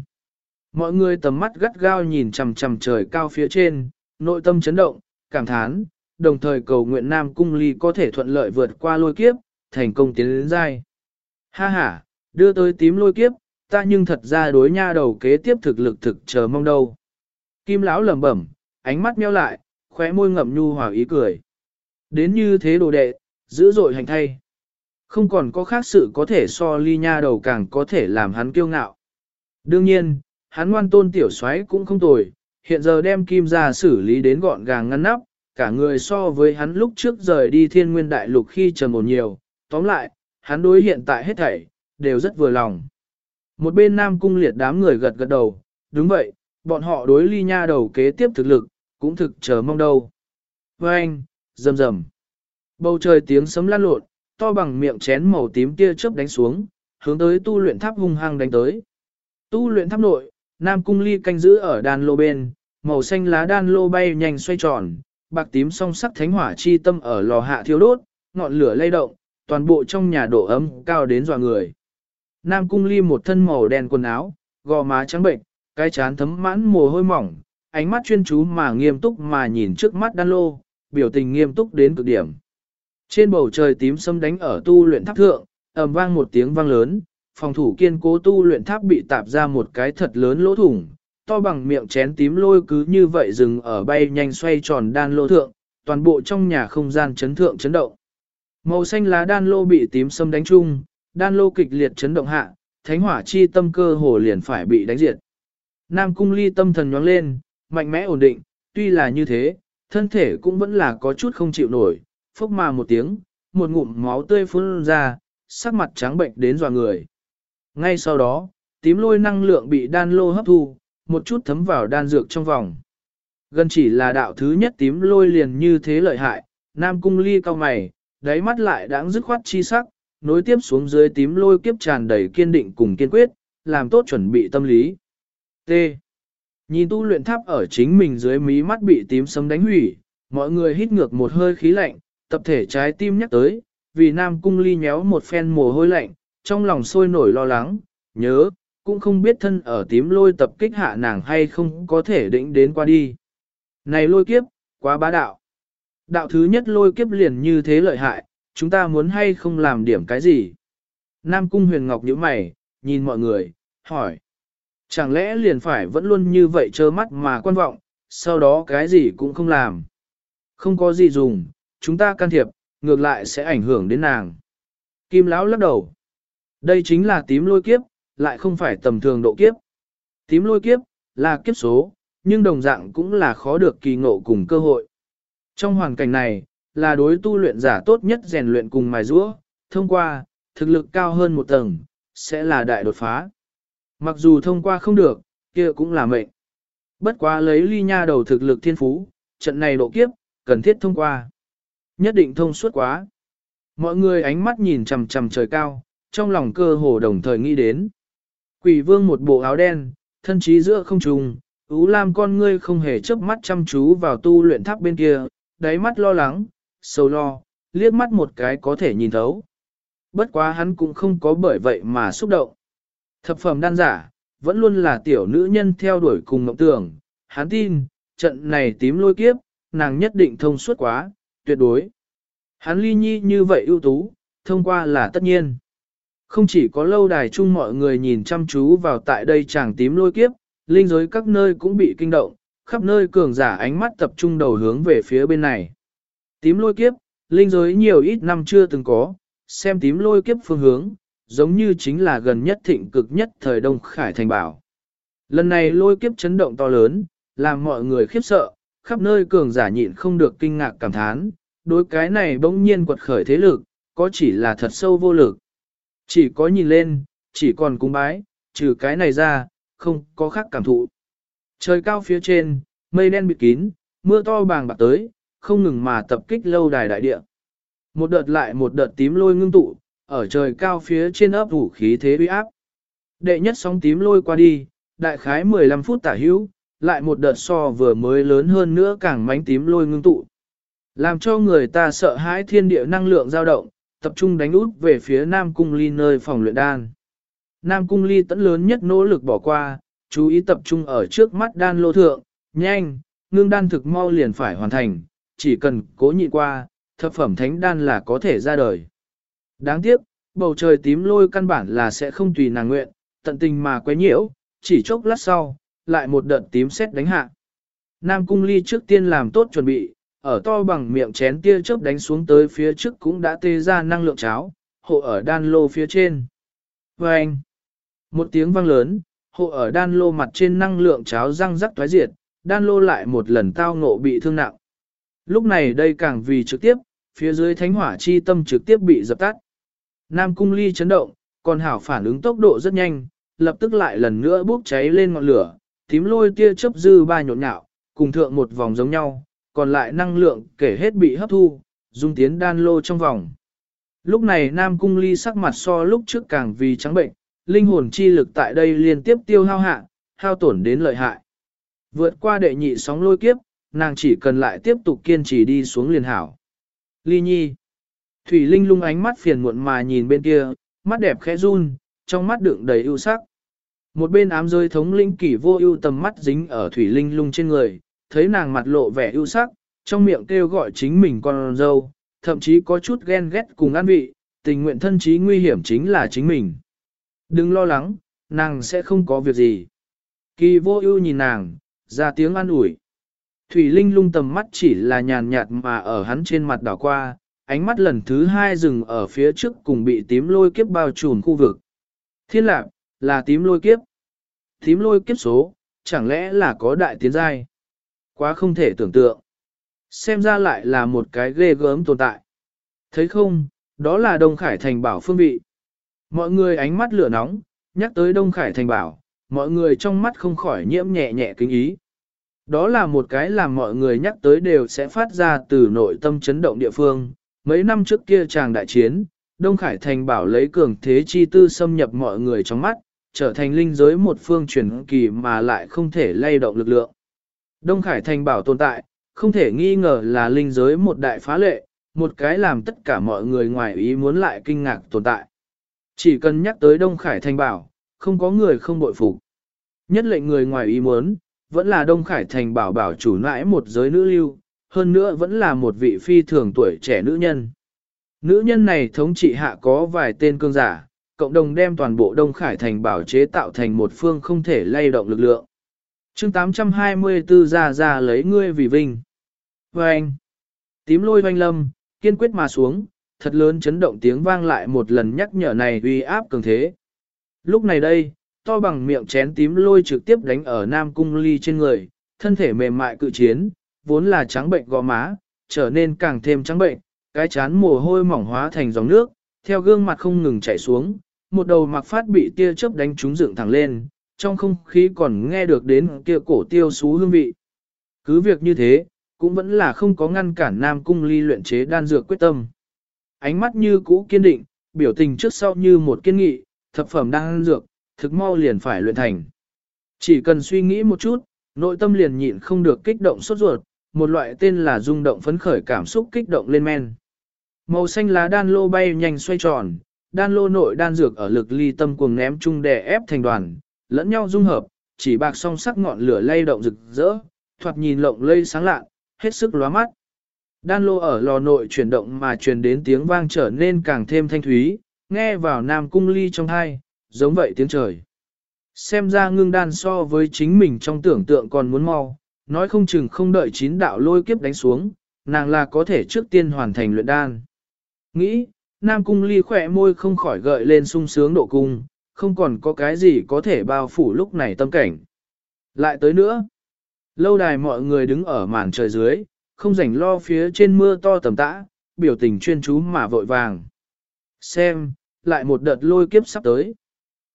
Mọi người tầm mắt gắt gao nhìn chằm chằm trời cao phía trên, nội tâm chấn động, cảm thán, đồng thời cầu nguyện Nam Cung Ly có thể thuận lợi vượt qua lôi kiếp, thành công tiến đến dai. Ha ha, đưa tới tím lôi kiếp, ta nhưng thật ra đối nha đầu kế tiếp thực lực thực chờ mong đâu. Kim lão lẩm bẩm, ánh mắt meo lại, khóe môi ngậm nhu hòa ý cười. Đến như thế đồ đệ, dữ dội hành thay. Không còn có khác sự có thể so ly nha đầu càng có thể làm hắn kiêu ngạo. Đương nhiên, hắn ngoan tôn tiểu soái cũng không tồi, hiện giờ đem kim ra xử lý đến gọn gàng ngăn nắp, cả người so với hắn lúc trước rời đi thiên nguyên đại lục khi trầm ổn nhiều, tóm lại, hắn đối hiện tại hết thảy, đều rất vừa lòng. Một bên nam cung liệt đám người gật gật đầu, đúng vậy, bọn họ đối ly nha đầu kế tiếp thực lực, cũng thực chờ mong đâu. với anh, rầm rầm. Bầu trời tiếng sấm lan lộn, to bằng miệng chén màu tím tia chớp đánh xuống, hướng tới tu luyện tháp hung hăng đánh tới. Tu luyện tháp nội, Nam Cung Ly canh giữ ở đan lô bên, màu xanh lá đan lô bay nhanh xoay tròn, bạc tím song sắc thánh hỏa chi tâm ở lò hạ thiêu đốt, ngọn lửa lay động, toàn bộ trong nhà độ ấm cao đến dọa người. Nam Cung Ly một thân màu đen quần áo, gò má trắng bệnh, cái chán thấm mãn mồ hôi mỏng, ánh mắt chuyên chú mà nghiêm túc mà nhìn trước mắt đan lô, biểu tình nghiêm túc đến cực điểm. Trên bầu trời tím sâm đánh ở tu luyện tháp thượng, ầm vang một tiếng vang lớn, phòng thủ kiên cố tu luyện tháp bị tạp ra một cái thật lớn lỗ thủng, to bằng miệng chén tím lôi cứ như vậy dừng ở bay nhanh xoay tròn đan lô thượng, toàn bộ trong nhà không gian chấn thượng chấn động. Màu xanh lá đan lô bị tím sâm đánh chung, đan lô kịch liệt chấn động hạ, thánh hỏa chi tâm cơ hồ liền phải bị đánh diệt. Nam cung ly tâm thần nhoáng lên, mạnh mẽ ổn định, tuy là như thế, thân thể cũng vẫn là có chút không chịu nổi, phốc mà một tiếng, một ngụm máu tươi phun ra, sắc mặt trắng bệnh đến dò người. Ngay sau đó, tím lôi năng lượng bị đan lô hấp thu, một chút thấm vào đan dược trong vòng. Gần chỉ là đạo thứ nhất tím lôi liền như thế lợi hại, Nam Cung Ly cao mày, đáy mắt lại đáng dứt khoát chi sắc, nối tiếp xuống dưới tím lôi kiếp tràn đầy kiên định cùng kiên quyết, làm tốt chuẩn bị tâm lý. T. Nhìn tu luyện tháp ở chính mình dưới mí mắt bị tím sấm đánh hủy, mọi người hít ngược một hơi khí lạnh, tập thể trái tim nhắc tới, vì Nam Cung Ly nhéo một phen mồ hôi lạnh, trong lòng sôi nổi lo lắng, nhớ, cũng không biết thân ở tím lôi tập kích hạ nàng hay không có thể định đến qua đi. Này lôi kiếp, quá bá đạo. Đạo thứ nhất lôi kiếp liền như thế lợi hại, chúng ta muốn hay không làm điểm cái gì? Nam Cung Huyền Ngọc nhíu mày, nhìn mọi người, hỏi. Chẳng lẽ liền phải vẫn luôn như vậy trơ mắt mà quan vọng, sau đó cái gì cũng không làm. Không có gì dùng, chúng ta can thiệp, ngược lại sẽ ảnh hưởng đến nàng. Kim Lão lắc đầu. Đây chính là tím lôi kiếp, lại không phải tầm thường độ kiếp. Tím lôi kiếp, là kiếp số, nhưng đồng dạng cũng là khó được kỳ ngộ cùng cơ hội. Trong hoàn cảnh này, là đối tu luyện giả tốt nhất rèn luyện cùng mài rũa, thông qua, thực lực cao hơn một tầng, sẽ là đại đột phá. Mặc dù thông qua không được, kia cũng là mệnh. Bất quá lấy ly nha đầu thực lực thiên phú, trận này độ kiếp, cần thiết thông qua. Nhất định thông suốt quá. Mọi người ánh mắt nhìn chằm chằm trời cao, trong lòng cơ hồ đồng thời nghĩ đến. Quỷ vương một bộ áo đen, thân trí giữa không trùng, Ú Lam con ngươi không hề chớp mắt chăm chú vào tu luyện tháp bên kia, đáy mắt lo lắng, sâu lo, liếc mắt một cái có thể nhìn thấu. Bất quá hắn cũng không có bởi vậy mà xúc động. Thập phẩm đan giả, vẫn luôn là tiểu nữ nhân theo đuổi cùng mộng tưởng, hắn tin, trận này tím lôi kiếp, nàng nhất định thông suốt quá, tuyệt đối. Hắn ly nhi như vậy ưu tú, thông qua là tất nhiên. Không chỉ có lâu đài chung mọi người nhìn chăm chú vào tại đây chàng tím lôi kiếp, linh giới các nơi cũng bị kinh động, khắp nơi cường giả ánh mắt tập trung đầu hướng về phía bên này. Tím lôi kiếp, linh giới nhiều ít năm chưa từng có, xem tím lôi kiếp phương hướng, giống như chính là gần nhất thịnh cực nhất thời Đông Khải Thành Bảo. Lần này lôi kiếp chấn động to lớn, làm mọi người khiếp sợ, khắp nơi cường giả nhịn không được kinh ngạc cảm thán, đối cái này bỗng nhiên quật khởi thế lực, có chỉ là thật sâu vô lực. Chỉ có nhìn lên, chỉ còn cung bái, trừ cái này ra, không có khác cảm thụ. Trời cao phía trên, mây đen bịt kín, mưa to bàng bạc tới, không ngừng mà tập kích lâu đài đại địa. Một đợt lại một đợt tím lôi ngưng tụ, ở trời cao phía trên ấp ủ khí thế uy áp. Đệ nhất sóng tím lôi qua đi, đại khái 15 phút tả hữu, lại một đợt so vừa mới lớn hơn nữa càng mánh tím lôi ngưng tụ. Làm cho người ta sợ hãi thiên địa năng lượng dao động, tập trung đánh út về phía Nam Cung Ly nơi phòng luyện đan. Nam Cung Ly tẫn lớn nhất nỗ lực bỏ qua, chú ý tập trung ở trước mắt đan lô thượng, nhanh, ngưng đan thực mau liền phải hoàn thành, chỉ cần cố nhịn qua, thập phẩm thánh đan là có thể ra đời. Đáng tiếc, bầu trời tím lôi căn bản là sẽ không tùy nàng nguyện, tận tình mà quấy nhiễu, chỉ chốc lát sau, lại một đợt tím xét đánh hạ. Nam Cung Ly trước tiên làm tốt chuẩn bị, ở to bằng miệng chén tia chớp đánh xuống tới phía trước cũng đã tê ra năng lượng cháo, hộ ở đan lô phía trên. Và anh, một tiếng vang lớn, hộ ở đan lô mặt trên năng lượng cháo răng rắc thoái diệt, đan lô lại một lần tao ngộ bị thương nặng. Lúc này đây càng vì trực tiếp, phía dưới thánh hỏa chi tâm trực tiếp bị dập tắt. Nam cung ly chấn động, còn hảo phản ứng tốc độ rất nhanh, lập tức lại lần nữa bốc cháy lên ngọn lửa, tím lôi tia chớp dư ba nhộn nhạo, cùng thượng một vòng giống nhau, còn lại năng lượng kể hết bị hấp thu, dung tiến đan lô trong vòng. Lúc này Nam Cung Ly sắc mặt so lúc trước càng vì trắng bệnh, linh hồn chi lực tại đây liên tiếp tiêu hao hạ, hao tổn đến lợi hại. Vượt qua đệ nhị sóng lôi kiếp, nàng chỉ cần lại tiếp tục kiên trì đi xuống liền hảo. Ly Nhi Thủy Linh lung ánh mắt phiền muộn mà nhìn bên kia, mắt đẹp khẽ run, trong mắt đựng đầy ưu sắc. Một bên ám rơi thống linh kỷ vô ưu tầm mắt dính ở Thủy Linh lung trên người, thấy nàng mặt lộ vẻ ưu sắc, trong miệng kêu gọi chính mình con dâu, thậm chí có chút ghen ghét cùng an vị, tình nguyện thân chí nguy hiểm chính là chính mình. Đừng lo lắng, nàng sẽ không có việc gì. Kỳ vô ưu nhìn nàng, ra tiếng an ủi. Thủy Linh lung tầm mắt chỉ là nhàn nhạt mà ở hắn trên mặt đảo qua, ánh mắt lần thứ hai dừng ở phía trước cùng bị tím lôi kiếp bao trùm khu vực. Thiên lạc, là tím lôi kiếp. Tím lôi kiếp số, chẳng lẽ là có đại tiến giai? Quá không thể tưởng tượng. Xem ra lại là một cái ghê gớm tồn tại. Thấy không, đó là Đông Khải Thành Bảo phương vị. Mọi người ánh mắt lửa nóng, nhắc tới Đông Khải Thành Bảo, mọi người trong mắt không khỏi nhiễm nhẹ nhẹ kính ý. Đó là một cái làm mọi người nhắc tới đều sẽ phát ra từ nội tâm chấn động địa phương. Mấy năm trước kia chàng đại chiến, Đông Khải Thành bảo lấy cường thế chi tư xâm nhập mọi người trong mắt, trở thành linh giới một phương truyền kỳ mà lại không thể lay động lực lượng. Đông Khải Thành bảo tồn tại, không thể nghi ngờ là linh giới một đại phá lệ, một cái làm tất cả mọi người ngoài ý muốn lại kinh ngạc tồn tại. Chỉ cần nhắc tới Đông Khải Thành bảo, không có người không bội phục. Nhất lệnh người ngoài ý muốn, vẫn là Đông Khải Thành bảo bảo chủ nãi một giới nữ lưu, hơn nữa vẫn là một vị phi thường tuổi trẻ nữ nhân. Nữ nhân này thống trị hạ có vài tên cương giả, cộng đồng đem toàn bộ Đông Khải Thành bảo chế tạo thành một phương không thể lay động lực lượng. chương 824 ra ra lấy ngươi vì vinh. Và anh, tím lôi hoanh lâm, kiên quyết mà xuống, thật lớn chấn động tiếng vang lại một lần nhắc nhở này uy áp cường thế. Lúc này đây, to bằng miệng chén tím lôi trực tiếp đánh ở Nam Cung Ly trên người, thân thể mềm mại cự chiến, vốn là trắng bệnh gò má, trở nên càng thêm trắng bệnh, cái chán mồ hôi mỏng hóa thành dòng nước, theo gương mặt không ngừng chảy xuống, một đầu mặc phát bị tia chớp đánh trúng dựng thẳng lên, trong không khí còn nghe được đến kia cổ tiêu xú hương vị. Cứ việc như thế, cũng vẫn là không có ngăn cản Nam Cung Ly luyện chế đan dược quyết tâm. Ánh mắt như cũ kiên định, biểu tình trước sau như một kiên nghị, thập phẩm đan dược, thực mau liền phải luyện thành. Chỉ cần suy nghĩ một chút, nội tâm liền nhịn không được kích động sốt ruột, một loại tên là rung động phấn khởi cảm xúc kích động lên men. Màu xanh lá đan lô bay nhanh xoay tròn, đan lô nội đan dược ở lực ly tâm cuồng ném chung đè ép thành đoàn, lẫn nhau dung hợp, chỉ bạc song sắc ngọn lửa lay động rực rỡ, thoạt nhìn lộng lây sáng lạ, hết sức lóa mắt. Đan lô ở lò nội chuyển động mà truyền đến tiếng vang trở nên càng thêm thanh thúy, nghe vào nam cung ly trong hai, giống vậy tiếng trời. Xem ra ngưng đan so với chính mình trong tưởng tượng còn muốn mau, nói không chừng không đợi chín đạo lôi kiếp đánh xuống, nàng là có thể trước tiên hoàn thành luyện đan. Nghĩ, nam cung ly khỏe môi không khỏi gợi lên sung sướng độ cung, không còn có cái gì có thể bao phủ lúc này tâm cảnh. Lại tới nữa, lâu đài mọi người đứng ở màn trời dưới, không rảnh lo phía trên mưa to tầm tã, biểu tình chuyên chú mà vội vàng. Xem, lại một đợt lôi kiếp sắp tới.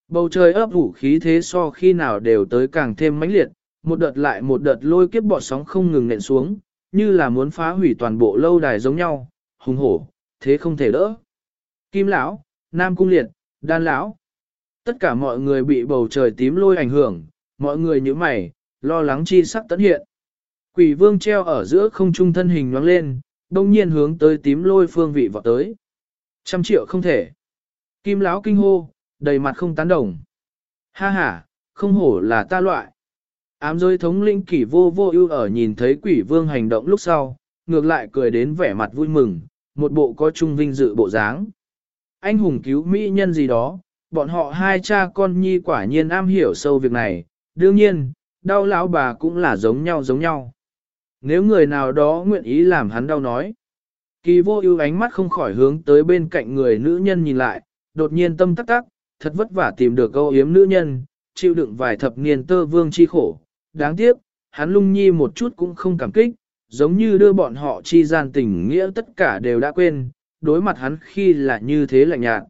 Bầu trời ấp ủ khí thế so khi nào đều tới càng thêm mãnh liệt, một đợt lại một đợt lôi kiếp bọt sóng không ngừng nện xuống, như là muốn phá hủy toàn bộ lâu đài giống nhau, hùng hổ, thế không thể đỡ. Kim lão, Nam cung liệt, Đan lão, tất cả mọi người bị bầu trời tím lôi ảnh hưởng, mọi người như mày, lo lắng chi sắc tấn hiện. Quỷ vương treo ở giữa không trung thân hình nhoáng lên, đông nhiên hướng tới tím lôi phương vị vọt tới. Trăm triệu không thể. Kim lão kinh hô, đầy mặt không tán đồng. Ha ha, không hổ là ta loại. Ám giới thống lĩnh kỷ vô vô ưu ở nhìn thấy quỷ vương hành động lúc sau, ngược lại cười đến vẻ mặt vui mừng, một bộ có trung vinh dự bộ dáng. Anh hùng cứu mỹ nhân gì đó, bọn họ hai cha con nhi quả nhiên am hiểu sâu việc này, đương nhiên, đau lão bà cũng là giống nhau giống nhau. Nếu người nào đó nguyện ý làm hắn đau nói, kỳ vô ưu ánh mắt không khỏi hướng tới bên cạnh người nữ nhân nhìn lại, đột nhiên tâm tắc tắc, thật vất vả tìm được câu yếm nữ nhân, chịu đựng vài thập niên tơ vương chi khổ. Đáng tiếc, hắn lung nhi một chút cũng không cảm kích, giống như đưa bọn họ chi gian tình nghĩa tất cả đều đã quên, đối mặt hắn khi là như thế lạnh nhạt.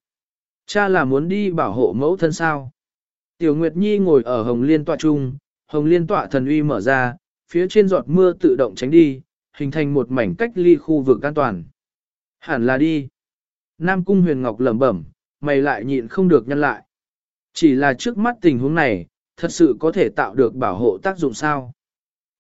Cha là muốn đi bảo hộ mẫu thân sao. Tiểu Nguyệt Nhi ngồi ở Hồng Liên tọa trung, Hồng Liên tọa thần uy mở ra, phía trên giọt mưa tự động tránh đi, hình thành một mảnh cách ly khu vực an toàn. Hẳn là đi. Nam Cung Huyền Ngọc lẩm bẩm, mày lại nhịn không được nhân lại. Chỉ là trước mắt tình huống này, thật sự có thể tạo được bảo hộ tác dụng sao.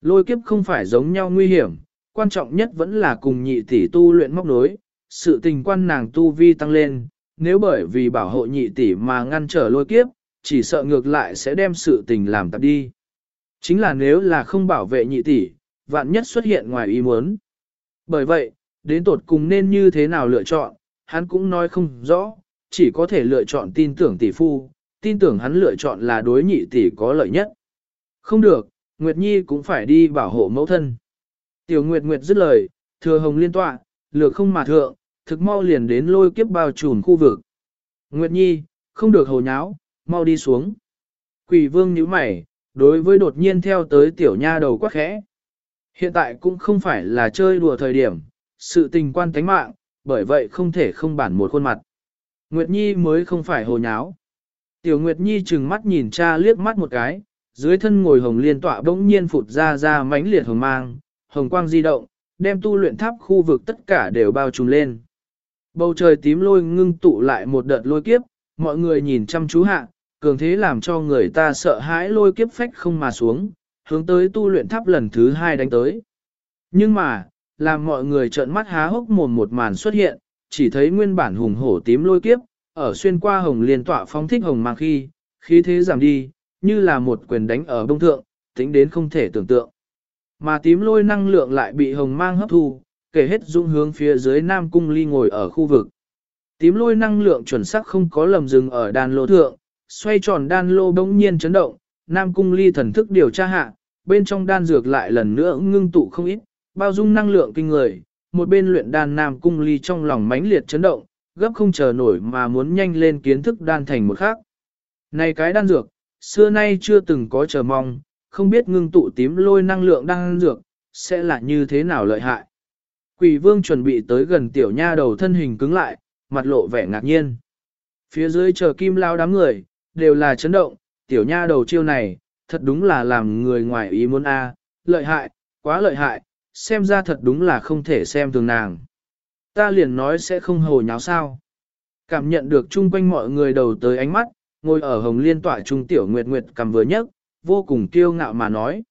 Lôi kiếp không phải giống nhau nguy hiểm, quan trọng nhất vẫn là cùng nhị tỷ tu luyện móc nối, sự tình quan nàng tu vi tăng lên, nếu bởi vì bảo hộ nhị tỷ mà ngăn trở lôi kiếp, chỉ sợ ngược lại sẽ đem sự tình làm tạp đi. Chính là nếu là không bảo vệ nhị tỷ, vạn nhất xuất hiện ngoài ý muốn. Bởi vậy, đến tột cùng nên như thế nào lựa chọn, hắn cũng nói không rõ, chỉ có thể lựa chọn tin tưởng tỷ phu, tin tưởng hắn lựa chọn là đối nhị tỷ có lợi nhất. Không được, Nguyệt Nhi cũng phải đi bảo hộ mẫu thân. Tiểu Nguyệt Nguyệt dứt lời, thừa hồng liên tọa, lược không mà thượng, thực mau liền đến lôi kiếp bao trùn khu vực. Nguyệt Nhi, không được hồ nháo, mau đi xuống. Quỷ vương nhíu mày, đối với đột nhiên theo tới tiểu nha đầu quá khẽ. Hiện tại cũng không phải là chơi đùa thời điểm, sự tình quan tánh mạng, bởi vậy không thể không bản một khuôn mặt. Nguyệt Nhi mới không phải hồ nháo. Tiểu Nguyệt Nhi trừng mắt nhìn cha liếc mắt một cái, dưới thân ngồi hồng liên tọa bỗng nhiên phụt ra ra mãnh liệt hồng mang, hồng quang di động, đem tu luyện tháp khu vực tất cả đều bao trùm lên. Bầu trời tím lôi ngưng tụ lại một đợt lôi kiếp, mọi người nhìn chăm chú hạ, cường thế làm cho người ta sợ hãi lôi kiếp phách không mà xuống, hướng tới tu luyện tháp lần thứ hai đánh tới. Nhưng mà, làm mọi người trợn mắt há hốc mồm một màn xuất hiện, chỉ thấy nguyên bản hùng hổ tím lôi kiếp, ở xuyên qua hồng liên tọa phóng thích hồng mang khi, khí thế giảm đi, như là một quyền đánh ở đông thượng, tính đến không thể tưởng tượng. Mà tím lôi năng lượng lại bị hồng mang hấp thu, kể hết dung hướng phía dưới nam cung ly ngồi ở khu vực. Tím lôi năng lượng chuẩn xác không có lầm dừng ở đan lô thượng, xoay tròn đan lô bỗng nhiên chấn động, nam cung ly thần thức điều tra hạ, bên trong đan dược lại lần nữa ngưng tụ không ít, bao dung năng lượng kinh người, một bên luyện đan nam cung ly trong lòng mãnh liệt chấn động, gấp không chờ nổi mà muốn nhanh lên kiến thức đan thành một khác. Này cái đan dược, xưa nay chưa từng có chờ mong, không biết ngưng tụ tím lôi năng lượng đan dược, sẽ là như thế nào lợi hại. Quỷ vương chuẩn bị tới gần tiểu nha đầu thân hình cứng lại, mặt lộ vẻ ngạc nhiên. Phía dưới chờ kim lao đám người, đều là chấn động, tiểu nha đầu chiêu này, thật đúng là làm người ngoài ý muốn a, lợi hại, quá lợi hại, xem ra thật đúng là không thể xem thường nàng. Ta liền nói sẽ không hồ nháo sao. Cảm nhận được chung quanh mọi người đầu tới ánh mắt, ngồi ở hồng liên tỏa trung tiểu nguyệt nguyệt cầm vừa nhất, vô cùng kiêu ngạo mà nói.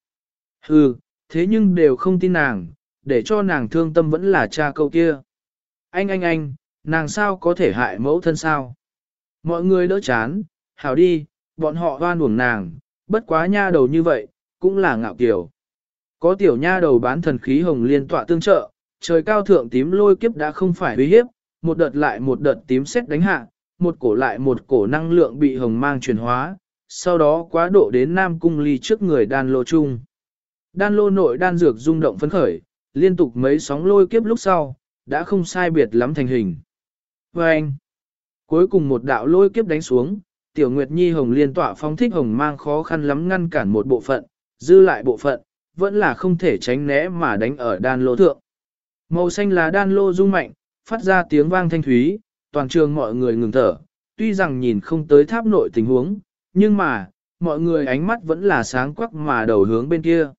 Hừ, thế nhưng đều không tin nàng, để cho nàng thương tâm vẫn là cha câu kia. Anh anh anh, nàng sao có thể hại mẫu thân sao? Mọi người đỡ chán, hảo đi, bọn họ hoan uổng nàng, bất quá nha đầu như vậy, cũng là ngạo kiều. Có tiểu nha đầu bán thần khí hồng liên tọa tương trợ, trời cao thượng tím lôi kiếp đã không phải uy hiếp, một đợt lại một đợt tím xét đánh hạ, một cổ lại một cổ năng lượng bị hồng mang chuyển hóa, sau đó quá độ đến Nam Cung Ly trước người đan lô chung. Đan lô nội đan dược rung động phấn khởi, liên tục mấy sóng lôi kiếp lúc sau, đã không sai biệt lắm thành hình. Và anh, cuối cùng một đạo lôi kiếp đánh xuống, Tiểu Nguyệt Nhi Hồng liên tỏa phong thích Hồng mang khó khăn lắm ngăn cản một bộ phận, dư lại bộ phận, vẫn là không thể tránh né mà đánh ở đan lô thượng. Màu xanh là đan lô rung mạnh, phát ra tiếng vang thanh thúy, toàn trường mọi người ngừng thở, tuy rằng nhìn không tới tháp nội tình huống, nhưng mà, mọi người ánh mắt vẫn là sáng quắc mà đầu hướng bên kia.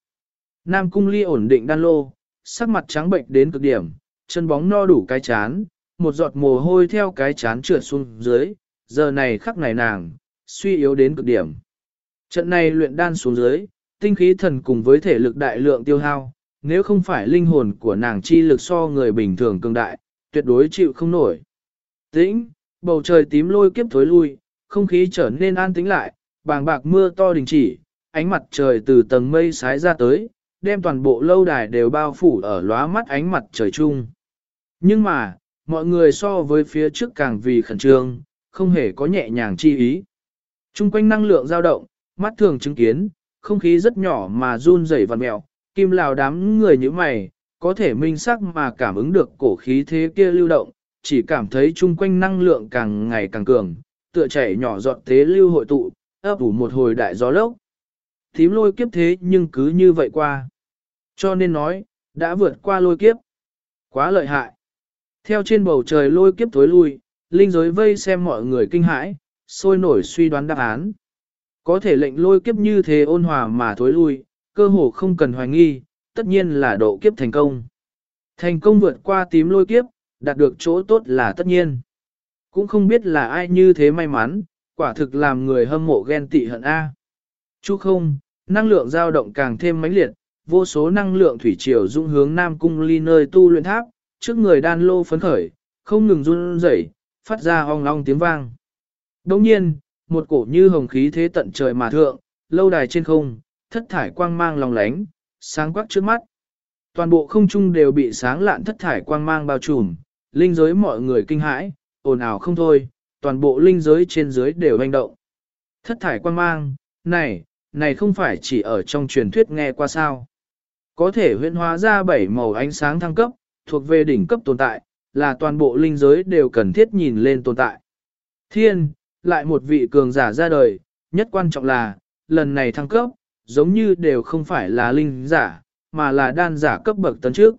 Nam cung ly ổn định đan lô, sắc mặt trắng bệnh đến cực điểm, chân bóng no đủ cái chán, một giọt mồ hôi theo cái chán trượt xuống dưới, giờ này khắc này nàng, suy yếu đến cực điểm. Trận này luyện đan xuống dưới, tinh khí thần cùng với thể lực đại lượng tiêu hao, nếu không phải linh hồn của nàng chi lực so người bình thường cường đại, tuyệt đối chịu không nổi. Tĩnh, bầu trời tím lôi kiếp thối lui, không khí trở nên an tĩnh lại, bàng bạc mưa to đình chỉ, ánh mặt trời từ tầng mây sái ra tới, đem toàn bộ lâu đài đều bao phủ ở lóa mắt ánh mặt trời chung. Nhưng mà, mọi người so với phía trước càng vì khẩn trương, không hề có nhẹ nhàng chi ý. Trung quanh năng lượng dao động, mắt thường chứng kiến, không khí rất nhỏ mà run rẩy vằn mèo, kim lào đám người như mày, có thể minh sắc mà cảm ứng được cổ khí thế kia lưu động, chỉ cảm thấy chung quanh năng lượng càng ngày càng cường, tựa chảy nhỏ giọt thế lưu hội tụ, ấp ủ một hồi đại gió lốc. Thím lôi kiếp thế nhưng cứ như vậy qua. Cho nên nói, đã vượt qua lôi kiếp. Quá lợi hại. Theo trên bầu trời lôi kiếp tối lui, linh giới vây xem mọi người kinh hãi, sôi nổi suy đoán đáp án. Có thể lệnh lôi kiếp như thế ôn hòa mà thối lui, cơ hồ không cần hoài nghi, tất nhiên là độ kiếp thành công. Thành công vượt qua tím lôi kiếp, đạt được chỗ tốt là tất nhiên. Cũng không biết là ai như thế may mắn, quả thực làm người hâm mộ ghen tị hận A. Chú không, năng lượng dao động càng thêm mãnh liệt, vô số năng lượng thủy triều dung hướng Nam Cung ly nơi tu luyện tháp, trước người đan lô phấn khởi, không ngừng run rẩy, phát ra ong long tiếng vang. Đồng nhiên, một cổ như hồng khí thế tận trời mà thượng, lâu đài trên không, thất thải quang mang lòng lánh, sáng quắc trước mắt. Toàn bộ không trung đều bị sáng lạn thất thải quang mang bao trùm, linh giới mọi người kinh hãi, ồn ào không thôi, toàn bộ linh giới trên dưới đều hành động. Thất thải quang mang, này, này không phải chỉ ở trong truyền thuyết nghe qua sao. Có thể huyễn hóa ra bảy màu ánh sáng thăng cấp, thuộc về đỉnh cấp tồn tại, là toàn bộ linh giới đều cần thiết nhìn lên tồn tại. Thiên, lại một vị cường giả ra đời, nhất quan trọng là, lần này thăng cấp, giống như đều không phải là linh giả, mà là đan giả cấp bậc tấn trước.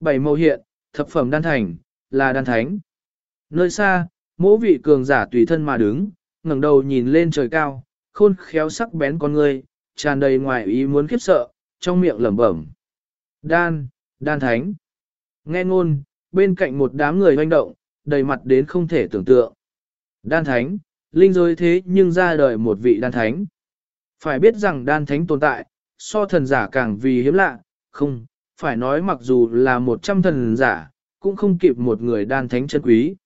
Bảy màu hiện, thập phẩm đan thành, là đan thánh. Nơi xa, mỗi vị cường giả tùy thân mà đứng, ngẩng đầu nhìn lên trời cao, khôn khéo sắc bén con người, tràn đầy ngoài ý muốn khiếp sợ, trong miệng lẩm bẩm. Đan, đan thánh. Nghe ngôn, bên cạnh một đám người hoành động, đầy mặt đến không thể tưởng tượng. Đan thánh, linh giới thế nhưng ra đời một vị đan thánh. Phải biết rằng đan thánh tồn tại, so thần giả càng vì hiếm lạ, không, phải nói mặc dù là một trăm thần giả, cũng không kịp một người đan thánh chân quý.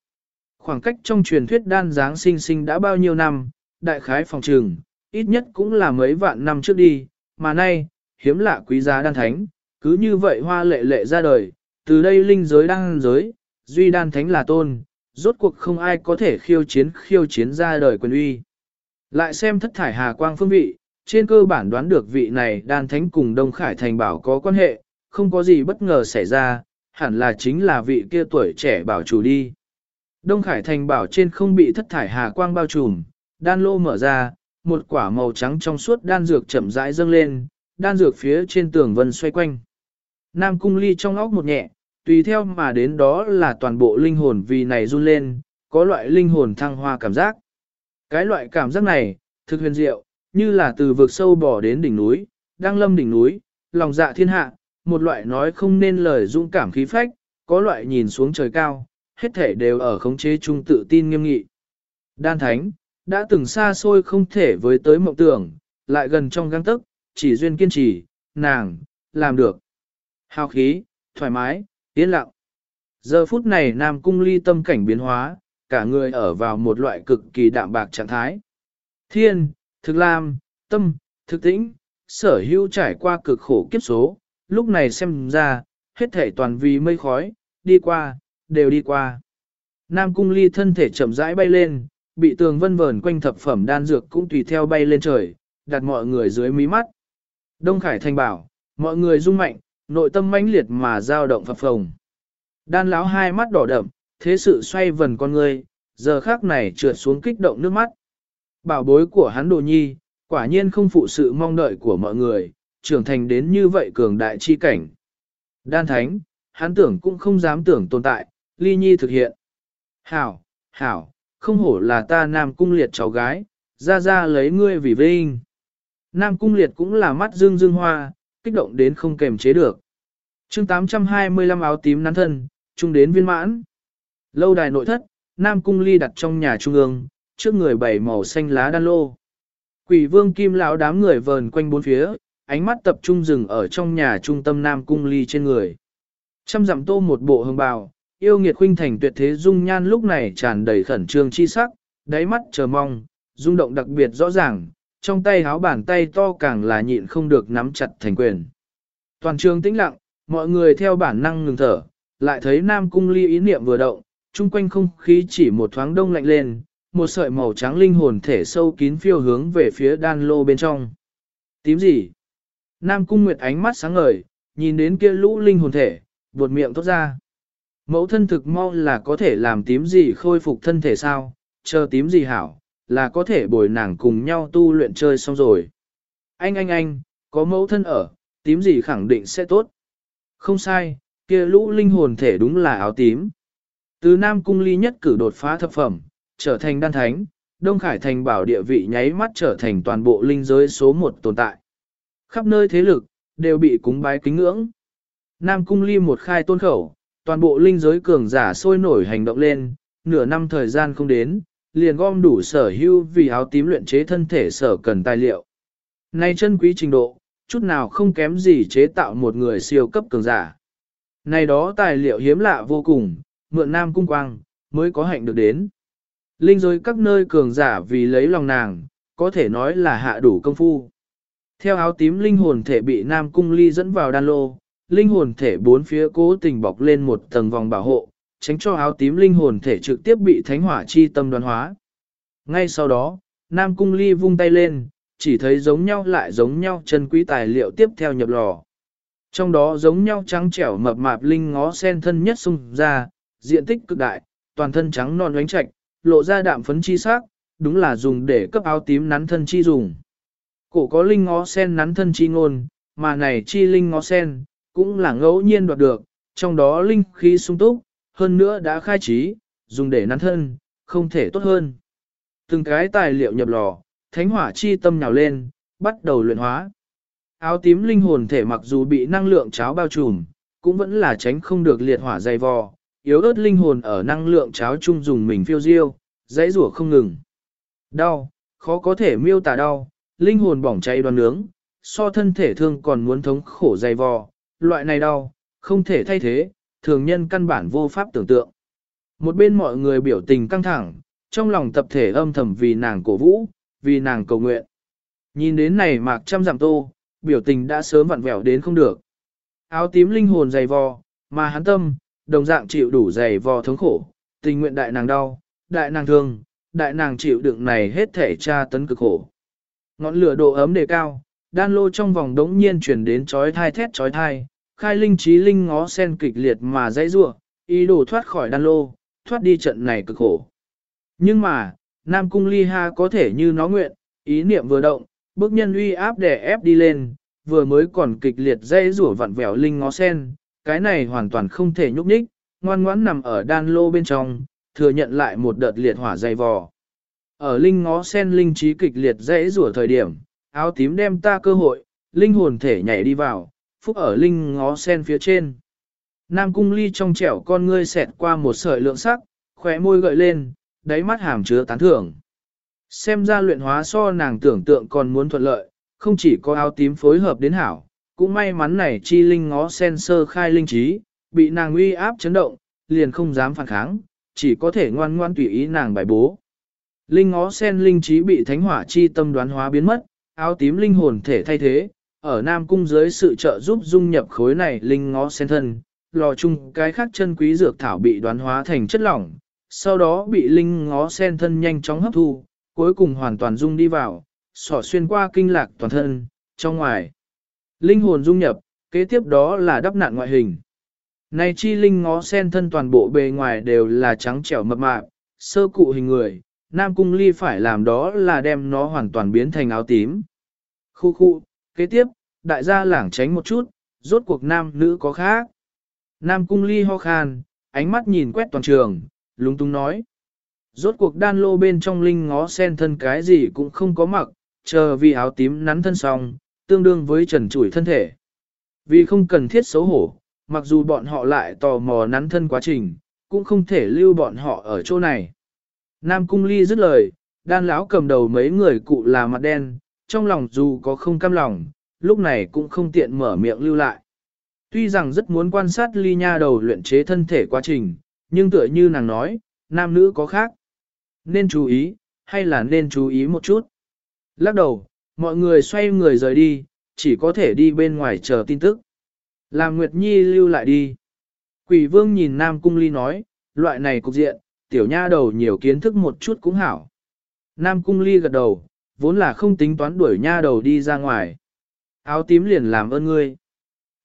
Khoảng cách trong truyền thuyết đan giáng sinh sinh đã bao nhiêu năm, đại khái phòng trường, ít nhất cũng là mấy vạn năm trước đi, mà nay, hiếm lạ quý giá đan thánh, cứ như vậy hoa lệ lệ ra đời, từ đây linh giới đan giới, duy đan thánh là tôn, rốt cuộc không ai có thể khiêu chiến khiêu chiến ra đời quyền uy. Lại xem thất thải hà quang phương vị, trên cơ bản đoán được vị này đan thánh cùng Đông Khải Thành bảo có quan hệ, không có gì bất ngờ xảy ra, hẳn là chính là vị kia tuổi trẻ bảo chủ đi. Đông Khải Thành bảo trên không bị thất thải hà quang bao trùm, đan lô mở ra, một quả màu trắng trong suốt đan dược chậm rãi dâng lên, đan dược phía trên tường vân xoay quanh. Nam cung ly trong óc một nhẹ, tùy theo mà đến đó là toàn bộ linh hồn vì này run lên, có loại linh hồn thăng hoa cảm giác. Cái loại cảm giác này, thực huyền diệu, như là từ vực sâu bỏ đến đỉnh núi, đang lâm đỉnh núi, lòng dạ thiên hạ, một loại nói không nên lời dũng cảm khí phách, có loại nhìn xuống trời cao, hết thể đều ở khống chế trung tự tin nghiêm nghị. Đan Thánh, đã từng xa xôi không thể với tới mộng tưởng, lại gần trong găng tức, chỉ duyên kiên trì, nàng, làm được. Hào khí, thoải mái, yên lặng. Giờ phút này Nam Cung ly tâm cảnh biến hóa, cả người ở vào một loại cực kỳ đạm bạc trạng thái. Thiên, thực lam, tâm, thực tĩnh, sở hữu trải qua cực khổ kiếp số, lúc này xem ra, hết thể toàn vì mây khói, đi qua, đều đi qua. Nam cung ly thân thể chậm rãi bay lên, bị tường vân vờn quanh thập phẩm đan dược cũng tùy theo bay lên trời, đặt mọi người dưới mí mắt. Đông Khải Thành bảo, mọi người rung mạnh, nội tâm mãnh liệt mà dao động phập phồng. Đan lão hai mắt đỏ đậm, thế sự xoay vần con người, giờ khác này trượt xuống kích động nước mắt. Bảo bối của hắn đồ nhi, quả nhiên không phụ sự mong đợi của mọi người, trưởng thành đến như vậy cường đại chi cảnh. Đan thánh, hắn tưởng cũng không dám tưởng tồn tại, ly nhi thực hiện. Hảo, hảo, không hổ là ta nam cung liệt cháu gái, ra ra lấy ngươi vì vinh. Nam cung liệt cũng là mắt dương dương hoa, kích động đến không kềm chế được. chương 825 áo tím nắn thân, trung đến viên mãn. Lâu đài nội thất, Nam cung ly đặt trong nhà trung ương, trước người bảy màu xanh lá đan lô. Quỷ vương kim lão đám người vờn quanh bốn phía, ánh mắt tập trung dừng ở trong nhà trung tâm Nam cung ly trên người. Trăm dặm tô một bộ hương bào, yêu nghiệt khuynh thành tuyệt thế dung nhan lúc này tràn đầy khẩn trương chi sắc, đáy mắt chờ mong, rung động đặc biệt rõ ràng, trong tay háo bàn tay to càng là nhịn không được nắm chặt thành quyền. Toàn trường tĩnh lặng, mọi người theo bản năng ngừng thở, lại thấy Nam Cung Ly ý niệm vừa động, chung quanh không khí chỉ một thoáng đông lạnh lên, một sợi màu trắng linh hồn thể sâu kín phiêu hướng về phía đan lô bên trong. Tím gì? Nam Cung Nguyệt ánh mắt sáng ngời, nhìn đến kia lũ linh hồn thể, buột miệng tốt ra. Mẫu thân thực mau là có thể làm tím gì khôi phục thân thể sao, chờ tím gì hảo, là có thể bồi nàng cùng nhau tu luyện chơi xong rồi. Anh anh anh, có mẫu thân ở, tím gì khẳng định sẽ tốt. Không sai, kia lũ linh hồn thể đúng là áo tím. Từ Nam Cung Ly nhất cử đột phá thập phẩm, trở thành đan thánh, Đông Khải thành bảo địa vị nháy mắt trở thành toàn bộ linh giới số một tồn tại. Khắp nơi thế lực, đều bị cúng bái kính ngưỡng. Nam Cung Ly một khai tôn khẩu, toàn bộ linh giới cường giả sôi nổi hành động lên, nửa năm thời gian không đến, liền gom đủ sở hữu vì áo tím luyện chế thân thể sở cần tài liệu. Nay chân quý trình độ, chút nào không kém gì chế tạo một người siêu cấp cường giả. Này đó tài liệu hiếm lạ vô cùng, mượn nam cung quang, mới có hạnh được đến. Linh rồi các nơi cường giả vì lấy lòng nàng, có thể nói là hạ đủ công phu. Theo áo tím linh hồn thể bị nam cung ly dẫn vào đan lô, linh hồn thể bốn phía cố tình bọc lên một tầng vòng bảo hộ, tránh cho áo tím linh hồn thể trực tiếp bị thánh hỏa chi tâm đoán hóa. Ngay sau đó, Nam Cung Ly vung tay lên, chỉ thấy giống nhau lại giống nhau chân quý tài liệu tiếp theo nhập lò. Trong đó giống nhau trắng trẻo mập mạp linh ngó sen thân nhất xung ra, diện tích cực đại, toàn thân trắng non oánh trạch, lộ ra đạm phấn chi sắc, đúng là dùng để cấp áo tím nắn thân chi dùng. Cổ có linh ngó sen nắn thân chi ngôn, mà này chi linh ngó sen, cũng là ngẫu nhiên đoạt được, trong đó linh khí sung túc, hơn nữa đã khai trí, dùng để nắn thân, không thể tốt hơn. Từng cái tài liệu nhập lò, thánh hỏa chi tâm nhào lên, bắt đầu luyện hóa. Áo tím linh hồn thể mặc dù bị năng lượng cháo bao trùm, cũng vẫn là tránh không được liệt hỏa dày vò, yếu ớt linh hồn ở năng lượng cháo chung dùng mình phiêu diêu, dãy rủa không ngừng. Đau, khó có thể miêu tả đau, linh hồn bỏng cháy đoan nướng, so thân thể thương còn muốn thống khổ dày vò, loại này đau, không thể thay thế, thường nhân căn bản vô pháp tưởng tượng. Một bên mọi người biểu tình căng thẳng, trong lòng tập thể âm thầm vì nàng cổ vũ, vì nàng cầu nguyện. Nhìn đến này mạc trăm giảm tô, biểu tình đã sớm vặn vẹo đến không được. Áo tím linh hồn dày vò, mà hắn tâm, đồng dạng chịu đủ dày vò thống khổ, tình nguyện đại nàng đau, đại nàng thương, đại nàng chịu đựng này hết thể tra tấn cực khổ. Ngọn lửa độ ấm đề cao, đan lô trong vòng đống nhiên chuyển đến chói thai thét chói thai, khai linh trí linh ngó sen kịch liệt mà dãy rua, ý đồ thoát khỏi đan lô, thoát đi trận này cực khổ. Nhưng mà, Nam Cung Ly Ha có thể như nó nguyện, ý niệm vừa động, bước nhân uy áp để ép đi lên, vừa mới còn kịch liệt dây rủa vặn vẹo linh ngó sen, cái này hoàn toàn không thể nhúc nhích, ngoan ngoãn nằm ở đan lô bên trong, thừa nhận lại một đợt liệt hỏa dày vò. Ở linh ngó sen linh trí kịch liệt dãy rủa thời điểm, áo tím đem ta cơ hội, linh hồn thể nhảy đi vào, phúc ở linh ngó sen phía trên. Nam cung ly trong trẻo con ngươi xẹt qua một sợi lượng sắc, khóe môi gợi lên, đáy mắt hàm chứa tán thưởng. Xem ra luyện hóa so nàng tưởng tượng còn muốn thuận lợi, không chỉ có áo tím phối hợp đến hảo, cũng may mắn này chi linh ngó sen sơ khai linh trí, bị nàng uy áp chấn động, liền không dám phản kháng, chỉ có thể ngoan ngoan tùy ý nàng bài bố. Linh ngó sen linh trí bị thánh hỏa chi tâm đoán hóa biến mất, áo tím linh hồn thể thay thế, ở Nam Cung dưới sự trợ giúp dung nhập khối này linh ngó sen thân, lò chung cái khác chân quý dược thảo bị đoán hóa thành chất lỏng, sau đó bị linh ngó sen thân nhanh chóng hấp thu, cuối cùng hoàn toàn dung đi vào, sỏ xuyên qua kinh lạc toàn thân, trong ngoài. Linh hồn dung nhập, kế tiếp đó là đắp nạn ngoại hình. Này chi linh ngó sen thân toàn bộ bề ngoài đều là trắng trẻo mập mạp, sơ cụ hình người, Nam Cung Ly phải làm đó là đem nó hoàn toàn biến thành áo tím. Khu khu, kế tiếp, đại gia lảng tránh một chút, rốt cuộc nam nữ có khác. Nam Cung Ly ho khan, ánh mắt nhìn quét toàn trường, lúng túng nói. Rốt cuộc đan lô bên trong linh ngó sen thân cái gì cũng không có mặc, chờ vì áo tím nắn thân xong, tương đương với trần trụi thân thể. Vì không cần thiết xấu hổ, mặc dù bọn họ lại tò mò nắn thân quá trình, cũng không thể lưu bọn họ ở chỗ này. Nam Cung Ly dứt lời, đan lão cầm đầu mấy người cụ là mặt đen, trong lòng dù có không cam lòng, lúc này cũng không tiện mở miệng lưu lại. Tuy rằng rất muốn quan sát ly nha đầu luyện chế thân thể quá trình, nhưng tựa như nàng nói, nam nữ có khác. Nên chú ý, hay là nên chú ý một chút. Lắc đầu, mọi người xoay người rời đi, chỉ có thể đi bên ngoài chờ tin tức. Làm Nguyệt Nhi lưu lại đi. Quỷ vương nhìn Nam Cung Ly nói, loại này cục diện, tiểu nha đầu nhiều kiến thức một chút cũng hảo. Nam Cung Ly gật đầu, vốn là không tính toán đuổi nha đầu đi ra ngoài. Áo tím liền làm ơn ngươi.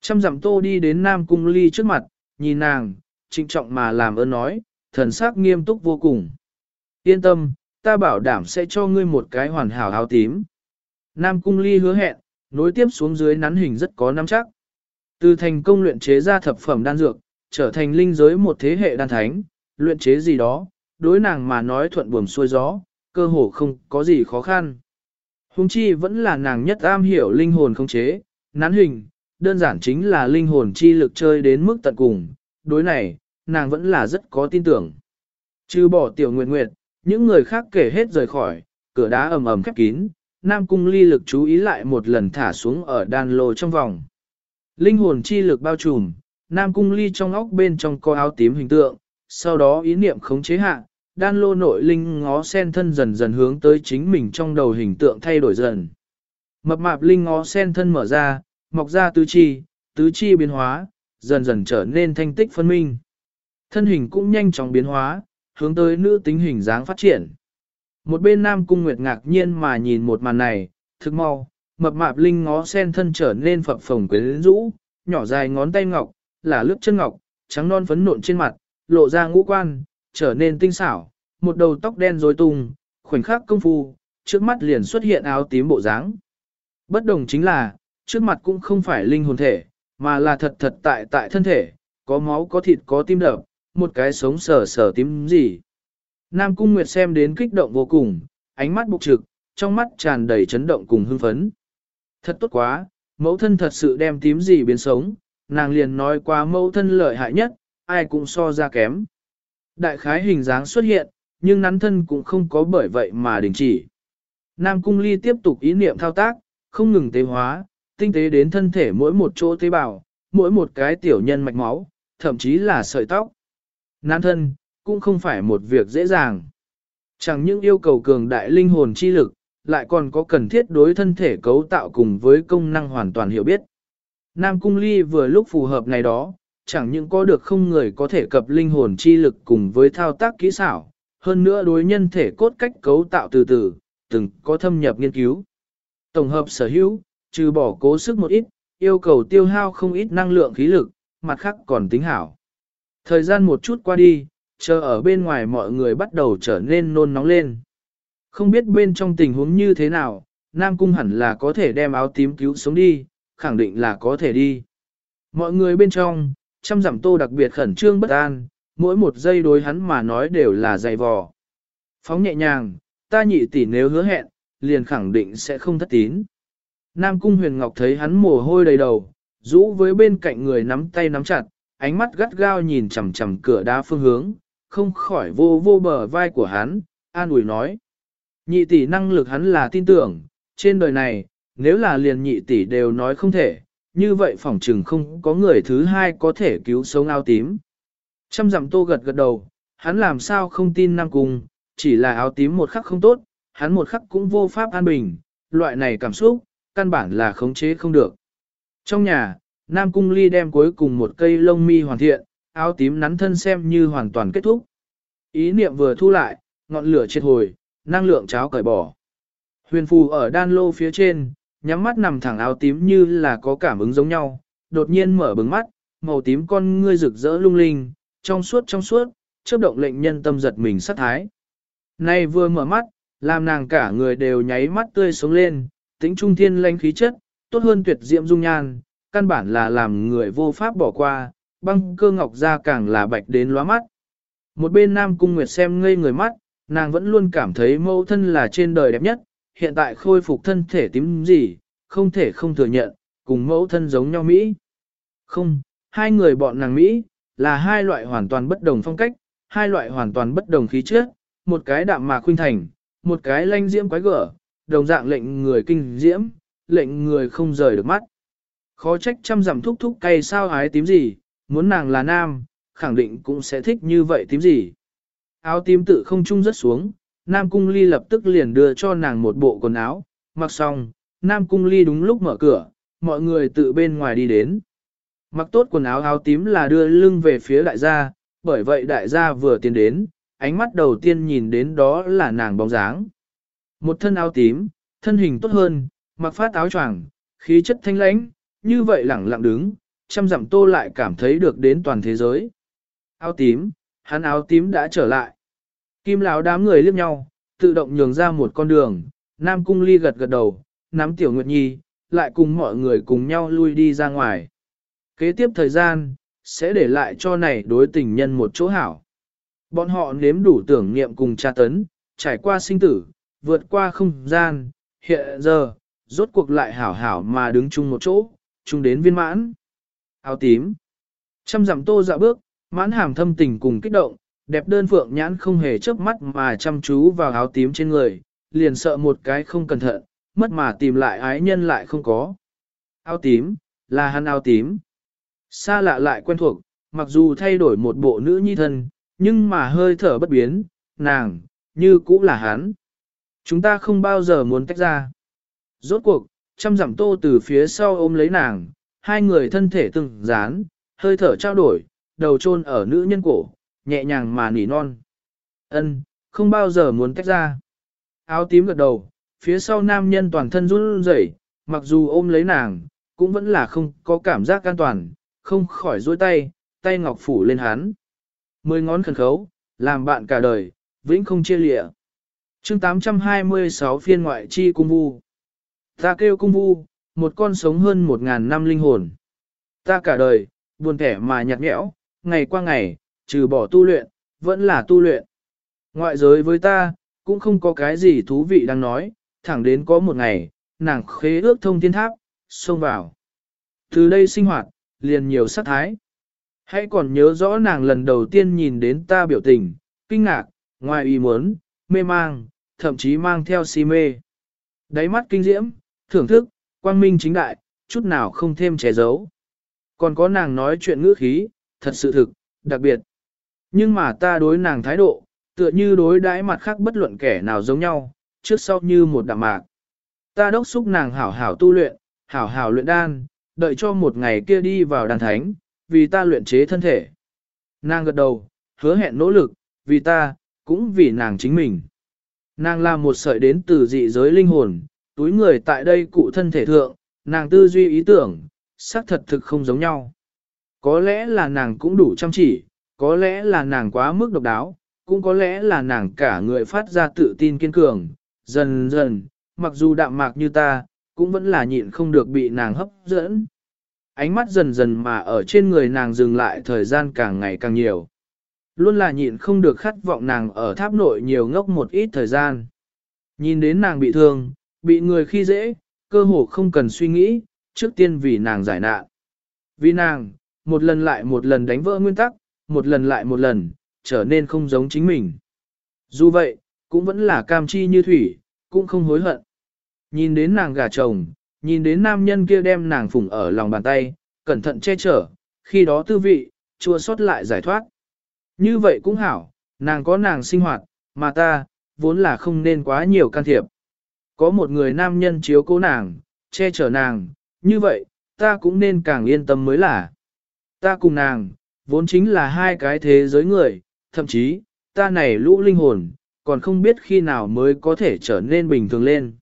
Trăm dặm tô đi đến Nam Cung Ly trước mặt, nhìn nàng, trịnh trọng mà làm ơn nói, thần sắc nghiêm túc vô cùng. Yên tâm, ta bảo đảm sẽ cho ngươi một cái hoàn hảo áo tím. Nam Cung Ly hứa hẹn, nối tiếp xuống dưới nắn hình rất có nắm chắc. Từ thành công luyện chế ra thập phẩm đan dược, trở thành linh giới một thế hệ đan thánh, luyện chế gì đó, đối nàng mà nói thuận buồm xuôi gió, cơ hồ không có gì khó khăn. Hùng chi vẫn là nàng nhất am hiểu linh hồn không chế, nán hình, đơn giản chính là linh hồn chi lực chơi đến mức tận cùng, đối này, nàng vẫn là rất có tin tưởng. Trừ bỏ tiểu nguyệt nguyệt, những người khác kể hết rời khỏi, cửa đá ầm ầm khép kín, Nam Cung ly lực chú ý lại một lần thả xuống ở đan lô trong vòng. Linh hồn chi lực bao trùm, Nam Cung ly trong óc bên trong co áo tím hình tượng, sau đó ý niệm khống chế hạ, đan lô nội linh ngó sen thân dần dần hướng tới chính mình trong đầu hình tượng thay đổi dần. Mập mạp linh ngó sen thân mở ra, mọc ra tứ chi, tứ chi biến hóa, dần dần trở nên thanh tích phân minh. Thân hình cũng nhanh chóng biến hóa, hướng tới nữ tính hình dáng phát triển. Một bên Nam Cung Nguyệt ngạc nhiên mà nhìn một màn này, thực mau, mập mạp linh ngó sen thân trở nên phập phồng quyến rũ, nhỏ dài ngón tay ngọc, là lướt chân ngọc, trắng non phấn nộn trên mặt, lộ ra ngũ quan, trở nên tinh xảo, một đầu tóc đen rối tung, khoảnh khắc công phu, trước mắt liền xuất hiện áo tím bộ dáng. Bất đồng chính là, trước mặt cũng không phải linh hồn thể, mà là thật thật tại tại thân thể, có máu có thịt có tim đập, một cái sống sờ sờ tím gì. Nam Cung Nguyệt xem đến kích động vô cùng, ánh mắt bục trực, trong mắt tràn đầy chấn động cùng hưng phấn. Thật tốt quá, mẫu thân thật sự đem tím gì biến sống, nàng liền nói qua mẫu thân lợi hại nhất, ai cũng so ra kém. Đại khái hình dáng xuất hiện, nhưng nắn thân cũng không có bởi vậy mà đình chỉ. Nam Cung Ly tiếp tục ý niệm thao tác, không ngừng tế hóa, tinh tế đến thân thể mỗi một chỗ tế bào, mỗi một cái tiểu nhân mạch máu, thậm chí là sợi tóc. Nắn thân, cũng không phải một việc dễ dàng. Chẳng những yêu cầu cường đại linh hồn chi lực, lại còn có cần thiết đối thân thể cấu tạo cùng với công năng hoàn toàn hiểu biết. Nam Cung Ly vừa lúc phù hợp này đó, chẳng những có được không người có thể cập linh hồn chi lực cùng với thao tác kỹ xảo, hơn nữa đối nhân thể cốt cách cấu tạo từ từ, từng có thâm nhập nghiên cứu. Tổng hợp sở hữu, trừ bỏ cố sức một ít, yêu cầu tiêu hao không ít năng lượng khí lực, mặt khác còn tính hảo. Thời gian một chút qua đi, chờ ở bên ngoài mọi người bắt đầu trở nên nôn nóng lên. Không biết bên trong tình huống như thế nào, Nam Cung hẳn là có thể đem áo tím cứu sống đi, khẳng định là có thể đi. Mọi người bên trong, trăm dặm tô đặc biệt khẩn trương bất an, mỗi một giây đối hắn mà nói đều là dày vò. Phóng nhẹ nhàng, ta nhị tỷ nếu hứa hẹn, liền khẳng định sẽ không thất tín. Nam Cung Huyền Ngọc thấy hắn mồ hôi đầy đầu, rũ với bên cạnh người nắm tay nắm chặt, ánh mắt gắt gao nhìn chằm chằm cửa đá phương hướng, không khỏi vô vô bờ vai của hắn, an ủi nói. Nhị tỷ năng lực hắn là tin tưởng, trên đời này, nếu là liền nhị tỷ đều nói không thể, như vậy phỏng chừng không có người thứ hai có thể cứu sống áo tím. Trăm dặm tô gật gật đầu, hắn làm sao không tin Nam Cung, chỉ là áo tím một khắc không tốt, hắn một khắc cũng vô pháp an bình, loại này cảm xúc, căn bản là khống chế không được. Trong nhà, Nam Cung Ly đem cuối cùng một cây lông mi hoàn thiện, áo tím nắn thân xem như hoàn toàn kết thúc. Ý niệm vừa thu lại, ngọn lửa triệt hồi, năng lượng cháo cởi bỏ. Huyền phù ở đan lô phía trên, nhắm mắt nằm thẳng áo tím như là có cảm ứng giống nhau, đột nhiên mở bừng mắt, màu tím con ngươi rực rỡ lung linh, trong suốt trong suốt, chớp động lệnh nhân tâm giật mình sát thái. Nay vừa mở mắt, làm nàng cả người đều nháy mắt tươi sống lên, tính trung thiên lãnh khí chất, tốt hơn tuyệt diệm dung nhan, căn bản là làm người vô pháp bỏ qua, băng cơ ngọc ra càng là bạch đến lóa mắt. Một bên Nam Cung Nguyệt xem ngây người mắt, nàng vẫn luôn cảm thấy mẫu thân là trên đời đẹp nhất, hiện tại khôi phục thân thể tím gì, không thể không thừa nhận, cùng mẫu thân giống nhau Mỹ. Không, hai người bọn nàng Mỹ, là hai loại hoàn toàn bất đồng phong cách, hai loại hoàn toàn bất đồng khí chất, một cái đạm mà khuynh thành, một cái lanh diễm quái gở, đồng dạng lệnh người kinh diễm, lệnh người không rời được mắt. Khó trách trăm dặm thúc thúc cay sao ái tím gì, muốn nàng là nam, khẳng định cũng sẽ thích như vậy tím gì. Áo tím tự không trung rất xuống, Nam Cung Ly lập tức liền đưa cho nàng một bộ quần áo, mặc xong, Nam Cung Ly đúng lúc mở cửa, mọi người tự bên ngoài đi đến. Mặc tốt quần áo áo tím là đưa lưng về phía đại gia, bởi vậy đại gia vừa tiến đến, ánh mắt đầu tiên nhìn đến đó là nàng bóng dáng. Một thân áo tím, thân hình tốt hơn, mặc phát áo choàng, khí chất thanh lãnh, như vậy lẳng lặng đứng, chăm dặm tô lại cảm thấy được đến toàn thế giới. Áo tím, hắn áo tím đã trở lại. Kim lão đám người liếc nhau, tự động nhường ra một con đường, Nam Cung Ly gật gật đầu, nắm Tiểu Nguyệt Nhi, lại cùng mọi người cùng nhau lui đi ra ngoài. Kế tiếp thời gian, sẽ để lại cho này đối tình nhân một chỗ hảo. Bọn họ nếm đủ tưởng niệm cùng tra tấn, trải qua sinh tử, vượt qua không gian, hiện giờ, rốt cuộc lại hảo hảo mà đứng chung một chỗ, chung đến viên mãn. Áo tím. Trăm dặm tô dạ bước, mãn hàm thâm tình cùng kích động, đẹp đơn phượng nhãn không hề chớp mắt mà chăm chú vào áo tím trên người, liền sợ một cái không cẩn thận, mất mà tìm lại ái nhân lại không có. Áo tím, là hắn áo tím. Xa lạ lại quen thuộc, mặc dù thay đổi một bộ nữ nhi thân, nhưng mà hơi thở bất biến, nàng, như cũ là hắn. Chúng ta không bao giờ muốn tách ra. Rốt cuộc, trăm dặm tô từ phía sau ôm lấy nàng, hai người thân thể từng dán, hơi thở trao đổi, đầu chôn ở nữ nhân cổ, nhẹ nhàng mà nỉ non. Ân, không bao giờ muốn tách ra. Áo tím gật đầu, phía sau nam nhân toàn thân run rẩy, mặc dù ôm lấy nàng, cũng vẫn là không có cảm giác an toàn, không khỏi dối tay, tay ngọc phủ lên hắn. Mười ngón khẩn khấu, làm bạn cả đời, vĩnh không chia lịa. chương 826 phiên ngoại chi cung vu. Ta kêu cung vu, một con sống hơn một ngàn năm linh hồn. Ta cả đời, buồn kẻ mà nhạt nhẽo, ngày qua ngày, trừ bỏ tu luyện, vẫn là tu luyện. Ngoại giới với ta, cũng không có cái gì thú vị đang nói, thẳng đến có một ngày, nàng khế ước thông thiên tháp, xông vào. Từ đây sinh hoạt, liền nhiều sát thái. Hãy còn nhớ rõ nàng lần đầu tiên nhìn đến ta biểu tình, kinh ngạc, ngoài ý muốn, mê mang, thậm chí mang theo si mê. Đáy mắt kinh diễm, thưởng thức, quang minh chính đại, chút nào không thêm che giấu. Còn có nàng nói chuyện ngữ khí, thật sự thực, đặc biệt. Nhưng mà ta đối nàng thái độ, tựa như đối đãi mặt khác bất luận kẻ nào giống nhau, trước sau như một đạm mạc. Ta đốc xúc nàng hảo hảo tu luyện, hảo hảo luyện đan, đợi cho một ngày kia đi vào đàn thánh, vì ta luyện chế thân thể. Nàng gật đầu, hứa hẹn nỗ lực, vì ta, cũng vì nàng chính mình. Nàng là một sợi đến từ dị giới linh hồn, túi người tại đây cụ thân thể thượng, nàng tư duy ý tưởng, xác thật thực không giống nhau. Có lẽ là nàng cũng đủ chăm chỉ, có lẽ là nàng quá mức độc đáo, cũng có lẽ là nàng cả người phát ra tự tin kiên cường, dần dần, mặc dù đạm mạc như ta, cũng vẫn là nhịn không được bị nàng hấp dẫn. Ánh mắt dần dần mà ở trên người nàng dừng lại thời gian càng ngày càng nhiều. Luôn là nhịn không được khát vọng nàng ở tháp nội nhiều ngốc một ít thời gian. Nhìn đến nàng bị thương, bị người khi dễ, cơ hồ không cần suy nghĩ, trước tiên vì nàng giải nạn. Vì nàng, một lần lại một lần đánh vỡ nguyên tắc, một lần lại một lần, trở nên không giống chính mình. Dù vậy, cũng vẫn là cam chi như thủy, cũng không hối hận. Nhìn đến nàng gà chồng, nhìn đến nam nhân kia đem nàng phủng ở lòng bàn tay, cẩn thận che chở, khi đó tư vị, chua xót lại giải thoát. Như vậy cũng hảo, nàng có nàng sinh hoạt, mà ta, vốn là không nên quá nhiều can thiệp. Có một người nam nhân chiếu cố nàng, che chở nàng, như vậy, ta cũng nên càng yên tâm mới là. Ta cùng nàng, vốn chính là hai cái thế giới người, thậm chí, ta này lũ linh hồn, còn không biết khi nào mới có thể trở nên bình thường lên.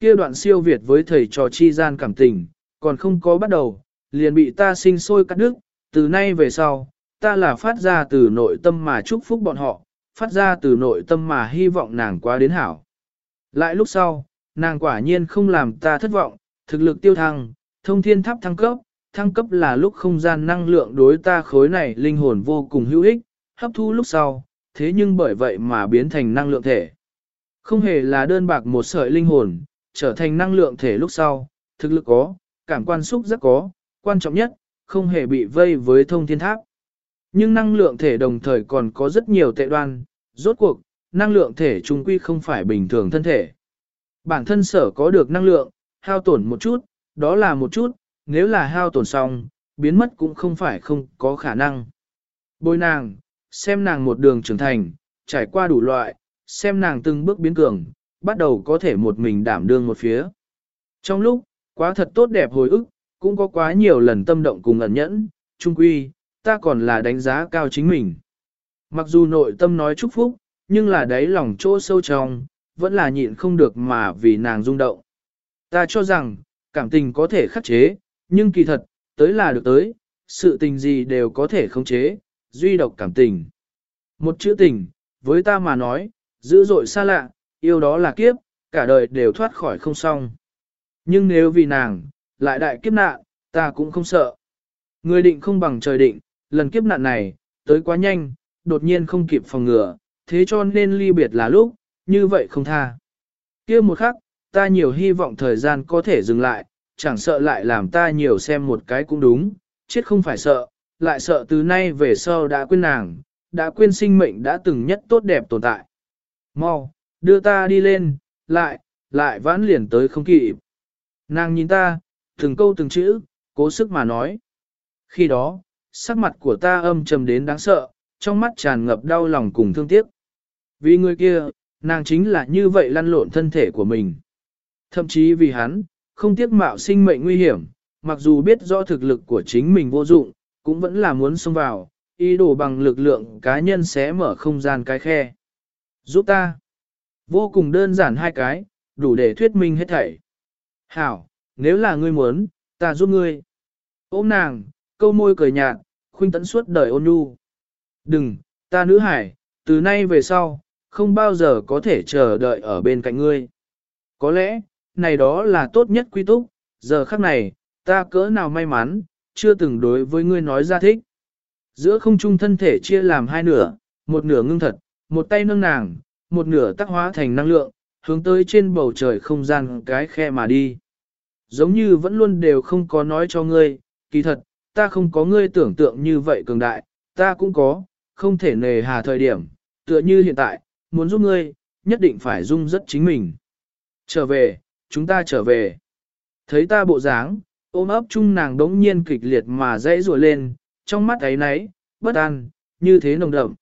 Kia đoạn siêu việt với thầy trò chi gian cảm tình, còn không có bắt đầu, liền bị ta sinh sôi cắt đứt, từ nay về sau, ta là phát ra từ nội tâm mà chúc phúc bọn họ, phát ra từ nội tâm mà hy vọng nàng quá đến hảo. Lại lúc sau, nàng quả nhiên không làm ta thất vọng, thực lực tiêu thăng, thông thiên tháp thăng cấp, thăng cấp là lúc không gian năng lượng đối ta khối này linh hồn vô cùng hữu ích, hấp thu lúc sau, thế nhưng bởi vậy mà biến thành năng lượng thể. Không hề là đơn bạc một sợi linh hồn, trở thành năng lượng thể lúc sau, thực lực có, cảm quan xúc rất có, quan trọng nhất, không hề bị vây với thông thiên tháp. Nhưng năng lượng thể đồng thời còn có rất nhiều tệ đoan, rốt cuộc, năng lượng thể trung quy không phải bình thường thân thể. Bản thân sở có được năng lượng, hao tổn một chút, đó là một chút, nếu là hao tổn xong, biến mất cũng không phải không có khả năng. Bồi nàng, xem nàng một đường trưởng thành, trải qua đủ loại, xem nàng từng bước biến cường, bắt đầu có thể một mình đảm đương một phía. Trong lúc, quá thật tốt đẹp hồi ức, cũng có quá nhiều lần tâm động cùng ẩn nhẫn, trung quy, ta còn là đánh giá cao chính mình. Mặc dù nội tâm nói chúc phúc, nhưng là đáy lòng chỗ sâu trong, vẫn là nhịn không được mà vì nàng rung động. Ta cho rằng, cảm tình có thể khắc chế, nhưng kỳ thật, tới là được tới, sự tình gì đều có thể khống chế, duy độc cảm tình. Một chữ tình, với ta mà nói, dữ dội xa lạ, yêu đó là kiếp, cả đời đều thoát khỏi không xong. Nhưng nếu vì nàng, lại đại kiếp nạn, ta cũng không sợ. Người định không bằng trời định, lần kiếp nạn này, tới quá nhanh, đột nhiên không kịp phòng ngừa, thế cho nên ly biệt là lúc, như vậy không tha. kia một khắc, ta nhiều hy vọng thời gian có thể dừng lại, chẳng sợ lại làm ta nhiều xem một cái cũng đúng, chết không phải sợ, lại sợ từ nay về sau đã quên nàng, đã quên sinh mệnh đã từng nhất tốt đẹp tồn tại. Mau, đưa ta đi lên, lại, lại vãn liền tới không kịp. Nàng nhìn ta, từng câu từng chữ, cố sức mà nói. Khi đó, sắc mặt của ta âm trầm đến đáng sợ, trong mắt tràn ngập đau lòng cùng thương tiếc. Vì người kia, nàng chính là như vậy lăn lộn thân thể của mình. Thậm chí vì hắn, không tiếc mạo sinh mệnh nguy hiểm, mặc dù biết rõ thực lực của chính mình vô dụng, cũng vẫn là muốn xông vào, ý đồ bằng lực lượng cá nhân sẽ mở không gian cái khe. Giúp ta. Vô cùng đơn giản hai cái, đủ để thuyết minh hết thảy. Hảo, nếu là ngươi muốn, ta giúp ngươi. Ôm nàng, câu môi cười nhạt, khuynh tấn suốt đời ôn nhu. Đừng, ta nữ hải, từ nay về sau, không bao giờ có thể chờ đợi ở bên cạnh ngươi. Có lẽ, này đó là tốt nhất quy túc, giờ khắc này, ta cỡ nào may mắn, chưa từng đối với ngươi nói ra thích. Giữa không trung thân thể chia làm hai nửa, một nửa ngưng thật, một tay nâng nàng, một nửa tác hóa thành năng lượng, hướng tới trên bầu trời không gian cái khe mà đi. Giống như vẫn luôn đều không có nói cho ngươi, kỳ thật, ta không có ngươi tưởng tượng như vậy cường đại, ta cũng có, không thể nề hà thời điểm, tựa như hiện tại, muốn giúp ngươi, nhất định phải dung rất chính mình. Trở về, chúng ta trở về. Thấy ta bộ dáng, ôm ấp chung nàng đống nhiên kịch liệt mà dãy rùa lên, trong mắt ấy nấy, bất an, như thế nồng đậm.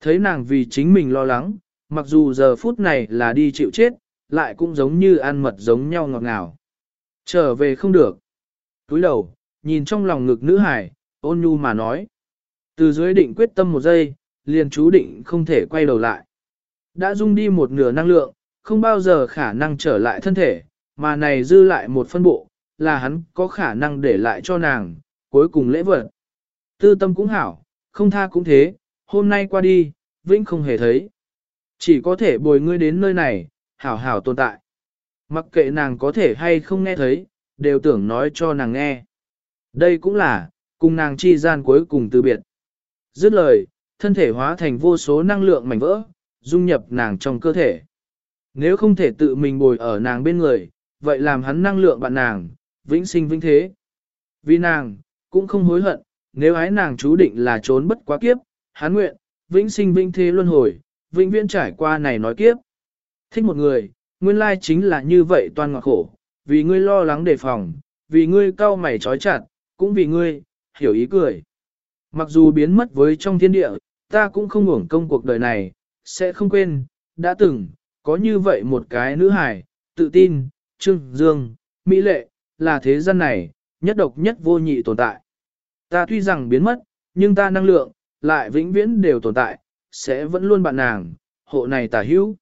Thấy nàng vì chính mình lo lắng, mặc dù giờ phút này là đi chịu chết, lại cũng giống như ăn mật giống nhau ngọt ngào. Trở về không được. Túi đầu, nhìn trong lòng ngực nữ hải, ôn nhu mà nói. Từ dưới định quyết tâm một giây, liền chú định không thể quay đầu lại. Đã dung đi một nửa năng lượng, không bao giờ khả năng trở lại thân thể, mà này dư lại một phân bộ, là hắn có khả năng để lại cho nàng, cuối cùng lễ vật. Tư tâm cũng hảo, không tha cũng thế, hôm nay qua đi, vĩnh không hề thấy. Chỉ có thể bồi ngươi đến nơi này, hảo hảo tồn tại. Mặc kệ nàng có thể hay không nghe thấy, đều tưởng nói cho nàng nghe. Đây cũng là, cùng nàng chi gian cuối cùng từ biệt. Dứt lời, thân thể hóa thành vô số năng lượng mảnh vỡ, dung nhập nàng trong cơ thể. Nếu không thể tự mình bồi ở nàng bên người, vậy làm hắn năng lượng bạn nàng, vĩnh sinh vĩnh thế. Vì nàng, cũng không hối hận, nếu ái nàng chú định là trốn bất quá kiếp, hắn nguyện, vĩnh sinh vĩnh thế luân hồi, vĩnh viễn trải qua này nói kiếp. Thích một người, nguyên lai chính là như vậy toàn ngọt khổ, vì ngươi lo lắng đề phòng, vì ngươi cau mày trói chặt, cũng vì ngươi, hiểu ý cười. Mặc dù biến mất với trong thiên địa, ta cũng không uổng công cuộc đời này, sẽ không quên, đã từng, có như vậy một cái nữ hài, tự tin, trương, dương, mỹ lệ, là thế gian này, nhất độc nhất vô nhị tồn tại. Ta tuy rằng biến mất, nhưng ta năng lượng, lại vĩnh viễn đều tồn tại, sẽ vẫn luôn bạn nàng, hộ này tả hữu.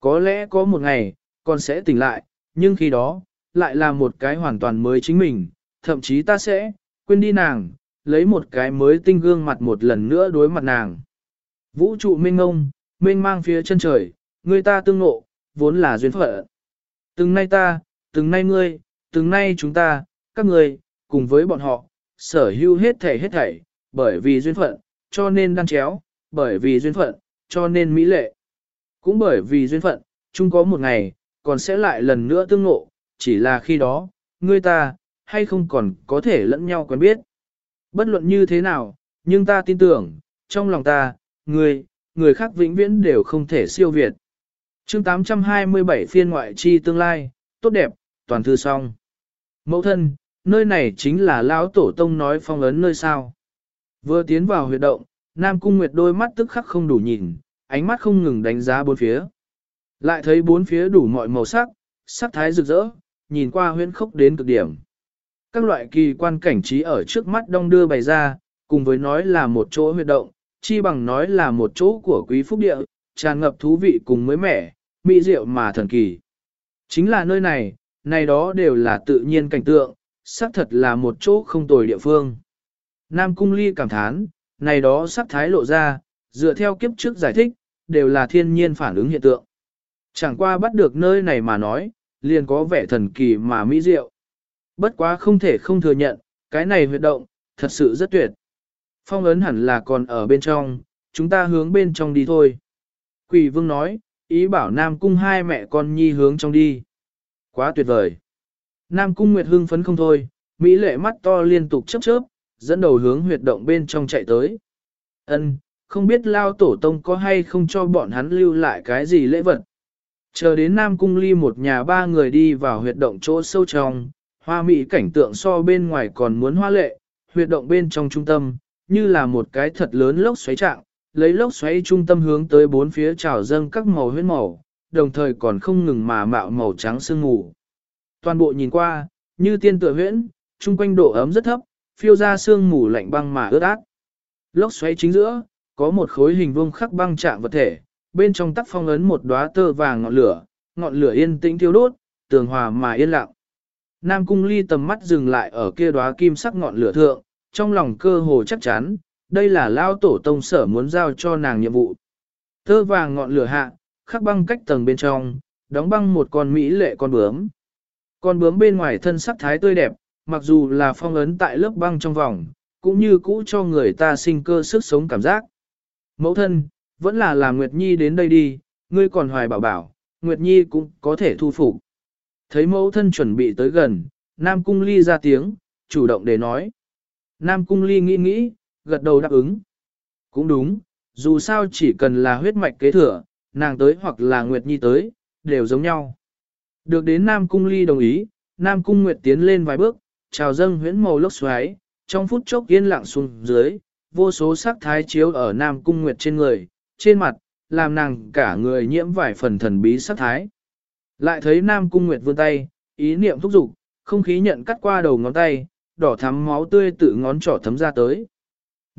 Có lẽ có một ngày, con sẽ tỉnh lại, nhưng khi đó, lại là một cái hoàn toàn mới chính mình, thậm chí ta sẽ, quên đi nàng, lấy một cái mới tinh gương mặt một lần nữa đối mặt nàng. Vũ trụ mênh ngông, mênh mang phía chân trời, người ta tương ngộ, vốn là duyên phận. Từng nay ta, từng nay ngươi, từng nay chúng ta, các người, cùng với bọn họ, sở hữu hết thảy hết thảy, bởi vì duyên phận, cho nên đan chéo, bởi vì duyên phận, cho nên mỹ lệ. Cũng bởi vì duyên phận, chung có một ngày, còn sẽ lại lần nữa tương ngộ, chỉ là khi đó, ngươi ta, hay không còn có thể lẫn nhau quen biết. Bất luận như thế nào, nhưng ta tin tưởng, trong lòng ta, ngươi, người khác vĩnh viễn đều không thể siêu việt chương 827 phiên ngoại chi tương lai, tốt đẹp, toàn thư xong. Mẫu thân, nơi này chính là lão tổ tông nói phong ấn nơi sao. Vừa tiến vào huyệt động, Nam Cung Nguyệt đôi mắt tức khắc không đủ nhìn, ánh mắt không ngừng đánh giá bốn phía. Lại thấy bốn phía đủ mọi màu sắc, sắc thái rực rỡ, nhìn qua huyễn khốc đến cực điểm. Các loại kỳ quan cảnh trí ở trước mắt đông đưa bày ra, cùng với nói là một chỗ huyệt động, chi bằng nói là một chỗ của quý phúc địa, tràn ngập thú vị cùng mới mẻ, mỹ diệu mà thần kỳ. Chính là nơi này, này đó đều là tự nhiên cảnh tượng, xác thật là một chỗ không tồi địa phương. Nam Cung Ly cảm thán, này đó sắc thái lộ ra, dựa theo kiếp trước giải thích, đều là thiên nhiên phản ứng hiện tượng. Chẳng qua bắt được nơi này mà nói, liền có vẻ thần kỳ mà mỹ diệu. Bất quá không thể không thừa nhận, cái này huyệt động, thật sự rất tuyệt. Phong ấn hẳn là còn ở bên trong, chúng ta hướng bên trong đi thôi. Quỷ vương nói, ý bảo Nam Cung hai mẹ con nhi hướng trong đi. Quá tuyệt vời. Nam Cung Nguyệt hưng phấn không thôi, Mỹ lệ mắt to liên tục chớp chớp, dẫn đầu hướng huyệt động bên trong chạy tới. Ân, không biết lao tổ tông có hay không cho bọn hắn lưu lại cái gì lễ vật. Chờ đến Nam Cung Ly một nhà ba người đi vào huyệt động chỗ sâu trong, hoa mỹ cảnh tượng so bên ngoài còn muốn hoa lệ, huyệt động bên trong trung tâm, như là một cái thật lớn lốc xoáy trạng, lấy lốc xoáy trung tâm hướng tới bốn phía trào dâng các màu huyết màu, đồng thời còn không ngừng mà mạo màu trắng sương mù. Toàn bộ nhìn qua, như tiên tựa huyễn, trung quanh độ ấm rất thấp, phiêu ra sương mù lạnh băng mà ướt át. Lốc xoáy chính giữa, có một khối hình vuông khắc băng trạng vật thể, bên trong tắc phong ấn một đóa tơ vàng ngọn lửa, ngọn lửa yên tĩnh thiêu đốt, tường hòa mà yên lặng. Nam cung ly tầm mắt dừng lại ở kia đóa kim sắc ngọn lửa thượng, trong lòng cơ hồ chắc chắn, đây là lao tổ tông sở muốn giao cho nàng nhiệm vụ. Tơ vàng ngọn lửa hạ, khắc băng cách tầng bên trong, đóng băng một con mỹ lệ con bướm. Con bướm bên ngoài thân sắc thái tươi đẹp, mặc dù là phong ấn tại lớp băng trong vòng, cũng như cũ cho người ta sinh cơ sức sống cảm giác. Mẫu thân, vẫn là làm Nguyệt Nhi đến đây đi, ngươi còn hoài bảo bảo, Nguyệt Nhi cũng có thể thu phục. Thấy mẫu thân chuẩn bị tới gần, Nam Cung Ly ra tiếng, chủ động để nói. Nam Cung Ly nghĩ nghĩ, gật đầu đáp ứng. Cũng đúng, dù sao chỉ cần là huyết mạch kế thừa, nàng tới hoặc là Nguyệt Nhi tới, đều giống nhau. Được đến Nam Cung Ly đồng ý, Nam Cung Nguyệt tiến lên vài bước, chào dâng huyễn màu lốc xoáy, trong phút chốc yên lặng xuống dưới, vô số sắc thái chiếu ở Nam Cung Nguyệt trên người, trên mặt, làm nàng cả người nhiễm vài phần thần bí sắc thái. Lại thấy Nam Cung Nguyệt vươn tay, ý niệm thúc giục, không khí nhận cắt qua đầu ngón tay, đỏ thắm máu tươi tự ngón trỏ thấm ra tới.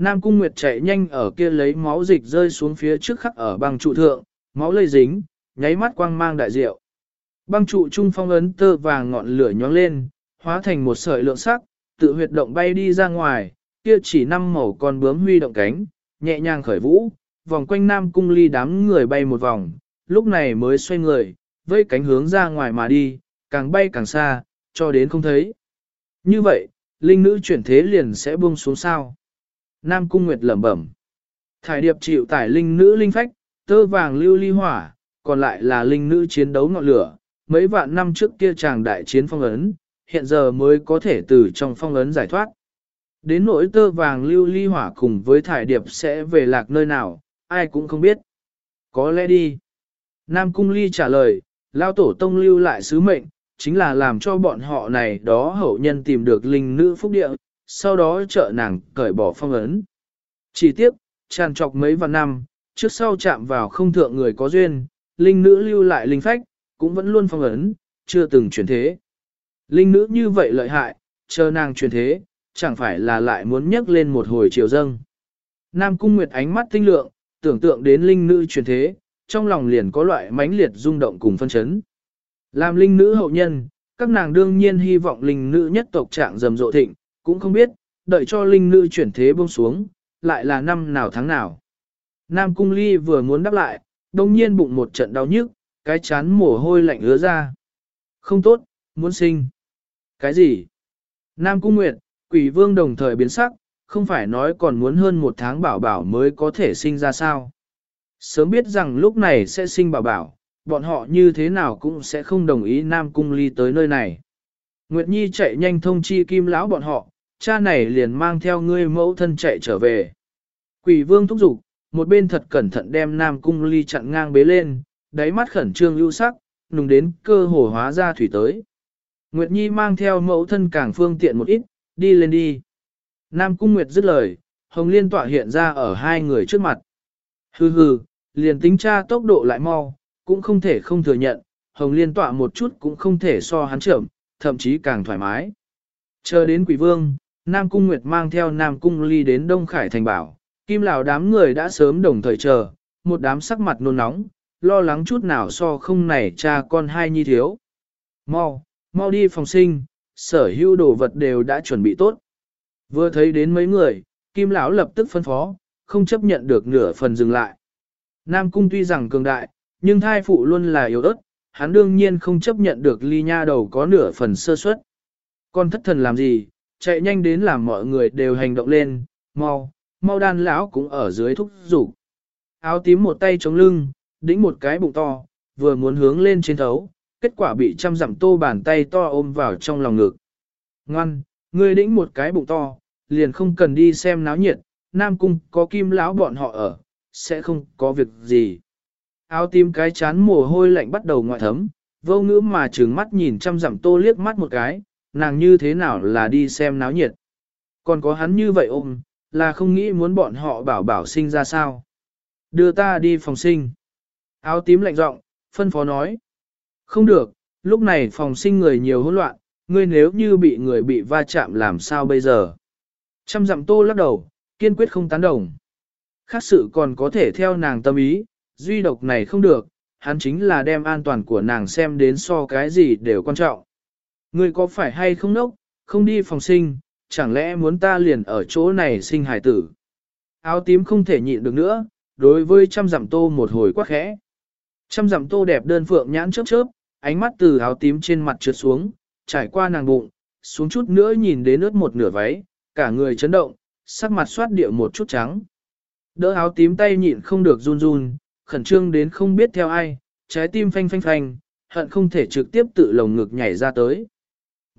Nam Cung Nguyệt chạy nhanh ở kia lấy máu dịch rơi xuống phía trước khắc ở băng trụ thượng, máu lây dính, nháy mắt quang mang đại diệu. Băng trụ trung phong ấn tơ vàng ngọn lửa nhóng lên, hóa thành một sợi lượng sắc, tự huyệt động bay đi ra ngoài, kia chỉ năm màu con bướm huy động cánh, nhẹ nhàng khởi vũ, vòng quanh Nam Cung Ly đám người bay một vòng, lúc này mới xoay người, vây cánh hướng ra ngoài mà đi, càng bay càng xa, cho đến không thấy. Như vậy, linh nữ chuyển thế liền sẽ buông xuống sao. Nam Cung Nguyệt lẩm bẩm. Thải điệp chịu tải linh nữ linh phách, tơ vàng lưu ly hỏa, còn lại là linh nữ chiến đấu ngọn lửa. Mấy vạn năm trước kia chàng đại chiến phong ấn, hiện giờ mới có thể từ trong phong ấn giải thoát. Đến nỗi tơ vàng lưu ly hỏa cùng với thải điệp sẽ về lạc nơi nào, ai cũng không biết. Có lẽ đi. Nam Cung Ly trả lời, lao tổ tông lưu lại sứ mệnh, chính là làm cho bọn họ này đó hậu nhân tìm được linh nữ phúc địa, sau đó trợ nàng cởi bỏ phong ấn. Chỉ tiếp, tràn trọc mấy vạn năm, trước sau chạm vào không thượng người có duyên, linh nữ lưu lại linh phách, cũng vẫn luôn phong ấn, chưa từng chuyển thế. Linh nữ như vậy lợi hại, chờ nàng chuyển thế, chẳng phải là lại muốn nhấc lên một hồi chiều dâng. Nam Cung Nguyệt ánh mắt tinh lượng, tưởng tượng đến linh nữ chuyển thế, trong lòng liền có loại mãnh liệt rung động cùng phân chấn. Làm linh nữ hậu nhân, các nàng đương nhiên hy vọng linh nữ nhất tộc trạng rầm rộ thịnh, cũng không biết, đợi cho linh nữ chuyển thế buông xuống, lại là năm nào tháng nào. Nam Cung Ly vừa muốn đáp lại, đồng nhiên bụng một trận đau nhức, cái chán mồ hôi lạnh ứa ra. Không tốt, muốn sinh. Cái gì? Nam Cung Nguyệt, quỷ vương đồng thời biến sắc, không phải nói còn muốn hơn một tháng bảo bảo mới có thể sinh ra sao. Sớm biết rằng lúc này sẽ sinh bảo bảo, bọn họ như thế nào cũng sẽ không đồng ý Nam Cung Ly tới nơi này. Nguyệt Nhi chạy nhanh thông chi kim lão bọn họ, cha này liền mang theo ngươi mẫu thân chạy trở về. Quỷ vương thúc giục, một bên thật cẩn thận đem Nam Cung Ly chặn ngang bế lên, đáy mắt khẩn trương ưu sắc, nùng đến cơ hồ hóa ra thủy tới. Nguyệt Nhi mang theo mẫu thân càng phương tiện một ít, đi lên đi. Nam Cung Nguyệt dứt lời, Hồng Liên tỏa hiện ra ở hai người trước mặt. Hừ hừ, liền tính cha tốc độ lại mau, cũng không thể không thừa nhận, Hồng Liên tỏa một chút cũng không thể so hắn chậm, thậm chí càng thoải mái. Chờ đến quỷ vương, Nam Cung Nguyệt mang theo Nam Cung Ly đến Đông Khải Thành bảo, kim lão đám người đã sớm đồng thời chờ, một đám sắc mặt nôn nóng, lo lắng chút nào so không này cha con hai nhi thiếu. Mau, mau đi phòng sinh, sở hữu đồ vật đều đã chuẩn bị tốt. Vừa thấy đến mấy người, kim lão lập tức phân phó, không chấp nhận được nửa phần dừng lại. Nam cung tuy rằng cường đại, nhưng thai phụ luôn là yếu ớt, hắn đương nhiên không chấp nhận được ly nha đầu có nửa phần sơ suất. Con thất thần làm gì, chạy nhanh đến làm mọi người đều hành động lên, mau, mau đan lão cũng ở dưới thúc rủ. Áo tím một tay chống lưng, đĩnh một cái bụng to, vừa muốn hướng lên trên thấu, kết quả bị trăm dặm tô bàn tay to ôm vào trong lòng ngực. Ngoan, ngươi đĩnh một cái bụng to, liền không cần đi xem náo nhiệt, Nam Cung có kim lão bọn họ ở, sẽ không có việc gì. Áo tím cái chán mồ hôi lạnh bắt đầu ngoại thấm, vô ngữ mà trừng mắt nhìn trăm dặm tô liếc mắt một cái, nàng như thế nào là đi xem náo nhiệt. Còn có hắn như vậy ôm, là không nghĩ muốn bọn họ bảo bảo sinh ra sao. Đưa ta đi phòng sinh. Áo tím lạnh giọng, phân phó nói. Không được, lúc này phòng sinh người nhiều hỗn loạn, ngươi nếu như bị người bị va chạm làm sao bây giờ. Trăm dặm tô lắc đầu, kiên quyết không tán đồng. Khác sự còn có thể theo nàng tâm ý, duy độc này không được, hắn chính là đem an toàn của nàng xem đến so cái gì đều quan trọng. Ngươi có phải hay không nốc, không đi phòng sinh, chẳng lẽ muốn ta liền ở chỗ này sinh hài tử. Áo tím không thể nhịn được nữa, đối với trăm dặm tô một hồi quá khẽ. Trăm dặm tô đẹp đơn phượng nhãn chớp chớp, ánh mắt từ áo tím trên mặt trượt xuống, trải qua nàng bụng, xuống chút nữa nhìn đến ướt một nửa váy, cả người chấn động, sắc mặt xoát địa một chút trắng. Đỡ áo tím tay nhịn không được run run, khẩn trương đến không biết theo ai, trái tim phanh phanh phanh, hận không thể trực tiếp tự lồng ngực nhảy ra tới.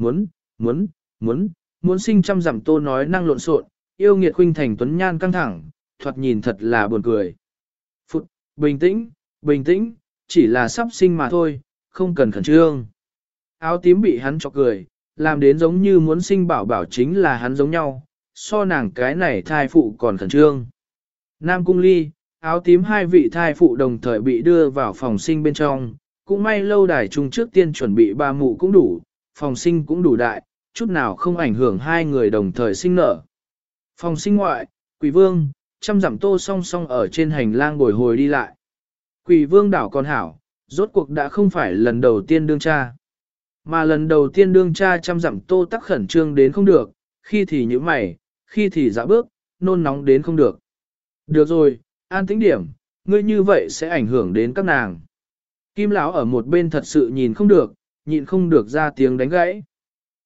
Muốn, muốn, muốn, muốn sinh trăm dặm tô nói năng lộn xộn, yêu nghiệt khuynh thành tuấn nhan căng thẳng, thoạt nhìn thật là buồn cười. Phụt, bình tĩnh, bình tĩnh, chỉ là sắp sinh mà thôi, không cần khẩn trương. Áo tím bị hắn chọc cười, làm đến giống như muốn sinh bảo bảo chính là hắn giống nhau, so nàng cái này thai phụ còn khẩn trương. Nam Cung Ly, áo tím hai vị thai phụ đồng thời bị đưa vào phòng sinh bên trong, cũng may lâu đài chung trước tiên chuẩn bị ba mụ cũng đủ, phòng sinh cũng đủ đại, chút nào không ảnh hưởng hai người đồng thời sinh nở. Phòng sinh ngoại, quỷ vương, trăm dặm tô song song ở trên hành lang bồi hồi đi lại. Quỷ vương đảo con hảo, rốt cuộc đã không phải lần đầu tiên đương cha. Mà lần đầu tiên đương cha trăm dặm tô tắc khẩn trương đến không được, khi thì như mày, khi thì dã bước, nôn nóng đến không được. Được rồi, an tĩnh điểm, ngươi như vậy sẽ ảnh hưởng đến các nàng. Kim lão ở một bên thật sự nhìn không được, nhịn không được ra tiếng đánh gãy.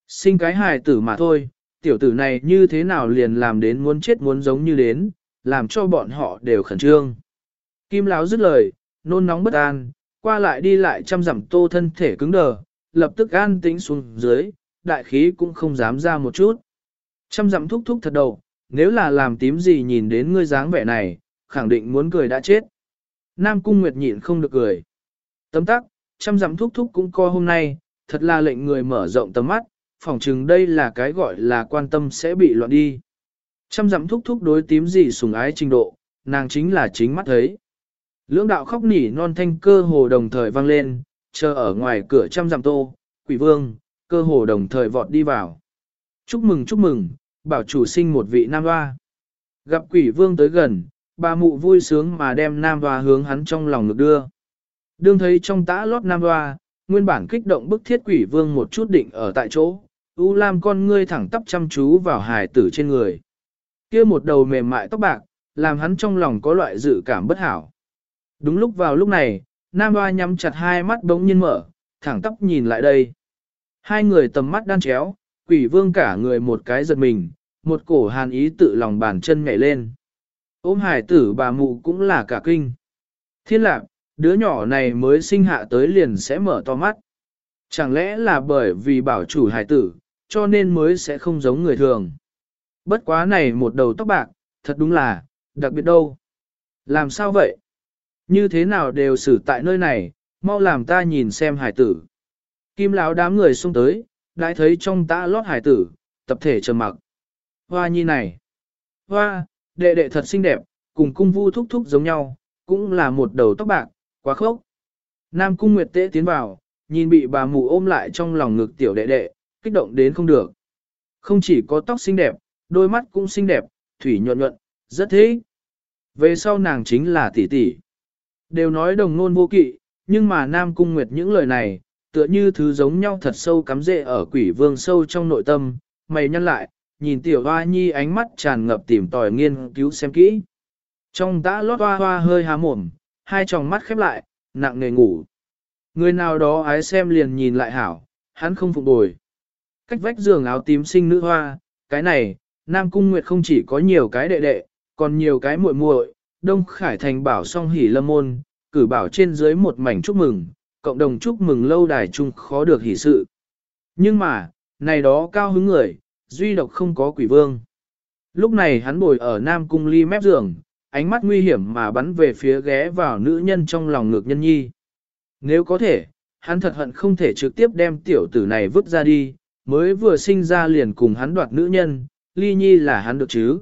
Sinh cái hài tử mà thôi, tiểu tử này như thế nào liền làm đến muốn chết muốn giống như đến, làm cho bọn họ đều khẩn trương. Kim lão dứt lời, nôn nóng bất an, qua lại đi lại chăm dặm tô thân thể cứng đờ, lập tức an tĩnh xuống dưới, đại khí cũng không dám ra một chút. Chăm dặm thúc thúc thật đầu, nếu là làm tím gì nhìn đến ngươi dáng vẻ này, khẳng định muốn cười đã chết. Nam Cung Nguyệt nhịn không được cười. Tấm tắc, chăm dặm thúc thúc cũng co hôm nay, thật là lệnh người mở rộng tầm mắt, phỏng chừng đây là cái gọi là quan tâm sẽ bị loạn đi. Trăm dặm thúc thúc đối tím gì sùng ái trình độ, nàng chính là chính mắt thấy. Lưỡng đạo khóc nỉ non thanh cơ hồ đồng thời vang lên, chờ ở ngoài cửa trăm dặm tô, quỷ vương, cơ hồ đồng thời vọt đi vào. Chúc mừng chúc mừng, bảo chủ sinh một vị nam hoa. Gặp quỷ vương tới gần, bà mụ vui sướng mà đem nam hoa hướng hắn trong lòng ngực đưa. Đương thấy trong tã lót nam hoa, nguyên bản kích động bức thiết quỷ vương một chút định ở tại chỗ, U Lam con ngươi thẳng tắp chăm chú vào hài tử trên người. kia một đầu mềm mại tóc bạc, làm hắn trong lòng có loại dự cảm bất hảo. Đúng lúc vào lúc này, Nam Hoa nhắm chặt hai mắt bỗng nhiên mở, thẳng tóc nhìn lại đây. Hai người tầm mắt đan chéo, quỷ vương cả người một cái giật mình, một cổ hàn ý tự lòng bàn chân nhảy lên. Ôm hải tử bà mụ cũng là cả kinh. Thiên lạc, đứa nhỏ này mới sinh hạ tới liền sẽ mở to mắt. Chẳng lẽ là bởi vì bảo chủ hải tử, cho nên mới sẽ không giống người thường. Bất quá này một đầu tóc bạc, thật đúng là, đặc biệt đâu. Làm sao vậy? Như thế nào đều xử tại nơi này, mau làm ta nhìn xem hải tử. Kim lão đám người xông tới, đã thấy trong ta lót hải tử, tập thể trầm mặc. Hoa nhi này. Hoa, đệ đệ thật xinh đẹp, cùng cung vu thúc thúc giống nhau, cũng là một đầu tóc bạc, quá khốc. Nam cung nguyệt tế tiến vào, nhìn bị bà mụ ôm lại trong lòng ngực tiểu đệ đệ, kích động đến không được. Không chỉ có tóc xinh đẹp, đôi mắt cũng xinh đẹp, thủy nhuận nhuận, rất thế. Về sau nàng chính là tỷ tỷ. Đều nói đồng nôn vô kỵ, nhưng mà Nam Cung Nguyệt những lời này, tựa như thứ giống nhau thật sâu cắm rễ ở quỷ vương sâu trong nội tâm, mày nhăn lại, nhìn tiểu hoa nhi ánh mắt tràn ngập tìm tòi nghiên cứu xem kỹ. Trong đã lót hoa hoa hơi há mồm, hai tròng mắt khép lại, nặng nề ngủ. Người nào đó ái xem liền nhìn lại hảo, hắn không phục bồi. Cách vách giường áo tím sinh nữ hoa, cái này, Nam Cung Nguyệt không chỉ có nhiều cái đệ đệ, còn nhiều cái muội muội, Đông Khải Thành bảo song hỉ lâm môn, cử bảo trên dưới một mảnh chúc mừng, cộng đồng chúc mừng lâu đài chung khó được hỷ sự. Nhưng mà, này đó cao hứng người, duy độc không có quỷ vương. Lúc này hắn bồi ở Nam Cung ly mép giường, ánh mắt nguy hiểm mà bắn về phía ghé vào nữ nhân trong lòng ngược nhân nhi. Nếu có thể, hắn thật hận không thể trực tiếp đem tiểu tử này vứt ra đi, mới vừa sinh ra liền cùng hắn đoạt nữ nhân, ly nhi là hắn được chứ.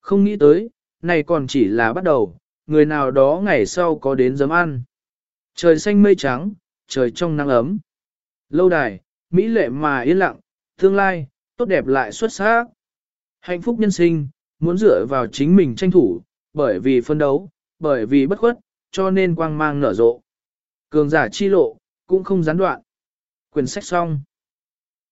Không nghĩ tới, này còn chỉ là bắt đầu, người nào đó ngày sau có đến giấm ăn. Trời xanh mây trắng, trời trong nắng ấm. Lâu đài, mỹ lệ mà yên lặng, tương lai, tốt đẹp lại xuất sắc. Hạnh phúc nhân sinh, muốn dựa vào chính mình tranh thủ, bởi vì phân đấu, bởi vì bất khuất, cho nên quang mang nở rộ. Cường giả chi lộ, cũng không gián đoạn. Quyền sách xong.